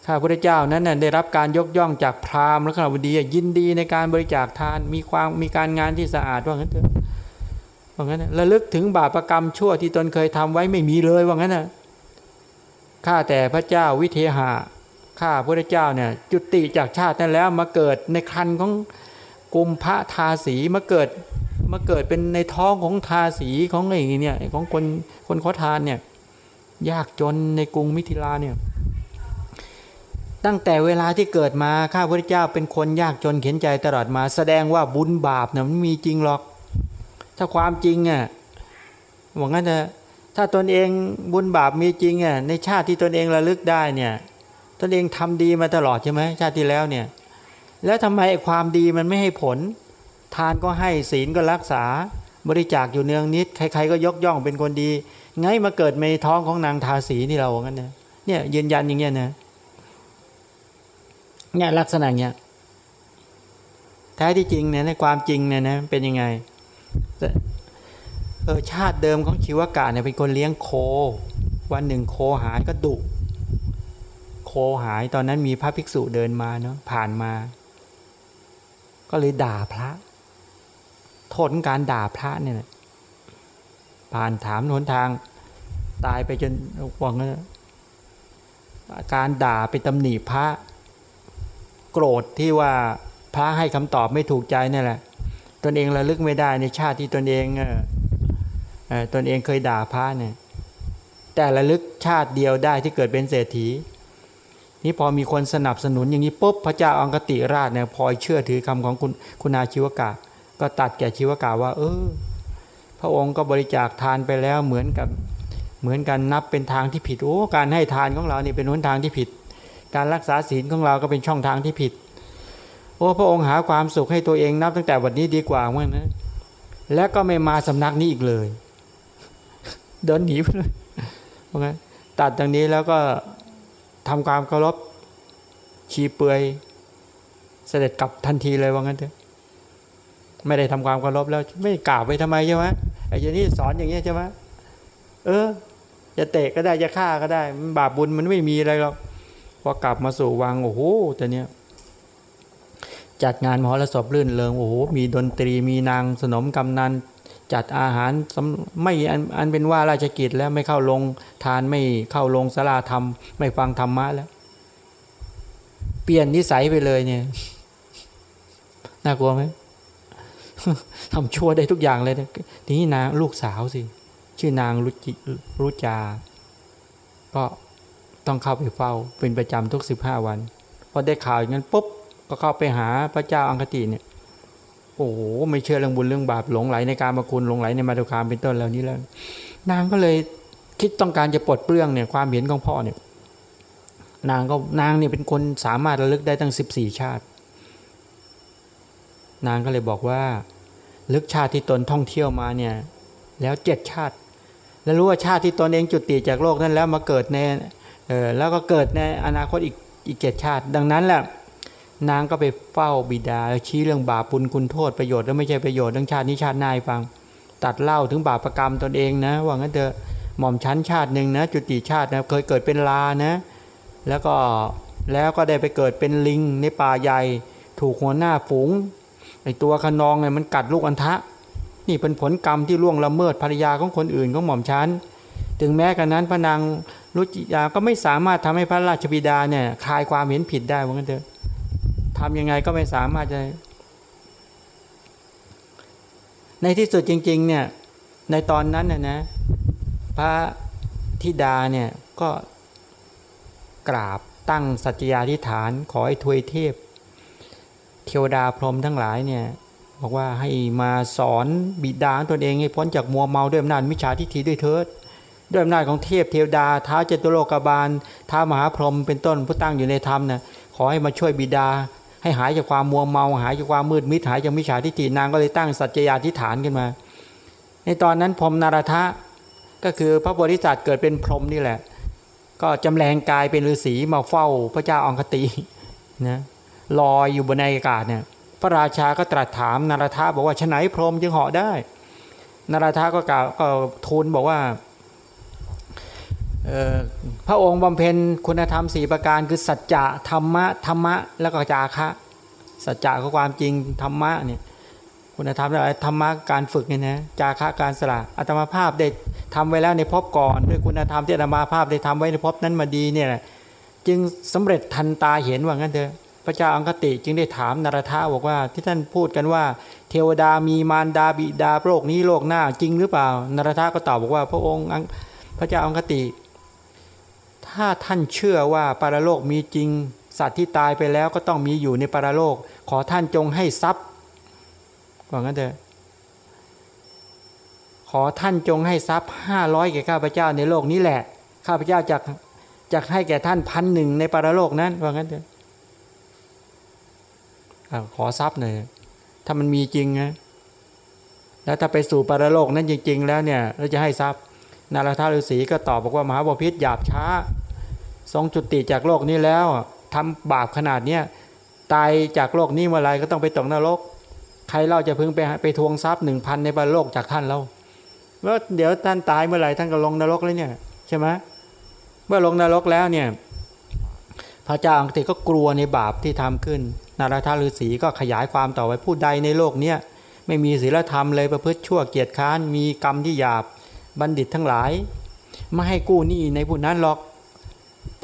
ข้าพระเจ้านั้นได้รับการยกย่องจากพราหมณ์และขณะบดียินดีในการบริจาคทานมีความมีการงานที่สะอาดว่างั้นเถอะว่างั้นระลึกถึงบาปรกรรมชั่วที่ตนเคยทำไว้ไม่มีเลยว่างั้นนะข้าแต่พระเจ้าวิเทหะข้าพระเจ้าเนี่ยจุติจากชาตินั้นแล้วมาเกิดในคันของ กุมพระทาสีมาเกิดมาเกิดเป็นในท้องของทาสีของไอ้เนี่ยของคนคนขอทานเนี่ยยากจนในกรุงมิถิลาเนี่ยตั้งแต่เวลาที่เกิดมาข้าพระเจ้าเป็นคนยากจนเข็นใจตลอดมา แสดงว่าบุญบาปเนี่ยมันมีจริงหรอก ถ้าความจริงอะบอกงั้นนะถ้าตนเองบุญบาปมีจริงอะในชาติที่ตนเองระลึกได้เนี่ยตนเองทำดีมาตลอดใช่ไหมชาติที่แล้วเนี่ย แล้วทำไมความดีมันไม่ให้ผล ทานก็ให้ศีลก็รักษา บริจาคอยู่เนืองนิด ใคร ๆ ก็ยกย่องเป็นคนดี ไงมาเกิดในท้องของนางทาสีนี่เรางั้นนะเนี่ยยืนยันอย่างเงี้ยนะเนี่ยลักษณะเนี้ยแท้ที่จริงเนี่ยในความจริงเนี่ยนะเป็นยังไงเออชาติเดิมของชีวกาเนี่ยเป็นคนเลี้ยงโค วันหนึ่งโคหายก็ดุโคหายตอนนั้นมีพระภิกษุเดินมาเนาะผ่านมา ก็เลยด่าพระโทษการด่าพระเนี่ยผ่านถามหนทาง ตายไปจนหวังการด่าไปตำหนิพระ โกรธที่ว่าพระให้คำตอบไม่ถูกใจนี่แหละ ตนเองระลึกไม่ได้ในชาติที่ตนเองเออตนเองเคยด่าพระเนี่ยแต่ระลึกชาติเดียวได้ที่เกิดเป็นเศรษฐี นี่พอมีคนสนับสนุนอย่างนี้ปุ๊บพระเจ้าอังกติราชเนี่ยพลอยเชื่อถือคำของคุณคุณาชีวกาก็ตัดแก่ชีวกาว่า เออ พระองค์ก็บริจาคทานไปแล้วเหมือนกับเหมือนกันนับเป็นทางที่ผิดโอ้การให้ทานของเราเนี่เป็นหนทางที่ผิด การรักษาศีลของเราก็เป็นช่องทางที่ผิด โอ้พระองค์หาความสุขให้ตัวเองนับตั้งแต่วันนี้ดีกว่าเมื่อนะและก็ไม่มาสำนักนี้อีกเลยเดินหนีไปเลยเพราะงั้นตัดตรงนี้แล้วก็ ทำความเคารพชีเปือยเสด็จกลับทันทีเลยว่างั้นเถอะไม่ได้ทำความเคารพแล้ว ไม่กล่าวไปทำไมใช่ไหมไอ้เจนี่สอนอย่างเงี้ยใช่ไหมเออจะเตะก็ได้จะฆ่าก็ได้ มันบาปบุญมันไม่มีอะไรหรอกพอกลับมาสู่วังโอ้โหแต่เนี้ยจัดงานมหรสพลื่นเริงโอ้โหมีดนตรีมีนางสนมกำนัน จัดอาหารไม่อันอันเป็นว่าราชกิจแล้วไม่เข้าลงทานไม่เข้าลงสลาธรรม ไม่ฟังธรรมะแล้ว เปลี่ยนนิสัยไปเลยเนี่ยน่ากลัวไหมทำชั่วได้ทุกอย่างเลยนะทีนี้นางลูกสาวสิ ชื่อนางรุจิรุจา ก็ต้องเข้าไปเฝ้าเป็นประจำทุกสิบห้าวันพอได้ข่าวอย่างนั้นปุ๊บก็เข้าไปหาพระเจ้าอังคติเนี่ย โอ้โหไม่เชื่อเรื่องบุญเรื่องบาปหลงไหลในการมาคุณหลงไหลในมาตุคามเป็นต้นแล้วนี้แล้ว นางก็เลยคิดต้องการจะปลดเปลื้องเนี่ยความเห็นของพ่อเนี่ย นางก็นางเนี่ยเป็นคนสามารถระลึกได้ตั้งสิบสี่ชาติ นางก็เลยบอกว่าลึกชาติที่ตนท่องเที่ยวมาเนี่ย แล้วเจ็ดชาติ แล้วรู้ว่าชาติที่ตนเองจุติจากโลกนั้นแล้วมาเกิดในเออแล้วก็เกิดในอนาคตอีกอีกเจ็ดชาติ ดังนั้นแหละ นางก็ไปเฝ้าบิดาชี้เรื่องบาปปุลคุณโทษประโยชน์แล้วไม่ใช่ประโยชน์เรื่องชาตินี้ชาติหน้าให้ฟัง ตัดเล่าถึงบาปประกรรมตนเองนะ ว่างั้นเถอะหม่อมชั้นชาติหนึ่งนะจุติชาตินะเคยเกิดเป็นลานะ แล้วก็แล้วก็ได้ไปเกิดเป็นลิงในป่าใหญ่ ถูกหัวหน้าฝูงไอตัวขนองเนี่ยมันกัดลูกอันทะ นี่เป็นผลกรรมที่ล่วงละเมิดภรรยาของคนอื่นของหม่อมชั้น ถึงแม้กระนั้นพระนางรุจิยาก็ไม่สามารถทำให้พระราชบิดาเนี่ยคลายความเห็นผิดได้ว่างั้นเถอะ ทำยังไงก็ไม่สามารถจะ ในที่สุดจริง ๆ เนี่ย ในตอนนั้นน่ยนะ พระธิดาเนี่ยก็กราบตั้งสัจจยาธิฐาน ขอให้ทวยเทพ เทวดาพรหมทั้งหลายเนี่ยบอกว่าให้มาสอนบิดาตนเองให้พ้นจากมัวเมาด้วยอำนาจมิจฉาทิฏฐิด้วยเถิดด้วยอำนาจของเทพเทวดาท้าเจตุโลกบาลท้ามหาพรหมเป็นต้นผู้ตั้งอยู่ในธรรมนะขอให้มาช่วยบิดา ให้หายจากความมัวเมา หายจากความมืดมิดหายจากมิจฉาทิฏฐินางก็เลยตั้งสัจจยาธิฐานขึ้นมา ในตอนนั้นพรมนารทะก็คือพระบริษัทเกิดเป็นพรหมนี่แหละ ก็จำแรงกายเป็นฤาษีมาเฝ้าพระเจ้าอังคตินะลอยอยู่บนอากาศเนี่ยพระราชาก็ตรัสถามนารทะบอกว่าฉไหนพรหมจึงเหาะได้นารทะก็กล่าวก็ทูลบอกว่า พระองค์บำเพ็ญคุณธรรมสี่ประการคือสัจจะธรรมะธรรมะแล้วก็จาคะ สัจจะก็ความจริงธรรมะเนี่ยคุณธรรมอะไรธรรมะการฝึกเนี่ยนะจาคะการสละอัตมาภาพได้ทำไว้แล้วในภพก่อน ด้วยคุณธรรมที่อัตมาภาพได้ทำไว้ในภพนั้นมาดีเนี่ยจึงสำเร็จทันตาเห็นว่างั้นเถอะพระเจ้าอังคติจึงได้ถามนารทะบอกว่าที่ท่านพูดกันว่า เทวดามีมารดาบิดาโลกนี้โลกหน้าจริงหรือเปล่า นารทะก็ตอบบอกว่าพระองค์พระเจ้าอังคติ ถ้าท่านเชื่อว่าปารโลกมีจริง สัตว์ที่ตายไปแล้วก็ต้องมีอยู่ในปารโลก ขอท่านจงให้ทรัพย์ว่างั้นเถอะขอท่านจงให้ทรัพย์ห้าร้อยแก่ข้าพเจ้าในโลกนี้แหละ ข้าพเจ้าจะจะให้แก่ท่านพันหนึ่งในปารโลกนั้นว่างั้นเถอะขอทรัพย์หน่อยถ้ามันมีจริงนะแล้วถ้าไปสู่ปรโลกนั้นจริง ๆ แล้วเนี่ยเราจะให้ทรัพย์นาราธาฤาษีก็ตอบบอกว่ามหาบพิษหยาบช้า ทรงจุติจากโลกนี้แล้วทำบาปขนาดเนี้ยตายจากโลกนี้เมื่อไรก็ต้องไปตกนรก ใครเราจะพึงไปไปทวงทรัพย์หนึ่งพันในปรโลกจากท่านเราแล้วเดี๋ยวท่านตายเมื่อไหร่ท่านก็ลงนรกเลยเนี่ยใช่ไหมเมื่อลงนรกแล้วเนี่ยพระเจ้าอังกฤษก็กลัวในบาปที่ทำขึ้น นาราธาฤาษีก็ขยายความต่อไปผู้ใดในโลกเนี้ยไม่มีศีลธรรมเลยประพฤติชั่วเกียรติค้านมีกรรมที่หยาบบัณฑิตทั้งหลาย ไม่ให้กู้หนี้ในผู้นั้นหรอก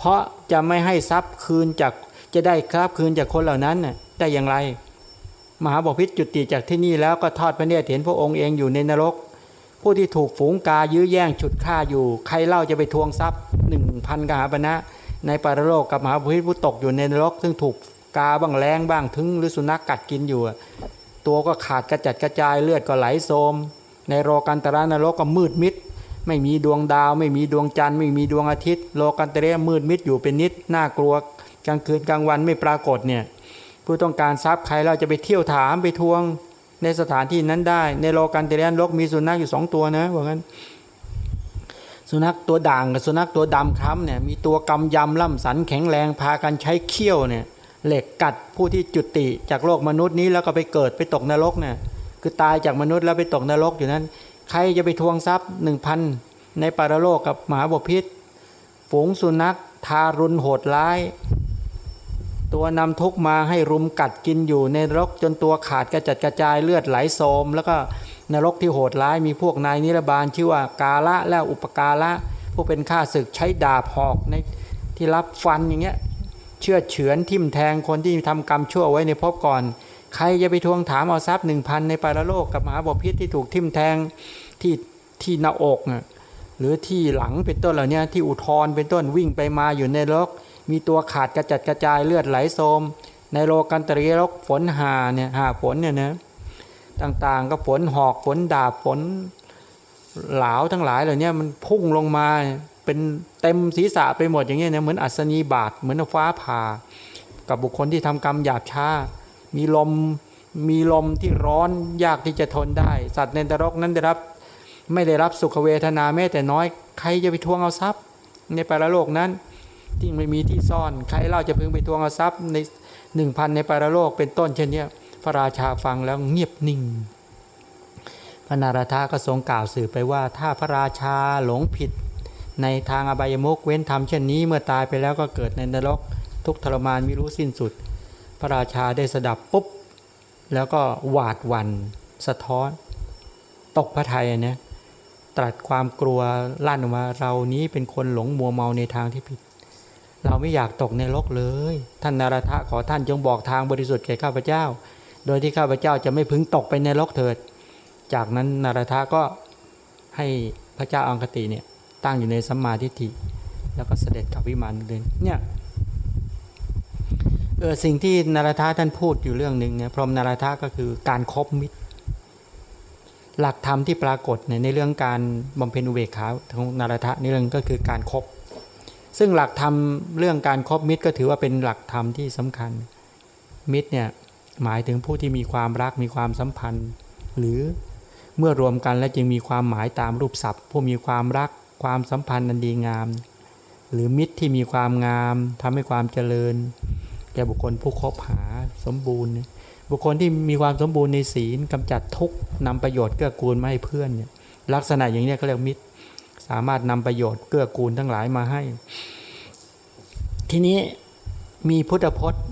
เพราะจะไม่ให้ทรัพย์คืนจากจะได้ครับคืนจากคนเหล่านั้นได้อย่างไร มหาบพิษจุติจากที่นี่แล้วก็ทอดพระเนตรเห็นพระองค์เองอยู่ในนรก ผู้ที่ถูกฝูงกายื้อแย่งฉุดฆ่าอยู่ ใครเล่าจะไปทวงทรัพย์หนึ่งพันกหาปณะในปารโลกกับมหาบพิษผู้ตกอยู่ในนรก ซึ่งถูกกาบ้างแรงบ้างถึงหรือสุนัขกกัดกินอยู่ ตัวก็ขาดกระจัดกระจายเลือดก็ไหลโสมในโลกันตรานรกก็มืดมิด ไม่มีดวงดาว ไม่มีดวงจันทร์ไม่มีดวงอาทิตย์ โลกันตเรมืดมิดอยู่เป็นนิดน่ากลัวกลางคืนกลางวันไม่ปรากฏเนี่ยผู้ต้องการทรัพย์ใครเราจะไปเที่ยวถามไปทวงในสถานที่นั้นได้ ในโลกันตเรนรกมีสุนัขอยู่สองตัวนะว่างั้น สุนัขตัวด่างกับสุนัขตัวดำคล้ำเนี่ยมีตัวกำยำล่ำสันแข็งแรงพากันใช้เขี้ยวเนี่ยเหล็กกัดผู้ที่จุติจากโลกมนุษย์นี้แล้วก็ไปเกิดไปตกนรกเนี่ยคือตายจากมนุษย์แล้วไปตกนรกอยู่นั้น ใครจะไปทวงทรัพย์หนึ่งพันในปารโลกกับมหาบพิษ ฝูงสุนัขทารุณโหดร้าย ตัวนำทุกมาให้รุมกัดกินอยู่ในนรกจนตัวขาดกระจัดกระจายเลือดไหลโสม แล้วก็นรกที่โหดร้ายมีพวกนายนิรบาลชื่อว่ากาละและอุปกาละผู้เป็นข้าศึกใช้ดาบหอกในที่รับฟันอย่างเงี้ยเชื่อเฉือนทิ่มแทงคนที่ทำกรรมชั่วไว้ในภพก่อน ใครจะไปทวงถามเอาทรัพย์หนึ่งพันในปารโลกกับมหาบพิษที่ถูกทิ่มแทง ที่ที่หน้าอกหรือที่หลังเป็นต้นเหล่านี้ที่อุทธรเป็นต้นวิ่งไปมาอยู่ในโลกมีตัวขาดกระจัดกระจายเลือดไหลโสมในโลกันตรีโลกฝนหาเนี่ยหาฝนเนี่ยนะต่างๆก็ฝนหอกฝนดาบฝนหลาวทั้งหลายเหล่านี้มันพุ่งลงมาเป็นเต็มศีรษะไปหมดอย่างเงี้ยเนี่ยเหมือนอัศนีบาทเหมือนฟ้าผ่า กับบุคคลที่ทำกรรมหยาบช้า มีลมมีลมที่ร้อนยากที่จะทนได้ สัตว์ในนรกนั้นได้รับ ไม่ได้รับสุขเวทนาแม้แต่น้อย ใครจะไปทวงเอาทรัพย์ ในปรโลกนั้นที่ไม่มีที่ซ่อนใครเล่าจะพึงไปทวงเอาทรัพย์ในหนึ่งพันในปารโลกเป็นต้นเช่นนี้พระราชาฟังแล้วเงียบนิ่ง พระนารถาก็ทรงกล่าวสื่อไปว่า ถ้าพระราชาหลงผิด ในทางอบายมุกเว้นทำเช่นนี้เมื่อตายไปแล้วก็เกิดในนรกทุกทรมานไม่รู้สิ้นสุด พระราชาได้สดับปุ๊บ แล้วก็หวาดวัน สะท้อน ตกพระทัยนะ ตรัสความกลัวลั่นออกมาเรานี้เป็นคนหลงมัวเมาในทางที่ผิด เราไม่อยากตกในโลกเลย ท่านนารทะขอท่านจงบอกทางบริสุทธิ์แก่ข้าพเจ้า โดยที่ข้าพเจ้าจะไม่พึงตกไปในโลกเถิด จากนั้นนารทะก็ให้พระเจ้าอังคติเนี่ยตั้งอยู่ในสัมมาทิฏฐิแล้วก็เสด็จกับวิมานเลยเนี่ยเออสิ่งที่นารทาท่านพูดอยู่เรื่องหนึ่งเนี่ยพรหมนารทาก็คือการครบมิตร หลักธรรมที่ปรากฏในเรื่องการบำเพ็ญอุเบกขาของนารทะในเรื่องก็คือการครบซึ่งหลักธรรมเรื่องการครบมิตรก็ถือว่าเป็นหลักธรรมที่สำคัญ มิตรเนี่ยหมายถึงผู้ที่มีความรักมีความสัมพันธ์ หรือเมื่อรวมกันแล้วจึงมีความหมายตามรูปศัพท์ ผู้มีความรักความสัมพันธ์อันดีงาม หรือมิตรที่มีความงามทำให้ความเจริญ แก่บุคคลผู้คบหาสมบูรณ์ บุคคลที่มีความสมบูรณ์ในศีลกำจัดทุกนำประโยชน์เกื้อกูลมาให้เพื่อนเนี่ยลักษณะอย่างนี้เขาเรียกมิตร สามารถนำประโยชน์เกื้อกูลทั้งหลายมาให้ ทีนี้มีพุทธพจน์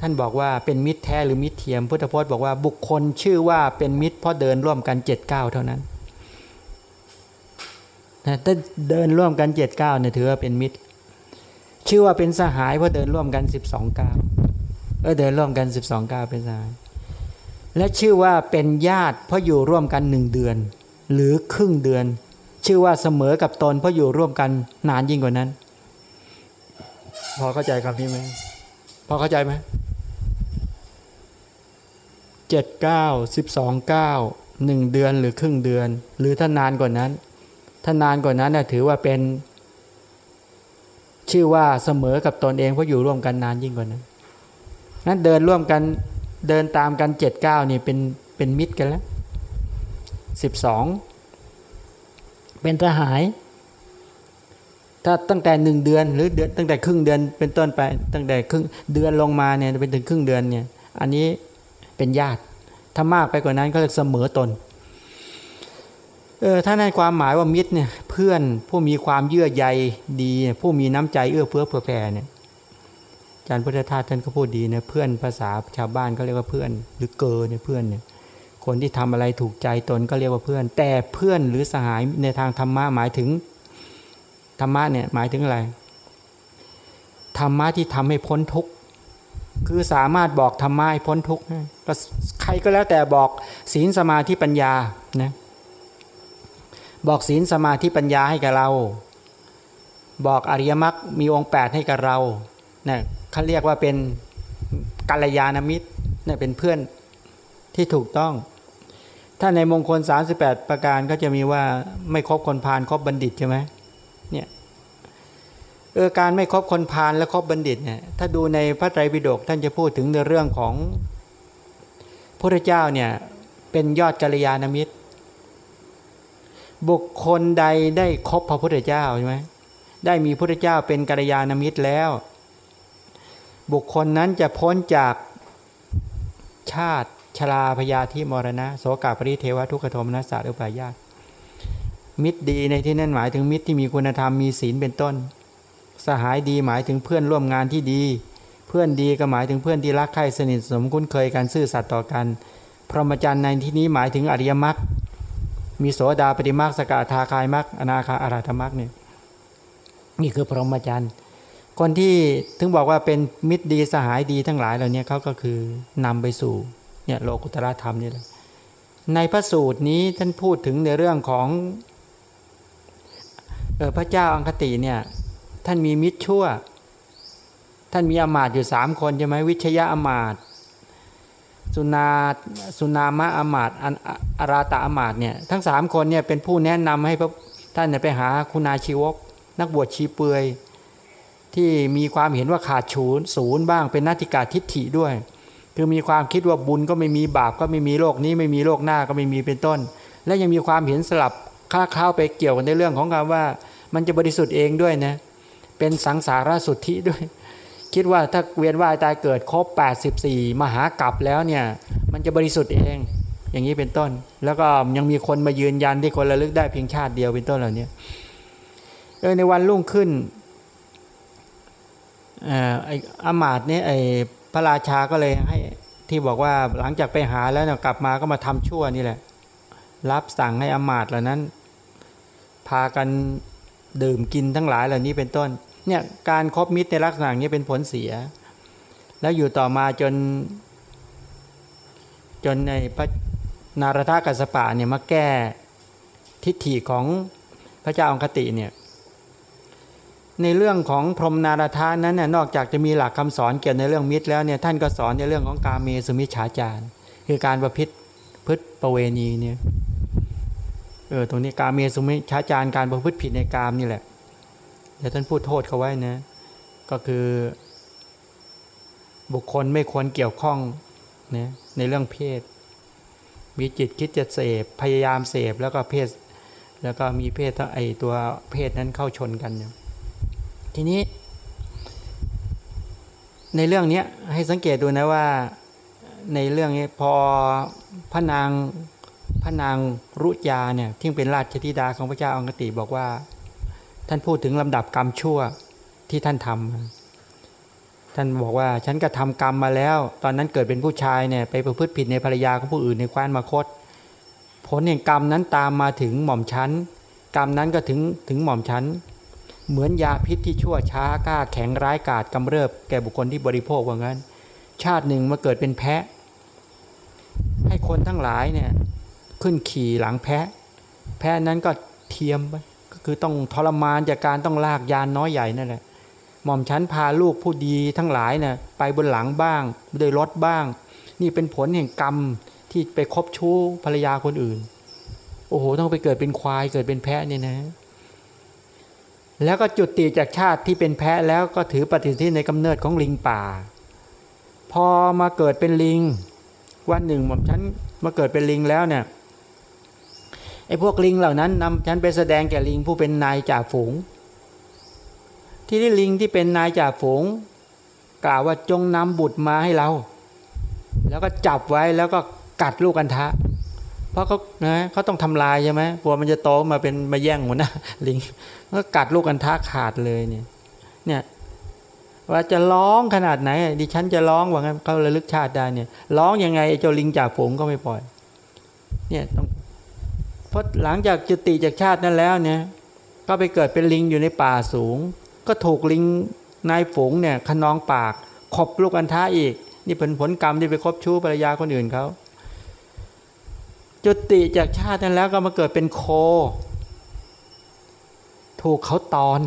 ท่านบอกว่าเป็นมิตรแท้หรือมิตรเทียม พุทธพจน์บอกว่าบุคคลชื่อว่าเป็นมิตรเพราะเดินร่วมกันเจ็ดเก้าเท่านั้นนะถ้าเดินร่วมกันเจ็ดเก้าเนี่ยถือว่าเป็นมิตร ชื่อว่าเป็นสหายเพราะเดินร่วมกันสิบสองเก้าเออเดินร่วมกันสิบสองเก้าเป็นสหาย และชื่อว่าเป็นญาติเพราะอยู่ร่วมกันหนึ่งเดือน หรือครึ่งเดือน ชื่อว่าเสมอกับตนเพราะอยู่ร่วมกันนานยิ่งกว่านั้น พอเข้าใจคำนี้ไหมพอเข้าใจไหมเจ็ดเก้าสิบสองเก้าหนึ่งเดือนหรือครึ่งเดือน หรือถ้านานกว่านั้น ถ้านานกว่านั้นนะถือว่าเป็น ชื่อว่าเสมอกับตนเองเพราะอยู่ร่วมกันนานยิ่งกว่านั้นนั้นเดินร่วมกัน เดินตามกันเจ็ดเก้านี่เป็นเป็นมิตรกันแล้วสิบสองเป็นทหาย ถ้าตั้งแต่หนึ่งเดือนหรือเดือนตั้งแต่ครึ่งเดือนเป็นต้นไป ตั้งแต่ครึ่งเดือนลงมาเนี่ยเป็นถึงครึ่งเดือนเนี่ย อันนี้เป็นญาติถ้ามากไปกว่านั้นก็จะเสมอตนเออถ้าในความหมายว่ามิตรเนี่ยเพื่อนผู้มีความเยื่อใยดี ผู้มีน้ำใจเอื้อเฟื้อเผื่อแผ่เนี่ย จารย์พุทธทาสท่านก็พูดดีนะเพื่อนภาษาชาวบ้านก็เรียกว่าเพื่อนหรือเกอเนี่ยเพื่อนเนี่ยคนที่ทำอะไรถูกใจตนก็เรียกว่าเพื่อน แต่เพื่อนหรือสหายในทางธรรมะหมายถึงธรรมะเนี่ยหมายถึงอะไรธรรมะที่ทำให้พ้นทุกข์คือสามารถบอกธรรมะให้พ้นทุกข์ใครก็แล้วแต่บอกศีลสมาธิปัญญานะบอกศีลสมาธิปัญญาให้กับเรา บอกอริยมรรคมีองค์ 8 ให้กับเราเนี่ย เขาเรียกว่าเป็นกัลยาณมิตรเนี่ยเป็นเพื่อนที่ถูกต้อง ถ้าในมงคล 38 ประการก็จะมีว่าไม่ครบคนพาลครบบัณฑิตใช่ไหมเนี่ยเออการไม่ครบคนพาลและครบบัณฑิตเนี่ยถ้าดูในพระไตรปิฎกท่านจะพูดถึงในเรื่องของพระเจ้าเนี่ยเป็นยอดกัลยาณมิตร บุคคลใดได้คบพระพุทธเจ้าใช่ไหมได้มีพระเจ้าเป็นกัลยาณมิตรแล้ว บุคคลนั้นจะพ้นจากชาติชราพยาธิมรณะโสกาปริเทวทุกขโทมนัสสะอุปายาตมิตรดีในที่นั้นหมายถึงมิตรที่มีคุณธรรมมีศีลเป็นต้น สหายดีหมายถึงเพื่อนร่วมงานที่ดี เพื่อนดีก็หมายถึงเพื่อนที่รักใคร่สนิทสมคุ้นเคยการซื่อสัตย์ต่อกัน พรหมจรรย์ในที่นี้หมายถึงอริยมรรคมีโสดาปฏิมาสกาทาคายมักอนาคาอาราธมักเนี่ยนี่คือพรหมจรรย์ คนที่ถึงบอกว่าเป็นมิตรดีสหายดีทั้งหลายเหล่านี้เขาก็คือนำไปสู่เนี่ยโลกุตระธรรมนี่แหละในพระสูตรนี้ท่านพูดถึงในเรื่องของออพระเจ้าอังคติเนี่ยท่านมีมิตรชั่ว ท่านมีอมาตอยู่สามคนใช่ไหมวิชยะอมาตสุนาสุนามะอมาตอาราตะอมาตเนี่ยทั้งสามคนเนี่ยเป็นผู้แนะนำให้พระท่านไปหาคุณาชีวก นักบวชชีเปือย ที่มีความเห็นว่าขาดศูนย์ศูนย์บ้างเป็นนาติกาทิฏฐิด้วย คือมีความคิดว่าบุญก็ไม่มีบาปก็ไม่มีโลกนี้ไม่มีโลกหน้าก็ไม่มีเป็นต้น และยังมีความเห็นสลับค้าเข้าไปเกี่ยวกันในเรื่องของการว่า มันจะบริสุทธิ์เองด้วยนะเป็นสังสารสุทธิด้วย คิดว่าถ้าเวียนว่ายตายเกิดครบ 84 มหากรัปแล้วเนี่ยมันจะบริสุทธิ์เองอย่างนี้เป็นต้น แล้วก็ยังมีคนมายืนยันที่คนระลึกได้เพียงชาติเดียวเป็นต้นเหล่านี้เออในวันรุ่งขึ้น ไอ้อามาตเนี่ยไอ้พระราชาก็เลยให้ที่บอกว่าหลังจากไปหาแล้วเนี่ยกลับมาก็มาทำชั่วนี่แหละ รับสั่งให้อามาตเหล่านั้น พากันดื่มกินทั้งหลายเหล่านี้เป็นต้น เนี่ยการครบมิตรในลักษณะนี้เป็นผลเสีย แล้วอยู่ต่อมาจน จนในพระนารถกัสสปะเนี่ยมาแก้ทิฏฐิของพระเจ้าองคติเนี่ย ในเรื่องของพรหมนารถานั้นน่ยนอกจากจะมีหลักคำสอนเกี่ยวในเรื่องมิตรแล้วเนี่ยท่านก็สอนในเรื่องของการเมสุมิชฌาจารคือการประพฤติพฤติประเวณีเนี่ยเออตรงนี้การเมสุมิชฌาจารการประพฤติผิดในกามนี่แหละเดี๋ยวท่านพูดโทษเขาไว้นะ ก็คือ บุคคลไม่ควรเกี่ยวข้องนะในเรื่องเพศ มีจิตคิดจะเสพพยายามเสพแล้วก็เพศ แล้วก็มีเพศไอตัวเพศนั้นเข้าชนกันเนี่ย ทีนี้ ในเรื่องนี้ให้สังเกตดูนะว่าในเรื่องนี้พอพระนางพระนางรุจาเนี่ยที่เป็นราชธิดาของพระเจ้าอังกติบอกว่า ท่านพูดถึงลำดับกรรมชั่วที่ท่านทำท่านบอกว่าฉันก็ทำกรรมมาแล้ว ตอนนั้นเกิดเป็นผู้ชายเนี่ยไปประพฤติผิดในภรรยาของผู้อื่นในคว้นมาคตผลแห่งกรรมนั้นตามมาถึงหม่อมชั้น กรรมนั้นก็ถึงถึงหม่อมชั้น เหมือนยาพิษที่ชั่วช้ากล้าแข็งร้ายกาจกำเริบแก่บุคคลที่บริโภคว่างั้น ชาติหนึ่งมาเกิดเป็นแพะ ให้คนทั้งหลายเนี่ยขึ้นขี่หลังแพะ แพะนั้นก็เทียมไปก็คือต้องทรมานจากการต้องลากยานน้อยใหญ่นั่นแหละหม่อมชั้นพาลูกผู้ดีทั้งหลายเนี่ยไปบนหลังบ้างโดยรถบ้าง นี่เป็นผลแห่งกรรมที่ไปคบชู้ภรรยาคนอื่น โอ้โหต้องไปเกิดเป็นควายเกิดเป็นแพะเนี่ยนะ แล้วก็จุดติจากชาติที่เป็นแพะแล้วก็ถือปฏิทินในกำเนิดของลิงป่า พอมาเกิดเป็นลิง วันหนึ่งหม่อมฉันมาเกิดเป็นลิงแล้วเนี่ยไอ้พวกลิงเหล่านั้นนำฉันไปแสดงแก่ลิงผู้เป็นนายจ่าฝูง ที่นี่ลิงที่เป็นนายจ่าฝูง กล่าวว่าจงนำบุตรมาให้เรา แล้วก็จับไว้แล้วก็กัดลูกอันทะ ราะเขานะเขาต้องทำลายใช่ไหมกลัวมันจะโตมาเป็นมาแย่งหมดนะลิงก็กัดลูกอันทะขาดเลยเนี่ย เนี่ยว่าจะร้องขนาดไหน ดิฉันจะร้องว่างั้นเขาระลึกชาติได้เนี่ยร้องยังไงไอ้เจ้าลิงจ่าฝูงก็ไม่ปล่อย เนี่ยต้องเพราะหลังจากจุติจากชาตินั้นแล้วเนี่ย ก็ไปเกิดเป็นลิงอยู่ในป่าสูง ก็ถูกลิงนายฝูงเนี่ยขนองปากขบลูกอันท้าอีก นี่เป็นผลกรรมที่ไปคบชู้ภรรยาคนอื่นเขา จุติจากชาตินั้นแล้วก็มาเกิดเป็นโค ถูกเขาตอน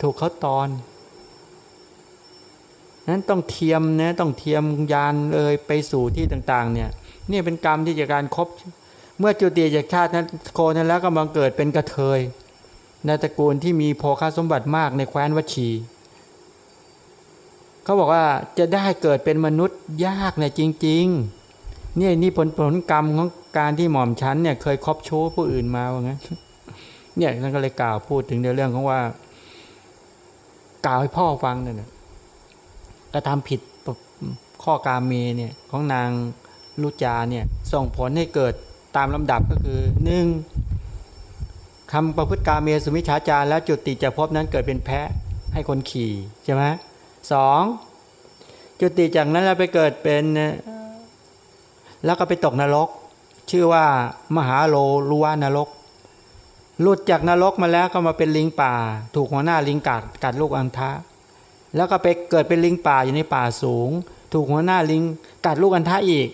ถูกเขาตอน นั้นต้องเทียมนะต้องเทียมยานเลยไปสู่ที่ต่าง ๆ เนี่ยนี่เป็นกรรมที่จากการครบ เมื่อจุติจากชาตินั้นโคนั้นแล้วก็มาเกิดเป็นกระเทยในตระกูลที่มีโภคาสมบัติมากในแคว้นวชีเขาบอกว่าจะได้เกิดเป็นมนุษย์ยากเนี่ยจริง ๆ เนี่ยนี่ผลผลกรรมของการที่หม่อมชั้นเนี่ยเคยคบชู้ผู้อื่นมาว่างั้นเนี่ยท่านก็เลยกล่าวพูดถึงในเรื่องของว่า กล่าวให้พ่อฟังเนี่ยกระทำผิดข้อกาเมเนี่ยของนางลุจาเนี่ยส่งผลให้เกิดตามลำดับก็คือหนึ่งคำประพฤติกาเมสุมิชฌาจารแล้วจุดติจะพบนั้นเกิดเป็นแพะให้คนขี่ใช่ไหมสองจุติจากนั้นแล้วไปเกิดเป็น แล้วก็ไปตกนรก ชื่อว่ามหาโลลุวานรกหลุดจากนรกมาแล้วก็มาเป็นลิงป่า ถูกหัวหน้าลิงกัดกัดลูกอันทะ แล้วก็ไปเกิดเป็นลิงป่าอยู่ในป่าสูง ถูกหัวหน้าลิงกัดลูกอันทะอีก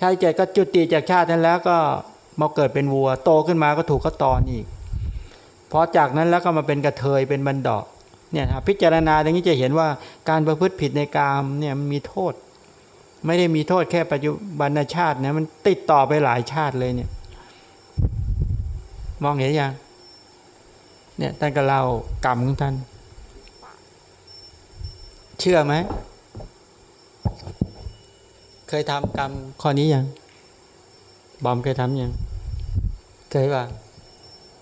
ชายเจดก็จุติจากชาตินั้นแล้วก็มาเกิดเป็นวัว โตขึ้นมาก็ถูกเขาตอนอีกพอจากนั้นแล้วก็มาเป็นกระเทยเป็นบันดอกเนี่ยพิจารณาอย่างนี้จะเห็นว่าการประพฤติผิดในกามเนี่ยมีโทษ ไม่ได้มีโทษแค่ปัจจุบันชาตินะมันติดต่อไปหลายชาติเลยเนี่ย มองเห็นยังเนี่ยท่านก็เล่ากรรมของท่าน เชื่อไหม เคยทำกรรมข้อนี้ยัง บอมเคยทำยัง เคยป่ะ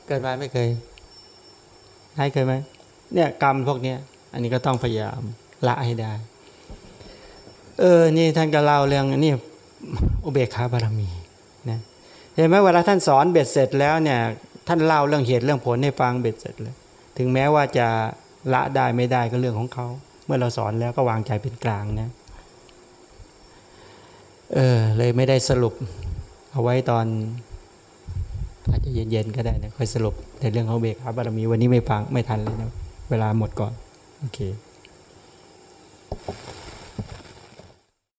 เกิดมาไม่เคยให้เคยไหมเนี่ยกรรมพวกเนี้ย อันนี้ก็ต้องพยายามละให้ได้ เออ นี่ท่านก็เล่าเรื่องนี่อุเบกขาบารมีนะเห็นไหมเวลาท่านสอนเบ็ดเสร็จแล้วเนี่ยท่านเล่าเรื่องเหตุเรื่องผลให้ฟังเบ็ดเสร็จเลยถึงแม้ว่าจะละได้ไม่ได้ก็เรื่องของเขา เมื่อเราสอนแล้วก็วางใจเป็นกลางนะเออเลยไม่ได้สรุป เอาไว้ตอน อาจจะเย็นๆก็ได้นะค่อยสรุปในเรื่องของเบกขาบารมีวันนี้ไม่ฟังไม่ทันเลยนะเวลาหมดก่อน โอเค